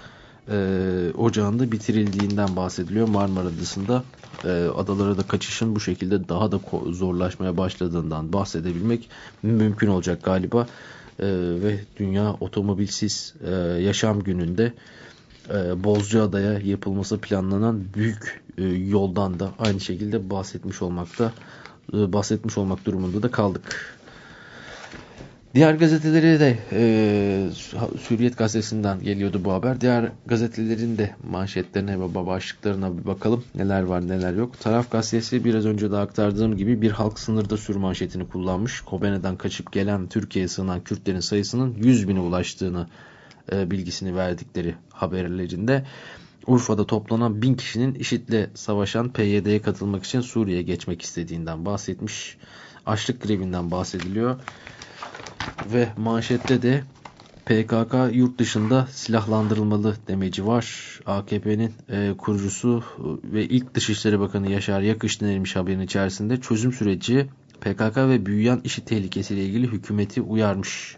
e, ocağında bitirildiğinden bahsediliyor Marmara Adası'nda. E, adalara da kaçışın bu şekilde daha da zorlaşmaya başladığından bahsedebilmek mümkün olacak galiba. E, ve Dünya Otomobilsiz e, Yaşam Günü'nde e, Bozcaada'ya yapılması planlanan büyük e, yoldan da aynı şekilde bahsetmiş olmakta e, bahsetmiş olmak durumunda da kaldık. Diğer gazeteleri de e, Hürriyet gazetesinden geliyordu bu haber. Diğer gazetelerin de manşetlerine ve başlıklarına bir bakalım. Neler var neler yok. Taraf gazetesi biraz önce de aktardığım gibi bir halk sınırda sür manşetini kullanmış. Kobene'den kaçıp gelen Türkiye'ye sığınan Kürtlerin sayısının 100 bine ulaştığını e, bilgisini verdikleri haberlerinde. Urfa'da toplanan bin kişinin IŞİD'le savaşan PYD'ye katılmak için Suriye'ye geçmek istediğinden bahsetmiş. Açlık grevinden bahsediliyor. Ve manşette de PKK yurt dışında silahlandırılmalı demeci var. AKP'nin e, kurucusu ve ilk Dışişleri Bakanı Yaşar Yakış denilmiş haberin içerisinde çözüm süreci PKK ve büyüyen işi tehlikesiyle ilgili hükümeti uyarmış.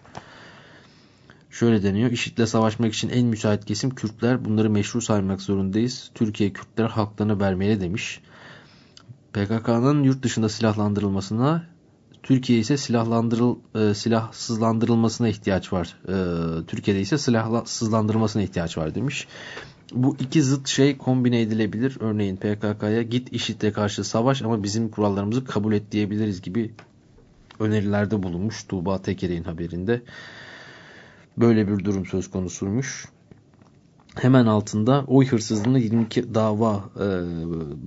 Şöyle deniyor. IŞİD'le savaşmak için en müsait kesim Kürtler. Bunları meşru saymak zorundayız. Türkiye Kürtler haklarını vermeli demiş. PKK'nın yurt dışında silahlandırılmasına Türkiye ise silahlandırıl e, silahsızlandırılmasına ihtiyaç var. E, Türkiye'de ise silahsızlandırılmasına ihtiyaç var demiş. Bu iki zıt şey kombine edilebilir. Örneğin PKK'ya git IŞİD'e karşı savaş ama bizim kurallarımızı kabul et diyebiliriz gibi önerilerde bulunmuş Tuğba Teker'in haberinde. Böyle bir durum söz konusuymuş. Hemen altında oy hırsızlığını 22 dava e,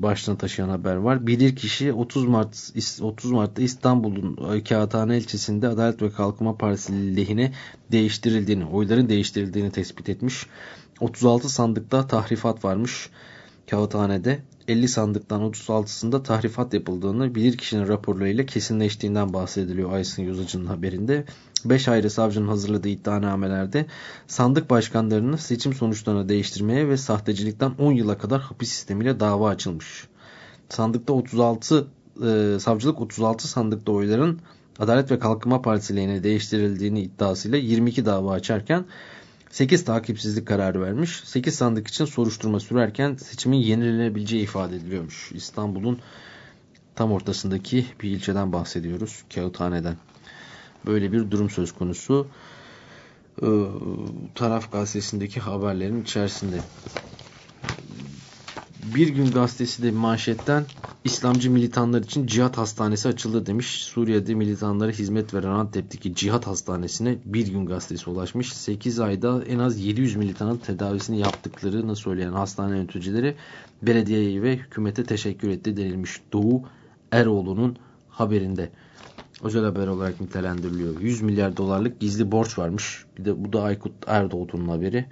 başına taşıyan haber var. Bilir kişi 30 Mart 30 Mart'ta İstanbul'un Kağıthane ilçesinde Adalet ve Kalkınma Partisi lehine değiştirildiğini, oyların değiştirildiğini tespit etmiş. 36 sandıkta tahrifat varmış Kağıthane'de. 50 sandıktan 36'sında tahrifat yapıldığını bilir kişinin raporlarıyla kesinleştiğinden bahsediliyor Aysin Yüzücü'nün haberinde. 5 ayrı savcının hazırladığı iddianamelerde sandık başkanlarını seçim sonuçlarını değiştirmeye ve sahtecilikten 10 yıla kadar hapis sistemiyle dava açılmış. Sandıkta 36 e, savcılık 36 sandıkta oyların Adalet ve Kalkınma Partisi lehine değiştirildiğini iddiasıyla 22 dava açarken 8 takipsizlik kararı vermiş. 8 sandık için soruşturma sürerken seçimin yenilenebileceği ifade ediliyormuş. İstanbul'un tam ortasındaki bir ilçeden bahsediyoruz. Kağıthane'den. Böyle bir durum söz konusu. Ee, taraf gazetesindeki haberlerin içerisinde. Bir gün gazetesi de manşetten İslamcı militanlar için cihat hastanesi açıldı demiş. Suriye'de militanlara hizmet veren Antep'teki cihat hastanesine bir gün gazetesi ulaşmış. 8 ayda en az 700 militanın tedavisini yaptıklarını söyleyen hastane yöneticileri belediyeye ve hükümete teşekkür etti denilmiş. Doğu Eroğlu'nun haberinde özel haber olarak nitelendiriliyor. 100 milyar dolarlık gizli borç varmış. Bir de bu da Aykut Erdoğan'ın haberi.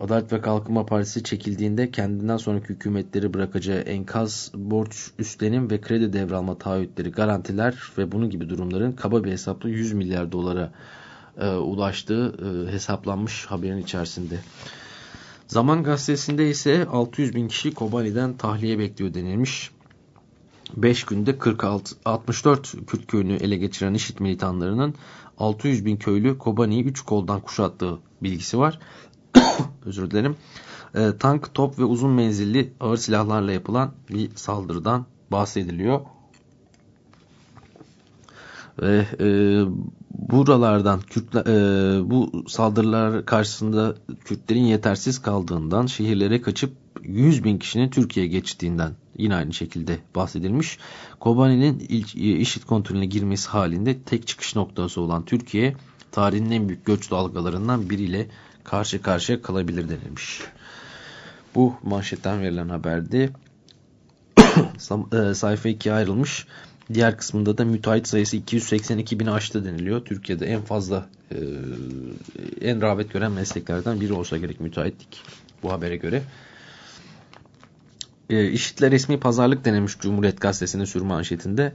Adalet ve Kalkınma Partisi çekildiğinde kendinden sonraki hükümetleri bırakacağı enkaz, borç üstlenim ve kredi devralma taahhütleri, garantiler ve bunun gibi durumların kaba bir hesapla 100 milyar dolara e, ulaştığı e, hesaplanmış haberin içerisinde. Zaman gazetesinde ise 600 bin kişi Kobani'den tahliye bekliyor denilmiş. 5 günde 46, 64 Kürt köyünü ele geçiren IŞİD militanlarının 600 bin köylü Kobani'yi 3 koldan kuşattığı bilgisi var. (coughs) Özür dilerim. E, tank, top ve uzun menzilli ağır silahlarla yapılan bir saldırıdan bahsediliyor. Ve e, buralardan Kürtler, e, bu saldırılar karşısında Kürtlerin yetersiz kaldığından şehirlere kaçıp 100 bin kişinin Türkiye'ye geçtiğinden yine aynı şekilde bahsedilmiş. Kobani'nin IŞİD kontrolüne girmesi halinde tek çıkış noktası olan Türkiye tarihin en büyük göç dalgalarından biriyle karşı karşıya kalabilir denilmiş. Bu manşetten verilen haberde (coughs) e, sayfa 2'ye ayrılmış. Diğer kısmında da müteahhit sayısı 282 bini aştı deniliyor. Türkiye'de en fazla e, en rağbet gören mesleklerden biri olsa gerek müteahhitlik bu habere göre. E, IŞİD'le resmi pazarlık denemiş Cumhuriyet Gazetesi'nin sürmanşetinde.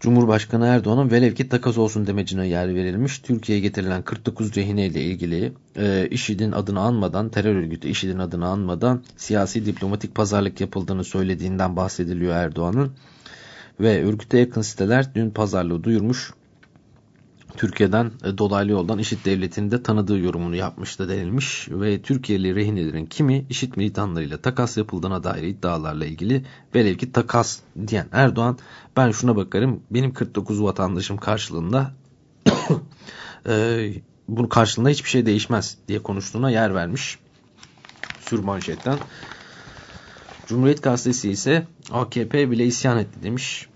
Cumhurbaşkanı Erdoğan'ın velev ki takas olsun demecine yer verilmiş. Türkiye'ye getirilen 49 rehine ile ilgili e, IŞİD'in adını anmadan, terör örgütü IŞİD'in adını anmadan siyasi diplomatik pazarlık yapıldığını söylediğinden bahsediliyor Erdoğan'ın. Ve örgüte yakın siteler dün pazarlığı duyurmuş. Türkiye'den e, dolaylı yoldan IŞİD devletini de tanıdığı yorumunu yapmıştı denilmiş ve Türkiye'li rehinelerin kimi IŞİD militanlarıyla takas yapıldığına dair iddialarla ilgili velev ki takas diyen Erdoğan ben şuna bakarım benim 49 vatandaşım karşılığında (coughs) e, bunun karşılığında hiçbir şey değişmez diye konuştuğuna yer vermiş sürmanşetten. Cumhuriyet Gazetesi ise AKP bile isyan etti demiş.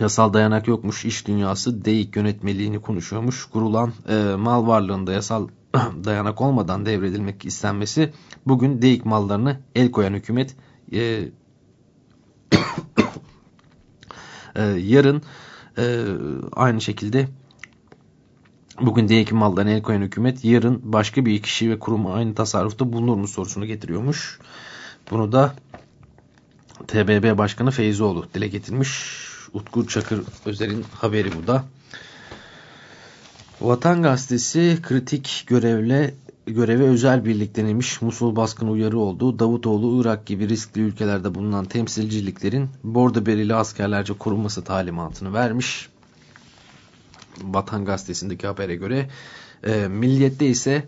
Yasal dayanak yokmuş. İş dünyası DEİK yönetmeliğini konuşuyormuş. Kurulan e, mal varlığında yasal (clears throat) dayanak olmadan devredilmek istenmesi bugün DEİK mallarını el koyan hükümet e, (clears throat) e, yarın e, aynı şekilde bugün DEİK mallarını el koyan hükümet yarın başka bir kişi ve kuruma aynı tasarrufta bulunur mu sorusunu getiriyormuş. Bunu da TBB Başkanı Feyzoğlu dile getirmiş. Utku Çakır Özer'in haberi bu da. Vatan Gazetesi kritik görevle göreve özel birliklenilmiş Musul baskını uyarı oldu. Davutoğlu Irak gibi riskli ülkelerde bulunan temsilciliklerin bordo berili askerlerce korunması talimatını vermiş. Vatan Gazetesi'ndeki habere göre e, Milliyet'te ise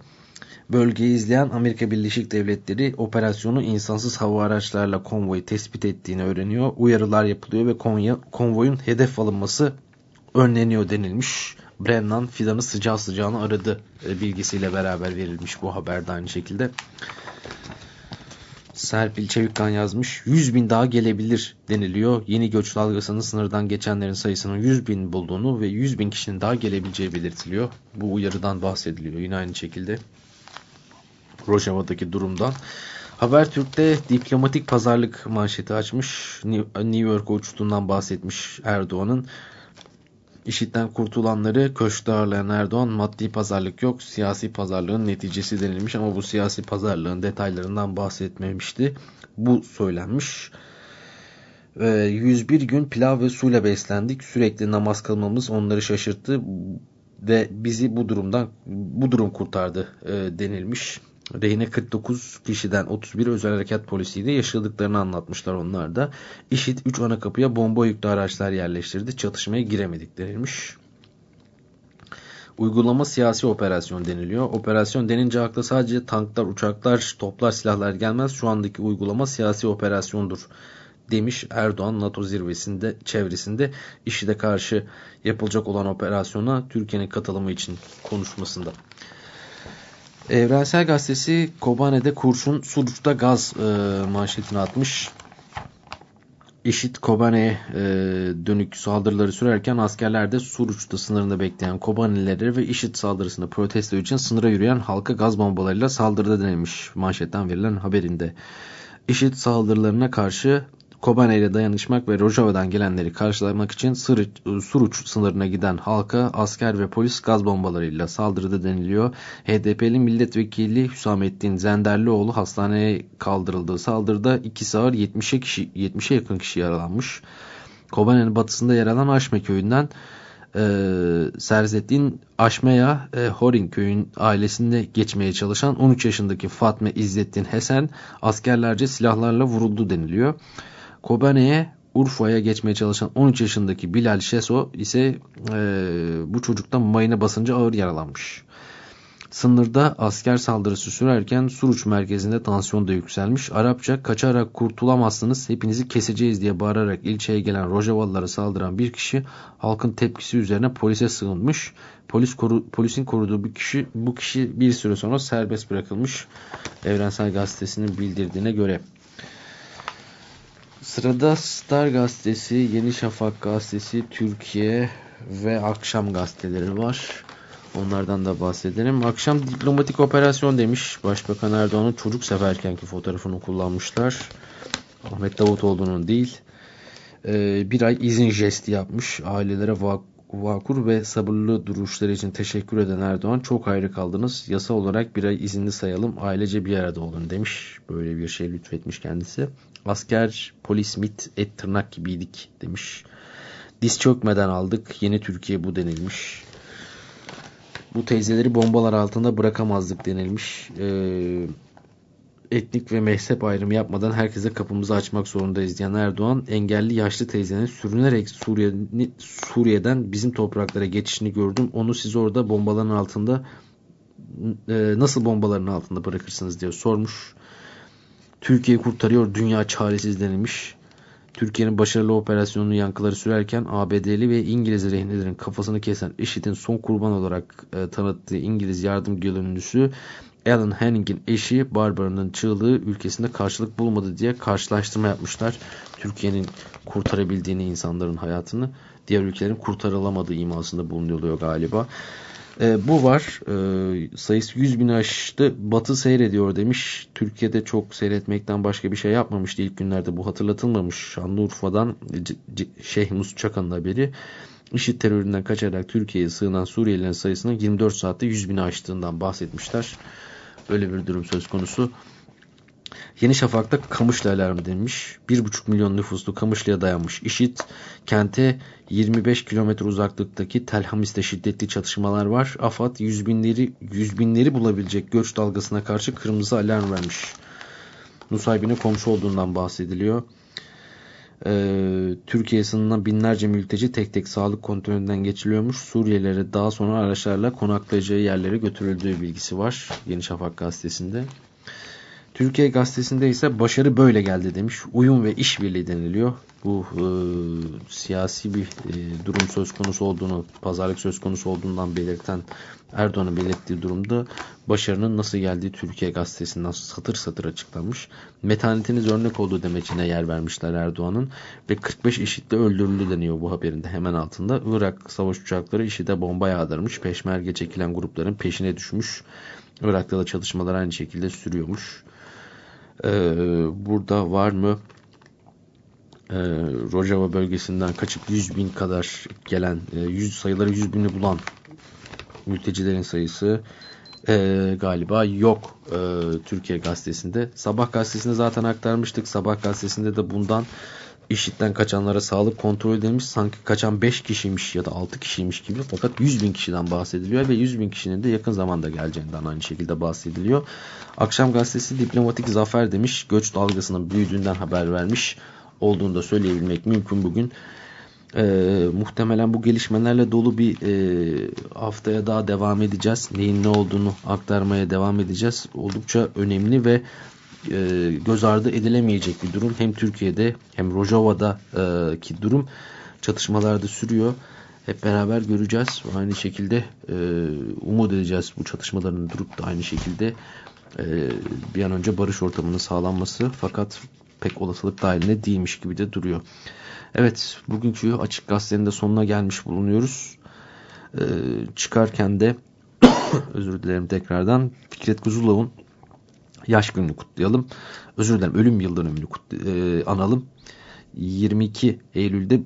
Bölgeyi izleyen Amerika Birleşik Devletleri operasyonu insansız hava araçlarla konvoyu tespit ettiğini öğreniyor. Uyarılar yapılıyor ve Konya, konvoyun hedef alınması önleniyor denilmiş. Brennan fidanı sıcağı sıcağına aradı e, bilgisiyle beraber verilmiş bu haberde aynı şekilde. Serpil Çevikkan yazmış 100 bin daha gelebilir deniliyor. Yeni göç dalgasının sınırdan geçenlerin sayısının 100 bin bulduğunu ve 100 bin kişinin daha gelebileceği belirtiliyor. Bu uyarıdan bahsediliyor yine aynı şekilde. Rojava'daki durumdan. Habertürk'te diplomatik pazarlık manşeti açmış. New York'a uçtuğundan bahsetmiş Erdoğan'ın. İşitten kurtulanları köşkte ağırlayan Erdoğan maddi pazarlık yok siyasi pazarlığın neticesi denilmiş ama bu siyasi pazarlığın detaylarından bahsetmemişti. Bu söylenmiş. 101 gün pilav ve suyla beslendik. Sürekli namaz kılmamız onları şaşırttı ve bizi bu durumdan bu durum kurtardı denilmiş. Rehine 49 kişiden 31 özel harekat polisiyle yaşadıklarını anlatmışlar onlar da. IŞİD 3 ana kapıya bomba yüklü araçlar yerleştirdi. Çatışmaya giremedik denilmiş. Uygulama siyasi operasyon deniliyor. Operasyon denince akla sadece tanklar, uçaklar, toplar, silahlar gelmez. Şu andaki uygulama siyasi operasyondur demiş Erdoğan NATO zirvesinde çevresinde IŞİD'e karşı yapılacak olan operasyona Türkiye'nin katılımı için konuşmasında. Evrensel Gazetesi Kobane'de kurşun, Suruç'ta gaz e, manşetini atmış. IŞİD Kobane'ye e, dönük saldırıları sürerken askerler de Suruç'ta sınırında bekleyen Kobanelileri ve IŞİD saldırısını protesto için sınıra yürüyen halka gaz bombalarıyla saldırıda denilmiş manşetten verilen haberinde. IŞİD saldırılarına karşı Kobane ile dayanışmak ve Rojava'dan gelenleri karşılamak için Suruç sınırına giden halka asker ve polis gaz bombalarıyla saldırıda deniliyor. HDP'li milletvekili Hüsamettin Zenderlioğlu hastaneye kaldırıldığı saldırıda iki sağır 70'e kişi 70'e yakın kişi yaralanmış. Kobane'nin batısında yer alan Aşme köyünden e, Serzettin Aşmeya e, Horin köyün ailesinde geçmeye çalışan 13 yaşındaki Fatme İzzettin Hesen askerlerce silahlarla vuruldu deniliyor. Kobane'ye Urfa'ya geçmeye çalışan 13 yaşındaki Bilal Şeso ise e, bu çocuktan mayına basınca ağır yaralanmış. Sınırda asker saldırısı sürerken Suruç merkezinde tansiyon da yükselmiş. Arapça kaçarak kurtulamazsınız hepinizi keseceğiz diye bağırarak ilçeye gelen Rojavalılara saldıran bir kişi halkın tepkisi üzerine polise sığınmış. Polis koru, polisin koruduğu bir kişi bu kişi bir süre sonra serbest bırakılmış. Evrensel Gazetesi'nin bildirdiğine göre. Sırada Star Gazetesi, Yeni Şafak Gazetesi, Türkiye ve Akşam gazeteleri var. Onlardan da bahsedelim. Akşam diplomatik operasyon demiş. Başbakan Erdoğan'ın çocuk severkenki fotoğrafını kullanmışlar. Ahmet Davutoğlu'nun değil. Ee, bir ay izin jesti yapmış. Ailelere vak vakur ve sabırlı duruşları için teşekkür eden Erdoğan çok ayrı kaldınız. Yasa olarak bir ay izinli sayalım. Ailece bir arada olun demiş. Böyle bir şey lütfetmiş kendisi. Asker, polis, mit, et, tırnak gibiydik demiş. Diz çökmeden aldık. Yeni Türkiye bu denilmiş. Bu teyzeleri bombalar altında bırakamazdık denilmiş. Ee, etnik ve mezhep ayrımı yapmadan herkese kapımızı açmak zorundayız diyen Erdoğan, engelli yaşlı teyzenin sürünerek Suriye, Suriye'den bizim topraklara geçişini gördüm. Onu siz orada bombaların altında e, nasıl bombaların altında bırakırsınız diye sormuş. Türkiye kurtarıyor, dünya çaresiz denilmiş. Türkiye'nin başarılı operasyonunu yankıları sürerken ABD'li ve İngiliz rehinelerin kafasını kesen IŞİD'in son kurban olarak e, tanıttığı İngiliz yardım gönüllüsü Alan Henning'in eşi Barbara'nın çığlığı ülkesinde karşılık bulmadı diye karşılaştırma yapmışlar. Türkiye'nin kurtarabildiğini insanların hayatını diğer ülkelerin kurtarılamadığı imasında bulunuyor galiba. E, bu var. E, sayısı 100 bin aştı. Batı seyrediyor demiş. Türkiye'de çok seyretmekten başka bir şey yapmamıştı ilk günlerde. Bu hatırlatılmamış. Şanlıurfa'dan Şeyh Mus Çakan'ın haberi. IŞİD teröründen kaçarak Türkiye'ye sığınan Suriyelilerin sayısının 24 saatte 100 bini aştığından bahsetmişler. Öyle bir durum söz konusu. Yeni Şafak'ta Kamışlı alarm denmiş. 1,5 milyon nüfuslu Kamışlı'ya dayanmış IŞİD. Kente 25 kilometre uzaklıktaki Telhamis'te şiddetli çatışmalar var. AFAD yüz binleri, yüz binleri bulabilecek göç dalgasına karşı kırmızı alarm vermiş. Nusaybin'e komşu olduğundan bahsediliyor. Ee, Türkiye sınırına binlerce mülteci tek tek sağlık kontrolünden geçiliyormuş. Suriyelilere daha sonra araçlarla konaklayacağı yerlere götürüldüğü bilgisi var. Yeni Şafak gazetesinde. Türkiye gazetesinde ise başarı böyle geldi demiş. Uyum ve işbirliği deniliyor. Bu e, siyasi bir e, durum söz konusu olduğunu, pazarlık söz konusu olduğundan belirten Erdoğan'ın belirttiği durumda başarının nasıl geldiği Türkiye gazetesinden satır satır açıklanmış. Metanetiniz örnek olduğu demecine yer vermişler Erdoğan'ın ve 45 IŞİD'de öldürüldü deniyor bu haberinde hemen altında. Irak savaş uçakları IŞİD'e bomba yağdırmış. Peşmerge çekilen grupların peşine düşmüş. Irak'ta da çalışmalar aynı şekilde sürüyormuş. Ee, burada var mı e, Rojava bölgesinden kaçıp 100 bin kadar gelen e, 100 sayıları 100 bini bulan mültecilerin sayısı e, galiba yok e, Türkiye gazetesinde. Sabah gazetesinde zaten aktarmıştık. Sabah gazetesinde de bundan IŞİD'den kaçanlara sağlık kontrol edilmiş. Sanki kaçan 5 kişiymiş ya da 6 kişiymiş gibi. Fakat 100 bin kişiden bahsediliyor ve 100 bin kişinin de yakın zamanda geleceğinden aynı şekilde bahsediliyor. Akşam gazetesi diplomatik zafer demiş. Göç dalgasının büyüdüğünden haber vermiş. Olduğunu da söyleyebilmek mümkün bugün. E, muhtemelen bu gelişmelerle dolu bir e, haftaya daha devam edeceğiz. Neyin ne olduğunu aktarmaya devam edeceğiz. Oldukça önemli ve e, göz ardı edilemeyecek bir durum. Hem Türkiye'de hem Rojava'daki e, durum çatışmalarda sürüyor. Hep beraber göreceğiz. Aynı şekilde e, umut edeceğiz bu çatışmaların durup da aynı şekilde e, bir an önce barış ortamının sağlanması. Fakat pek olasılık dahilinde değilmiş gibi de duruyor. Evet bugünkü Açık Gazete'nin de sonuna gelmiş bulunuyoruz. Çıkarken de (coughs) özür dilerim tekrardan Fikret Kuzulov'un yaş gününü kutlayalım. Özür dilerim ölüm yıl dönümünü e, analım. 22 Eylül'de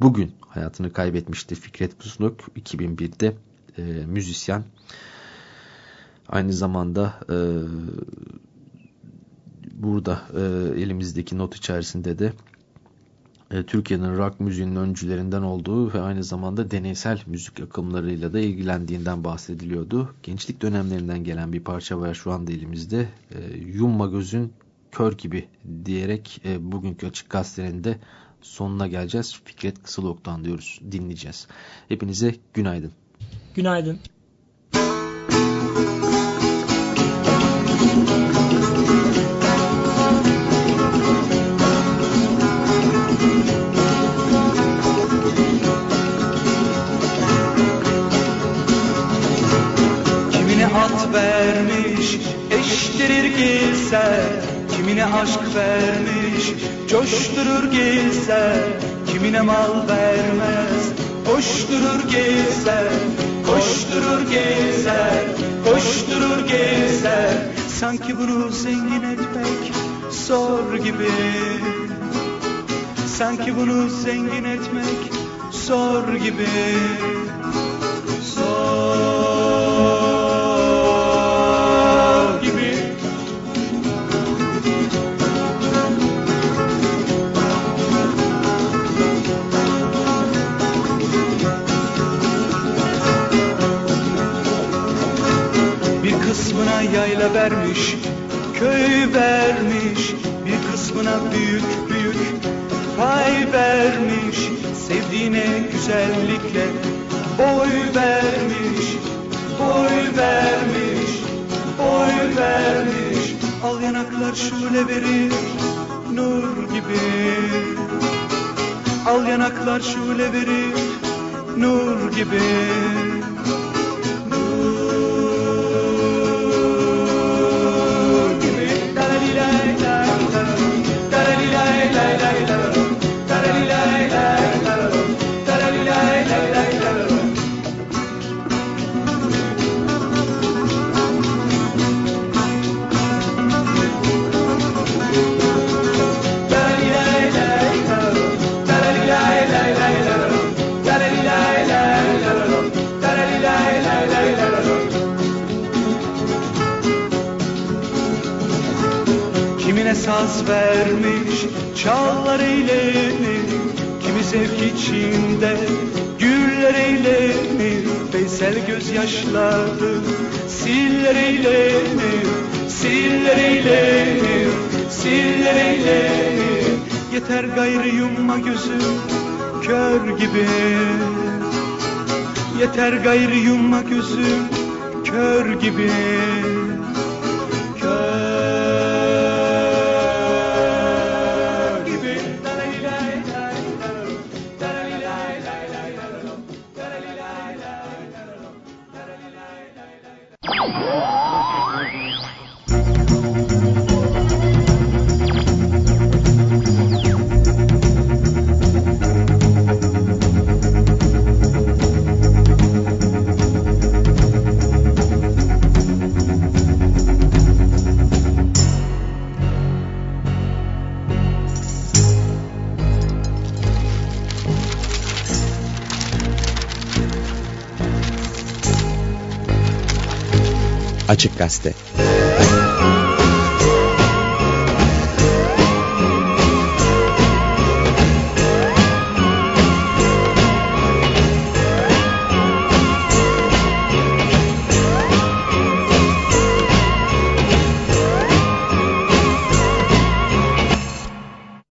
bugün hayatını kaybetmişti Fikret Kuzulov 2001'de e, müzisyen. Aynı zamanda e, burada e, elimizdeki not içerisinde de e, Türkiye'nin rock müziğinin öncülerinden olduğu ve aynı zamanda deneysel müzik akımlarıyla da ilgilendiğinden bahsediliyordu. Gençlik dönemlerinden gelen bir parça var şu anda elimizde. E, Yumma gözün kör gibi diyerek e, bugünkü açık gazetenin de sonuna geleceğiz. Fikret Kısılok'tan diyoruz dinleyeceğiz. Hepinize günaydın. Günaydın. Kimine aşk vermiş coşturur gelse Kimine mal vermez. Koşturur gelse Koşturur gelse koşturur gelse Sanki bunu zengin etmek zor gibi. Sanki bunu zengin etmek zor gibi yayla vermiş köy vermiş Bir kısmına büyük büyük pay vermiş. Sevdiğine güzellikle boy vermiş Boy vermiş, boy vermiş. Al yanaklar şöyle verir nur gibi. Al yanaklar şöyle verir nur gibi Saz vermiş çallar eğlenir Kimi zevk içinde güller eğlenir Veysel gözyaşları siller eğlenir Siller eğlenir, siller eğlenir Yeter gayrı yumma gözüm kör gibi. Yeter gayrı yumma gözüm kör gibi Açık Gazete.